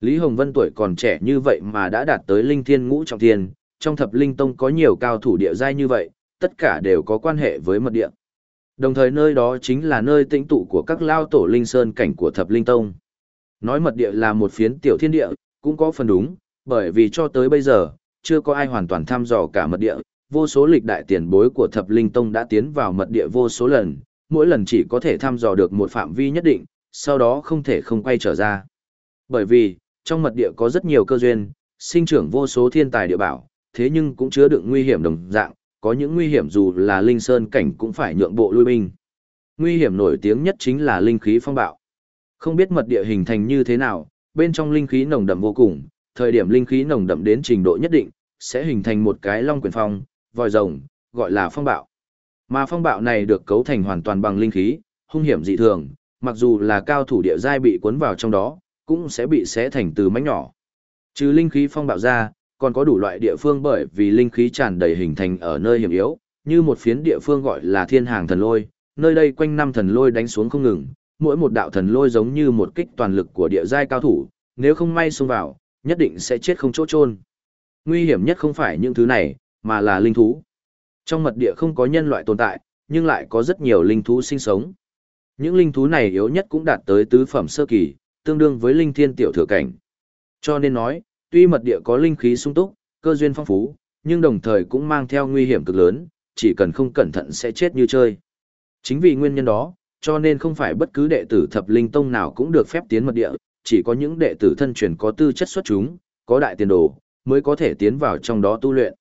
Lý Hồng Vân tuổi còn trẻ như vậy mà đã đạt tới linh thiên ngũ trọng thiên, trong thập linh tông có nhiều cao thủ địa giai như vậy, tất cả đều có quan hệ với mật địa. Đồng thời nơi đó chính là nơi tĩnh tụ của các lao tổ linh sơn cảnh của thập linh tông. Nói mật địa là một phiến tiểu thiên địa, cũng có phần đúng, bởi vì cho tới bây giờ, chưa có ai hoàn toàn thăm dò cả mật địa, vô số lịch đại tiền bối của thập linh tông đã tiến vào mật địa vô số lần, mỗi lần chỉ có thể thăm dò được một phạm vi nhất định, sau đó không thể không quay trở ra. Bởi vì, trong mật địa có rất nhiều cơ duyên, sinh trưởng vô số thiên tài địa bảo, thế nhưng cũng chứa đựng nguy hiểm đồng dạng, có những nguy hiểm dù là linh sơn cảnh cũng phải nhượng bộ lui binh. Nguy hiểm nổi tiếng nhất chính là linh khí phong bạo. Không biết mật địa hình thành như thế nào, bên trong linh khí nồng đậm vô cùng, thời điểm linh khí nồng đậm đến trình độ nhất định, sẽ hình thành một cái long quyền phong, vòi rồng, gọi là phong bạo. Mà phong bạo này được cấu thành hoàn toàn bằng linh khí, hung hiểm dị thường, mặc dù là cao thủ địa giai bị cuốn vào trong đó, cũng sẽ bị xé thành từ mảnh nhỏ. Trừ linh khí phong bạo ra, còn có đủ loại địa phương bởi vì linh khí tràn đầy hình thành ở nơi hiểm yếu, như một phiến địa phương gọi là thiên hàng thần lôi, nơi đây quanh năm thần lôi đánh xuống không ngừng, mỗi một đạo thần lôi giống như một kích toàn lực của địa giai cao thủ, nếu không may xông vào, nhất định sẽ chết không chỗ chôn. Nguy hiểm nhất không phải những thứ này, mà là linh thú. Trong mật địa không có nhân loại tồn tại, nhưng lại có rất nhiều linh thú sinh sống. Những linh thú này yếu nhất cũng đạt tới tứ phẩm sơ kỳ, tương đương với linh thiên tiểu thừa cảnh. Cho nên nói, tuy mật địa có linh khí sung túc, cơ duyên phong phú, nhưng đồng thời cũng mang theo nguy hiểm cực lớn, chỉ cần không cẩn thận sẽ chết như chơi. Chính vì nguyên nhân đó, cho nên không phải bất cứ đệ tử thập linh tông nào cũng được phép tiến mật địa, chỉ có những đệ tử thân truyền có tư chất xuất chúng, có đại tiền đồ, mới có thể tiến vào trong đó tu luyện.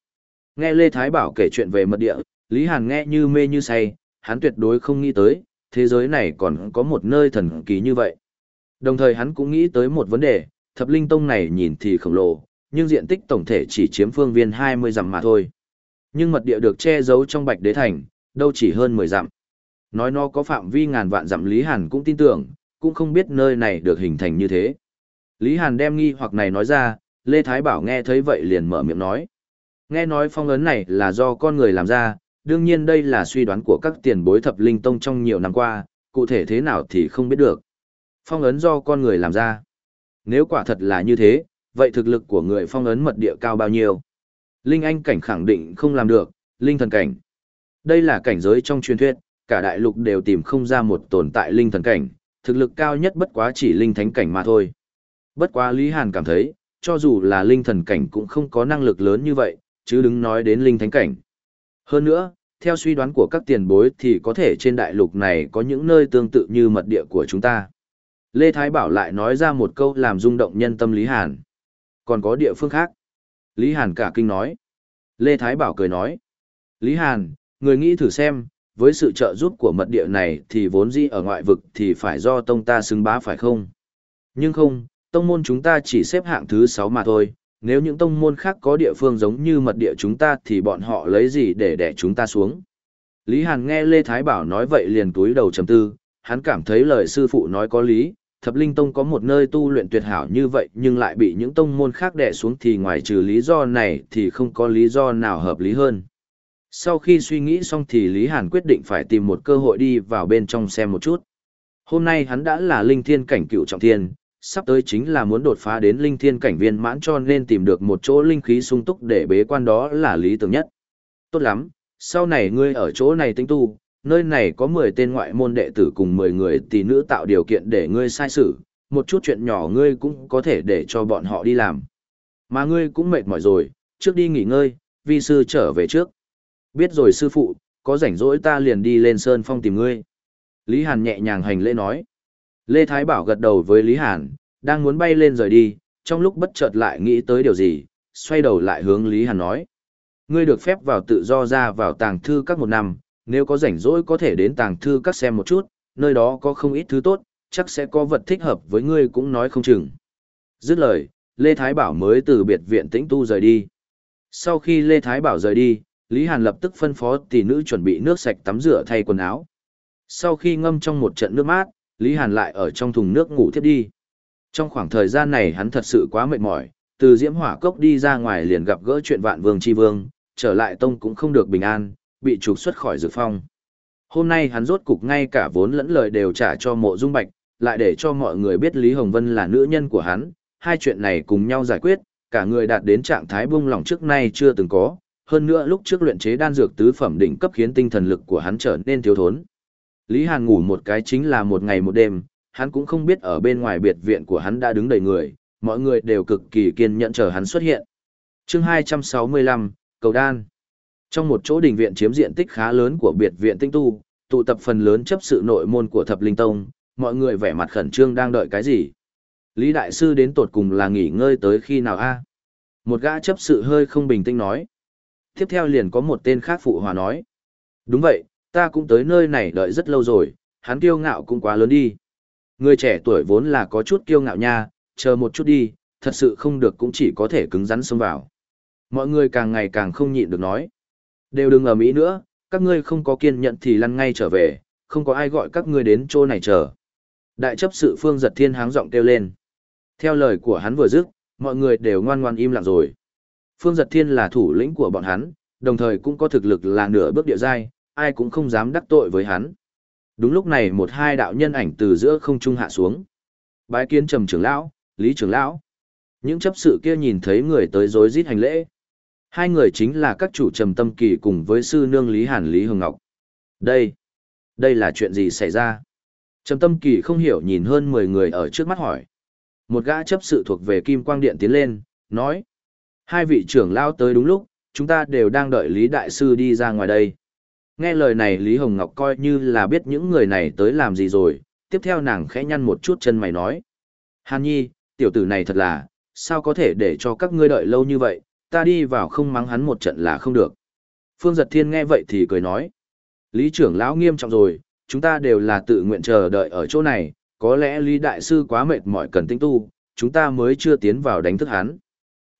Nghe Lê Thái Bảo kể chuyện về mật địa, Lý Hàn nghe như mê như say, hắn tuyệt đối không nghĩ tới, thế giới này còn có một nơi thần kỳ như vậy. Đồng thời hắn cũng nghĩ tới một vấn đề, thập linh tông này nhìn thì khổng lồ, nhưng diện tích tổng thể chỉ chiếm phương viên 20 dặm mà thôi. Nhưng mật địa được che giấu trong Bạch Đế Thành, đâu chỉ hơn 10 dặm. Nói nó có phạm vi ngàn vạn dặm Lý Hàn cũng tin tưởng, cũng không biết nơi này được hình thành như thế. Lý Hàn đem nghi hoặc này nói ra, Lê Thái Bảo nghe thấy vậy liền mở miệng nói. Nghe nói phong ấn này là do con người làm ra, đương nhiên đây là suy đoán của các tiền bối thập linh tông trong nhiều năm qua, cụ thể thế nào thì không biết được. Phong ấn do con người làm ra. Nếu quả thật là như thế, vậy thực lực của người phong ấn mật địa cao bao nhiêu? Linh anh cảnh khẳng định không làm được, linh thần cảnh. Đây là cảnh giới trong truyền thuyết, cả đại lục đều tìm không ra một tồn tại linh thần cảnh, thực lực cao nhất bất quá chỉ linh thánh cảnh mà thôi. Bất quá Lý Hàn cảm thấy, cho dù là linh thần cảnh cũng không có năng lực lớn như vậy, chứ đứng nói đến linh thánh cảnh. Hơn nữa, theo suy đoán của các tiền bối thì có thể trên đại lục này có những nơi tương tự như mật địa của chúng ta. Lê Thái Bảo lại nói ra một câu làm rung động nhân tâm Lý Hàn. Còn có địa phương khác. Lý Hàn cả kinh nói. Lê Thái Bảo cười nói. Lý Hàn, người nghĩ thử xem, với sự trợ giúp của mật địa này thì vốn dĩ ở ngoại vực thì phải do tông ta xứng bá phải không? Nhưng không, tông môn chúng ta chỉ xếp hạng thứ 6 mà thôi, nếu những tông môn khác có địa phương giống như mật địa chúng ta thì bọn họ lấy gì để đẻ chúng ta xuống. Lý Hàn nghe Lê Thái Bảo nói vậy liền túi đầu trầm tư, hắn cảm thấy lời sư phụ nói có lý, thập linh tông có một nơi tu luyện tuyệt hảo như vậy nhưng lại bị những tông môn khác đẻ xuống thì ngoài trừ lý do này thì không có lý do nào hợp lý hơn. Sau khi suy nghĩ xong thì Lý Hàn quyết định phải tìm một cơ hội đi vào bên trong xem một chút. Hôm nay hắn đã là linh thiên cảnh cựu trọng thiên, sắp tới chính là muốn đột phá đến linh thiên cảnh viên mãn cho nên tìm được một chỗ linh khí sung túc để bế quan đó là lý tưởng nhất. Tốt lắm, sau này ngươi ở chỗ này tinh tu, nơi này có 10 tên ngoại môn đệ tử cùng 10 người tỷ nữ tạo điều kiện để ngươi sai xử, một chút chuyện nhỏ ngươi cũng có thể để cho bọn họ đi làm. Mà ngươi cũng mệt mỏi rồi, trước đi nghỉ ngơi, vi sư trở về trước. Biết rồi sư phụ, có rảnh rỗi ta liền đi lên Sơn Phong tìm ngươi. Lý Hàn nhẹ nhàng hành lễ nói. Lê Thái Bảo gật đầu với Lý Hàn, đang muốn bay lên rời đi, trong lúc bất chợt lại nghĩ tới điều gì, xoay đầu lại hướng Lý Hàn nói. Ngươi được phép vào tự do ra vào tàng thư các một năm, nếu có rảnh rỗi có thể đến tàng thư các xem một chút, nơi đó có không ít thứ tốt, chắc sẽ có vật thích hợp với ngươi cũng nói không chừng. Dứt lời, Lê Thái Bảo mới từ biệt viện tĩnh tu rời đi. Sau khi Lê Thái Bảo rời đi, Lý Hàn lập tức phân phó tỷ nữ chuẩn bị nước sạch tắm rửa thay quần áo. Sau khi ngâm trong một trận nước mát, Lý Hàn lại ở trong thùng nước ngủ thiếp đi. Trong khoảng thời gian này hắn thật sự quá mệt mỏi, từ diễm hỏa cốc đi ra ngoài liền gặp gỡ chuyện vạn vương chi vương, trở lại tông cũng không được bình an, bị trục xuất khỏi dược phong. Hôm nay hắn rốt cục ngay cả vốn lẫn lời đều trả cho mộ dung bạch, lại để cho mọi người biết Lý Hồng Vân là nữ nhân của hắn, hai chuyện này cùng nhau giải quyết, cả người đạt đến trạng thái buông lòng trước nay chưa từng có, hơn nữa lúc trước luyện chế đan dược tứ phẩm đỉnh cấp khiến tinh thần lực của hắn trở nên thiếu thốn. Lý Hàn ngủ một cái chính là một ngày một đêm, hắn cũng không biết ở bên ngoài biệt viện của hắn đã đứng đầy người, mọi người đều cực kỳ kiên nhẫn chờ hắn xuất hiện. Chương 265, Cầu Đan Trong một chỗ đình viện chiếm diện tích khá lớn của biệt viện tinh tu, tụ tập phần lớn chấp sự nội môn của Thập Linh Tông, mọi người vẻ mặt khẩn trương đang đợi cái gì. Lý Đại Sư đến tột cùng là nghỉ ngơi tới khi nào a? Một gã chấp sự hơi không bình tĩnh nói. Tiếp theo liền có một tên khác phụ hòa nói. Đúng vậy, ta cũng tới nơi này đợi rất lâu rồi, hắn kiêu ngạo cũng quá lớn đi. Người trẻ tuổi vốn là có chút kiêu ngạo nha, chờ một chút đi, thật sự không được cũng chỉ có thể cứng rắn xông vào. Mọi người càng ngày càng không nhịn được nói. Đều đừng ở Mỹ nữa, các ngươi không có kiên nhẫn thì lăn ngay trở về, không có ai gọi các ngươi đến chỗ này chờ. Đại chấp sự phương giật thiên háng giọng kêu lên. Theo lời của hắn vừa dứt, mọi người đều ngoan ngoan im lặng rồi. Phương giật thiên là thủ lĩnh của bọn hắn, đồng thời cũng có thực lực là nửa bước địa giai, ai cũng không dám đắc tội với hắn. Đúng lúc này một hai đạo nhân ảnh từ giữa không trung hạ xuống. Bái kiến trầm trưởng lão, lý trưởng lão. Những chấp sự kia nhìn thấy người tới rối rít hành lễ. Hai người chính là các chủ trầm tâm kỳ cùng với sư nương Lý Hàn Lý Hồng Ngọc. Đây, đây là chuyện gì xảy ra? Trầm tâm kỳ không hiểu nhìn hơn 10 người ở trước mắt hỏi. Một gã chấp sự thuộc về Kim Quang Điện tiến lên, nói. Hai vị trưởng lao tới đúng lúc, chúng ta đều đang đợi Lý Đại Sư đi ra ngoài đây. Nghe lời này Lý Hồng Ngọc coi như là biết những người này tới làm gì rồi, tiếp theo nàng khẽ nhăn một chút chân mày nói. Hàn Nhi, tiểu tử này thật là, sao có thể để cho các ngươi đợi lâu như vậy, ta đi vào không mắng hắn một trận là không được. Phương Giật Thiên nghe vậy thì cười nói. Lý trưởng lão nghiêm trọng rồi, chúng ta đều là tự nguyện chờ đợi ở chỗ này, có lẽ Lý Đại Sư quá mệt mỏi cần tinh tu, chúng ta mới chưa tiến vào đánh thức hắn.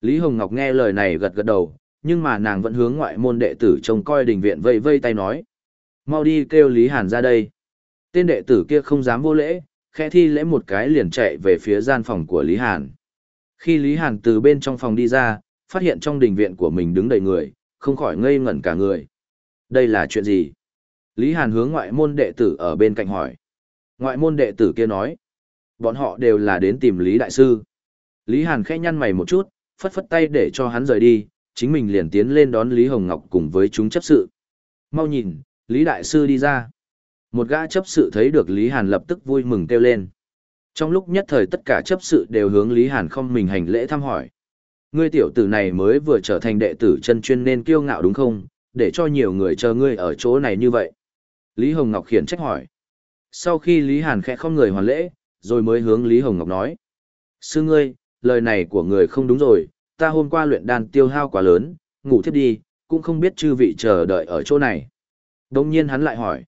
Lý Hồng Ngọc nghe lời này gật gật đầu, nhưng mà nàng vẫn hướng ngoại môn đệ tử trông coi đình viện vây vây tay nói. Mau đi kêu Lý Hàn ra đây. Tên đệ tử kia không dám vô lễ, khẽ thi lễ một cái liền chạy về phía gian phòng của Lý Hàn. Khi Lý Hàn từ bên trong phòng đi ra, phát hiện trong đình viện của mình đứng đầy người, không khỏi ngây ngẩn cả người. Đây là chuyện gì? Lý Hàn hướng ngoại môn đệ tử ở bên cạnh hỏi. Ngoại môn đệ tử kia nói. Bọn họ đều là đến tìm Lý Đại Sư. Lý Hàn khẽ nhăn mày một chút, phất phất tay để cho hắn rời đi, chính mình liền tiến lên đón Lý Hồng Ngọc cùng với chúng chấp sự. Mau nhìn, Lý Đại Sư đi ra. Một gã chấp sự thấy được Lý Hàn lập tức vui mừng kêu lên. Trong lúc nhất thời tất cả chấp sự đều hướng Lý Hàn không mình hành lễ thăm hỏi. Ngươi tiểu tử này mới vừa trở thành đệ tử chân chuyên nên kiêu ngạo đúng không, để cho nhiều người chờ ngươi ở chỗ này như vậy. Lý Hồng Ngọc khiển trách hỏi. Sau khi Lý Hàn khẽ không người hoàn lễ, rồi mới hướng Lý Hồng Ngọc nói. Sư ngươi, lời này của người không đúng rồi, ta hôm qua luyện đan tiêu hao quá lớn, ngủ thiếp đi, cũng không biết chư vị chờ đợi ở chỗ này. Đông nhiên hắn lại hỏi.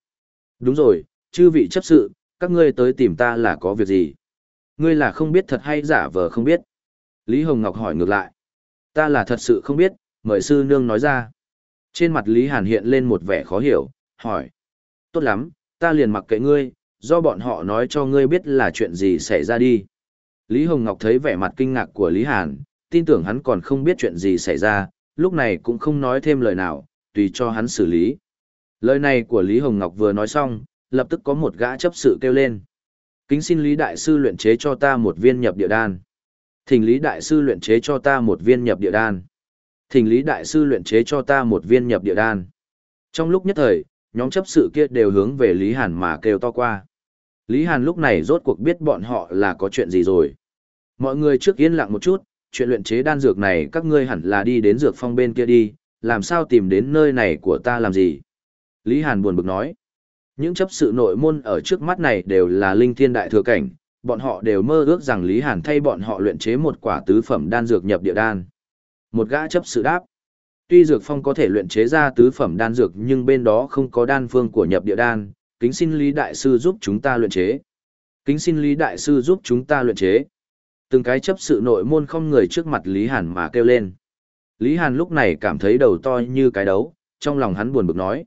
Đúng rồi, chư vị chấp sự, các ngươi tới tìm ta là có việc gì? Ngươi là không biết thật hay giả vờ không biết? Lý Hồng Ngọc hỏi ngược lại. Ta là thật sự không biết, mời sư nương nói ra. Trên mặt Lý Hàn hiện lên một vẻ khó hiểu, hỏi. Tốt lắm, ta liền mặc kệ ngươi, do bọn họ nói cho ngươi biết là chuyện gì xảy ra đi. Lý Hồng Ngọc thấy vẻ mặt kinh ngạc của Lý Hàn, tin tưởng hắn còn không biết chuyện gì xảy ra, lúc này cũng không nói thêm lời nào, tùy cho hắn xử lý. Lời này của Lý Hồng Ngọc vừa nói xong, lập tức có một gã chấp sự kêu lên. Kính xin Lý Đại Sư luyện chế cho ta một viên nhập địa đan. Thỉnh Lý Đại Sư luyện chế cho ta một viên nhập địa đan. Thỉnh Lý Đại Sư luyện chế cho ta một viên nhập địa đan. Trong lúc nhất thời, nhóm chấp sự kia đều hướng về Lý Hàn mà kêu to qua. Lý Hàn lúc này rốt cuộc biết bọn họ là có chuyện gì rồi. Mọi người trước yên lặng một chút, chuyện luyện chế đan dược này các ngươi hẳn là đi đến dược phong bên kia đi, làm sao tìm đến nơi này của ta làm gì. Lý Hàn buồn bực nói. Những chấp sự nội môn ở trước mắt này đều là linh thiên đại thừa cảnh, bọn họ đều mơ ước rằng Lý Hàn thay bọn họ luyện chế một quả tứ phẩm đan dược nhập địa đan. Một gã chấp sự đáp. Tuy dược phong có thể luyện chế ra tứ phẩm đan dược nhưng bên đó không có đan phương của nhập địa đan, kính xin Lý Đại Sư giúp chúng ta luyện chế. Kính xin Lý Đại Sư giúp chúng ta luyện chế. Từng cái chấp sự nội môn không người trước mặt Lý Hàn mà kêu lên. Lý Hàn lúc này cảm thấy đầu to như cái đấu, trong lòng hắn buồn bực nói.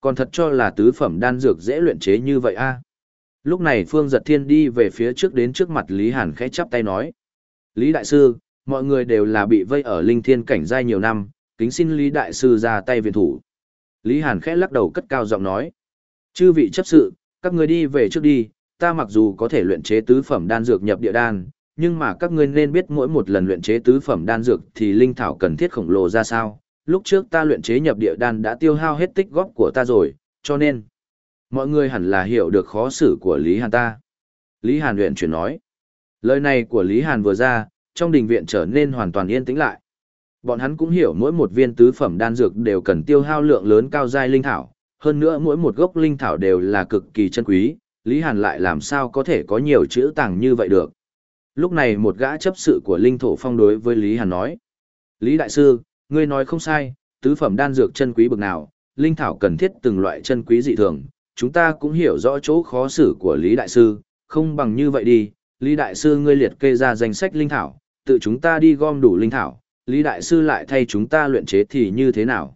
Còn thật cho là tứ phẩm đan dược dễ luyện chế như vậy a Lúc này Phương Giật Thiên đi về phía trước đến trước mặt Lý Hàn khẽ chắp tay nói. Lý Đại Sư, mọi người đều là bị vây ở linh thiên cảnh giai nhiều năm, kính xin Lý Đại Sư ra tay viện thủ. Lý Hàn khẽ lắc đầu cất cao giọng nói. Chư vị chấp sự, các người đi về trước đi, ta mặc dù có thể luyện chế tứ phẩm đan dược nhập địa đan, nhưng mà các ngươi nên biết mỗi một lần luyện chế tứ phẩm đan dược thì linh thảo cần thiết khổng lồ ra sao. Lúc trước ta luyện chế nhập địa đan đã tiêu hao hết tích góp của ta rồi, cho nên mọi người hẳn là hiểu được khó xử của Lý Hàn ta. Lý Hàn luyện chuyển nói. Lời này của Lý Hàn vừa ra, trong đình viện trở nên hoàn toàn yên tĩnh lại. Bọn hắn cũng hiểu mỗi một viên tứ phẩm đan dược đều cần tiêu hao lượng lớn cao giai linh thảo, hơn nữa mỗi một gốc linh thảo đều là cực kỳ chân quý, Lý Hàn lại làm sao có thể có nhiều chữ tàng như vậy được. Lúc này một gã chấp sự của linh thổ phong đối với Lý Hàn nói. Lý Đại Sư, ngươi nói không sai, tứ phẩm đan dược chân quý bực nào, linh thảo cần thiết từng loại chân quý dị thường, chúng ta cũng hiểu rõ chỗ khó xử của Lý Đại Sư, không bằng như vậy đi, Lý Đại Sư ngươi liệt kê ra danh sách linh thảo, tự chúng ta đi gom đủ linh thảo, Lý Đại Sư lại thay chúng ta luyện chế thì như thế nào?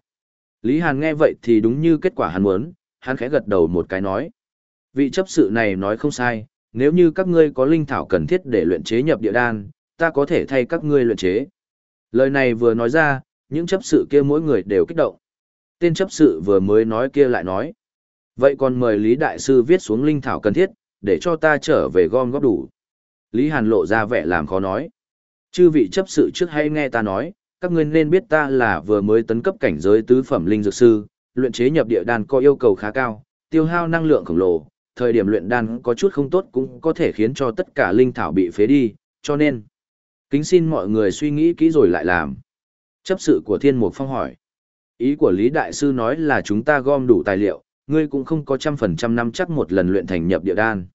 Lý Hàn nghe vậy thì đúng như kết quả hắn muốn, hắn khẽ gật đầu một cái nói. Vị chấp sự này nói không sai, nếu như các ngươi có linh thảo cần thiết để luyện chế nhập địa đan, ta có thể thay các ngươi luyện chế. Lời này vừa nói ra, những chấp sự kia mỗi người đều kích động. Tên chấp sự vừa mới nói kia lại nói. Vậy còn mời Lý Đại Sư viết xuống linh thảo cần thiết, để cho ta trở về gom góp đủ. Lý Hàn lộ ra vẻ làm khó nói. Chư vị chấp sự trước hay nghe ta nói, các ngươi nên biết ta là vừa mới tấn cấp cảnh giới tứ phẩm linh dược sư, luyện chế nhập địa đan có yêu cầu khá cao, tiêu hao năng lượng khổng lồ, thời điểm luyện đan có chút không tốt cũng có thể khiến cho tất cả linh thảo bị phế đi, cho nên kính xin mọi người suy nghĩ kỹ rồi lại làm. Chấp sự của Thiên Mục Phong hỏi. Ý của Lý Đại Sư nói là chúng ta gom đủ tài liệu, ngươi cũng không có trăm phần trăm năm chắc một lần luyện thành nhập địa đan.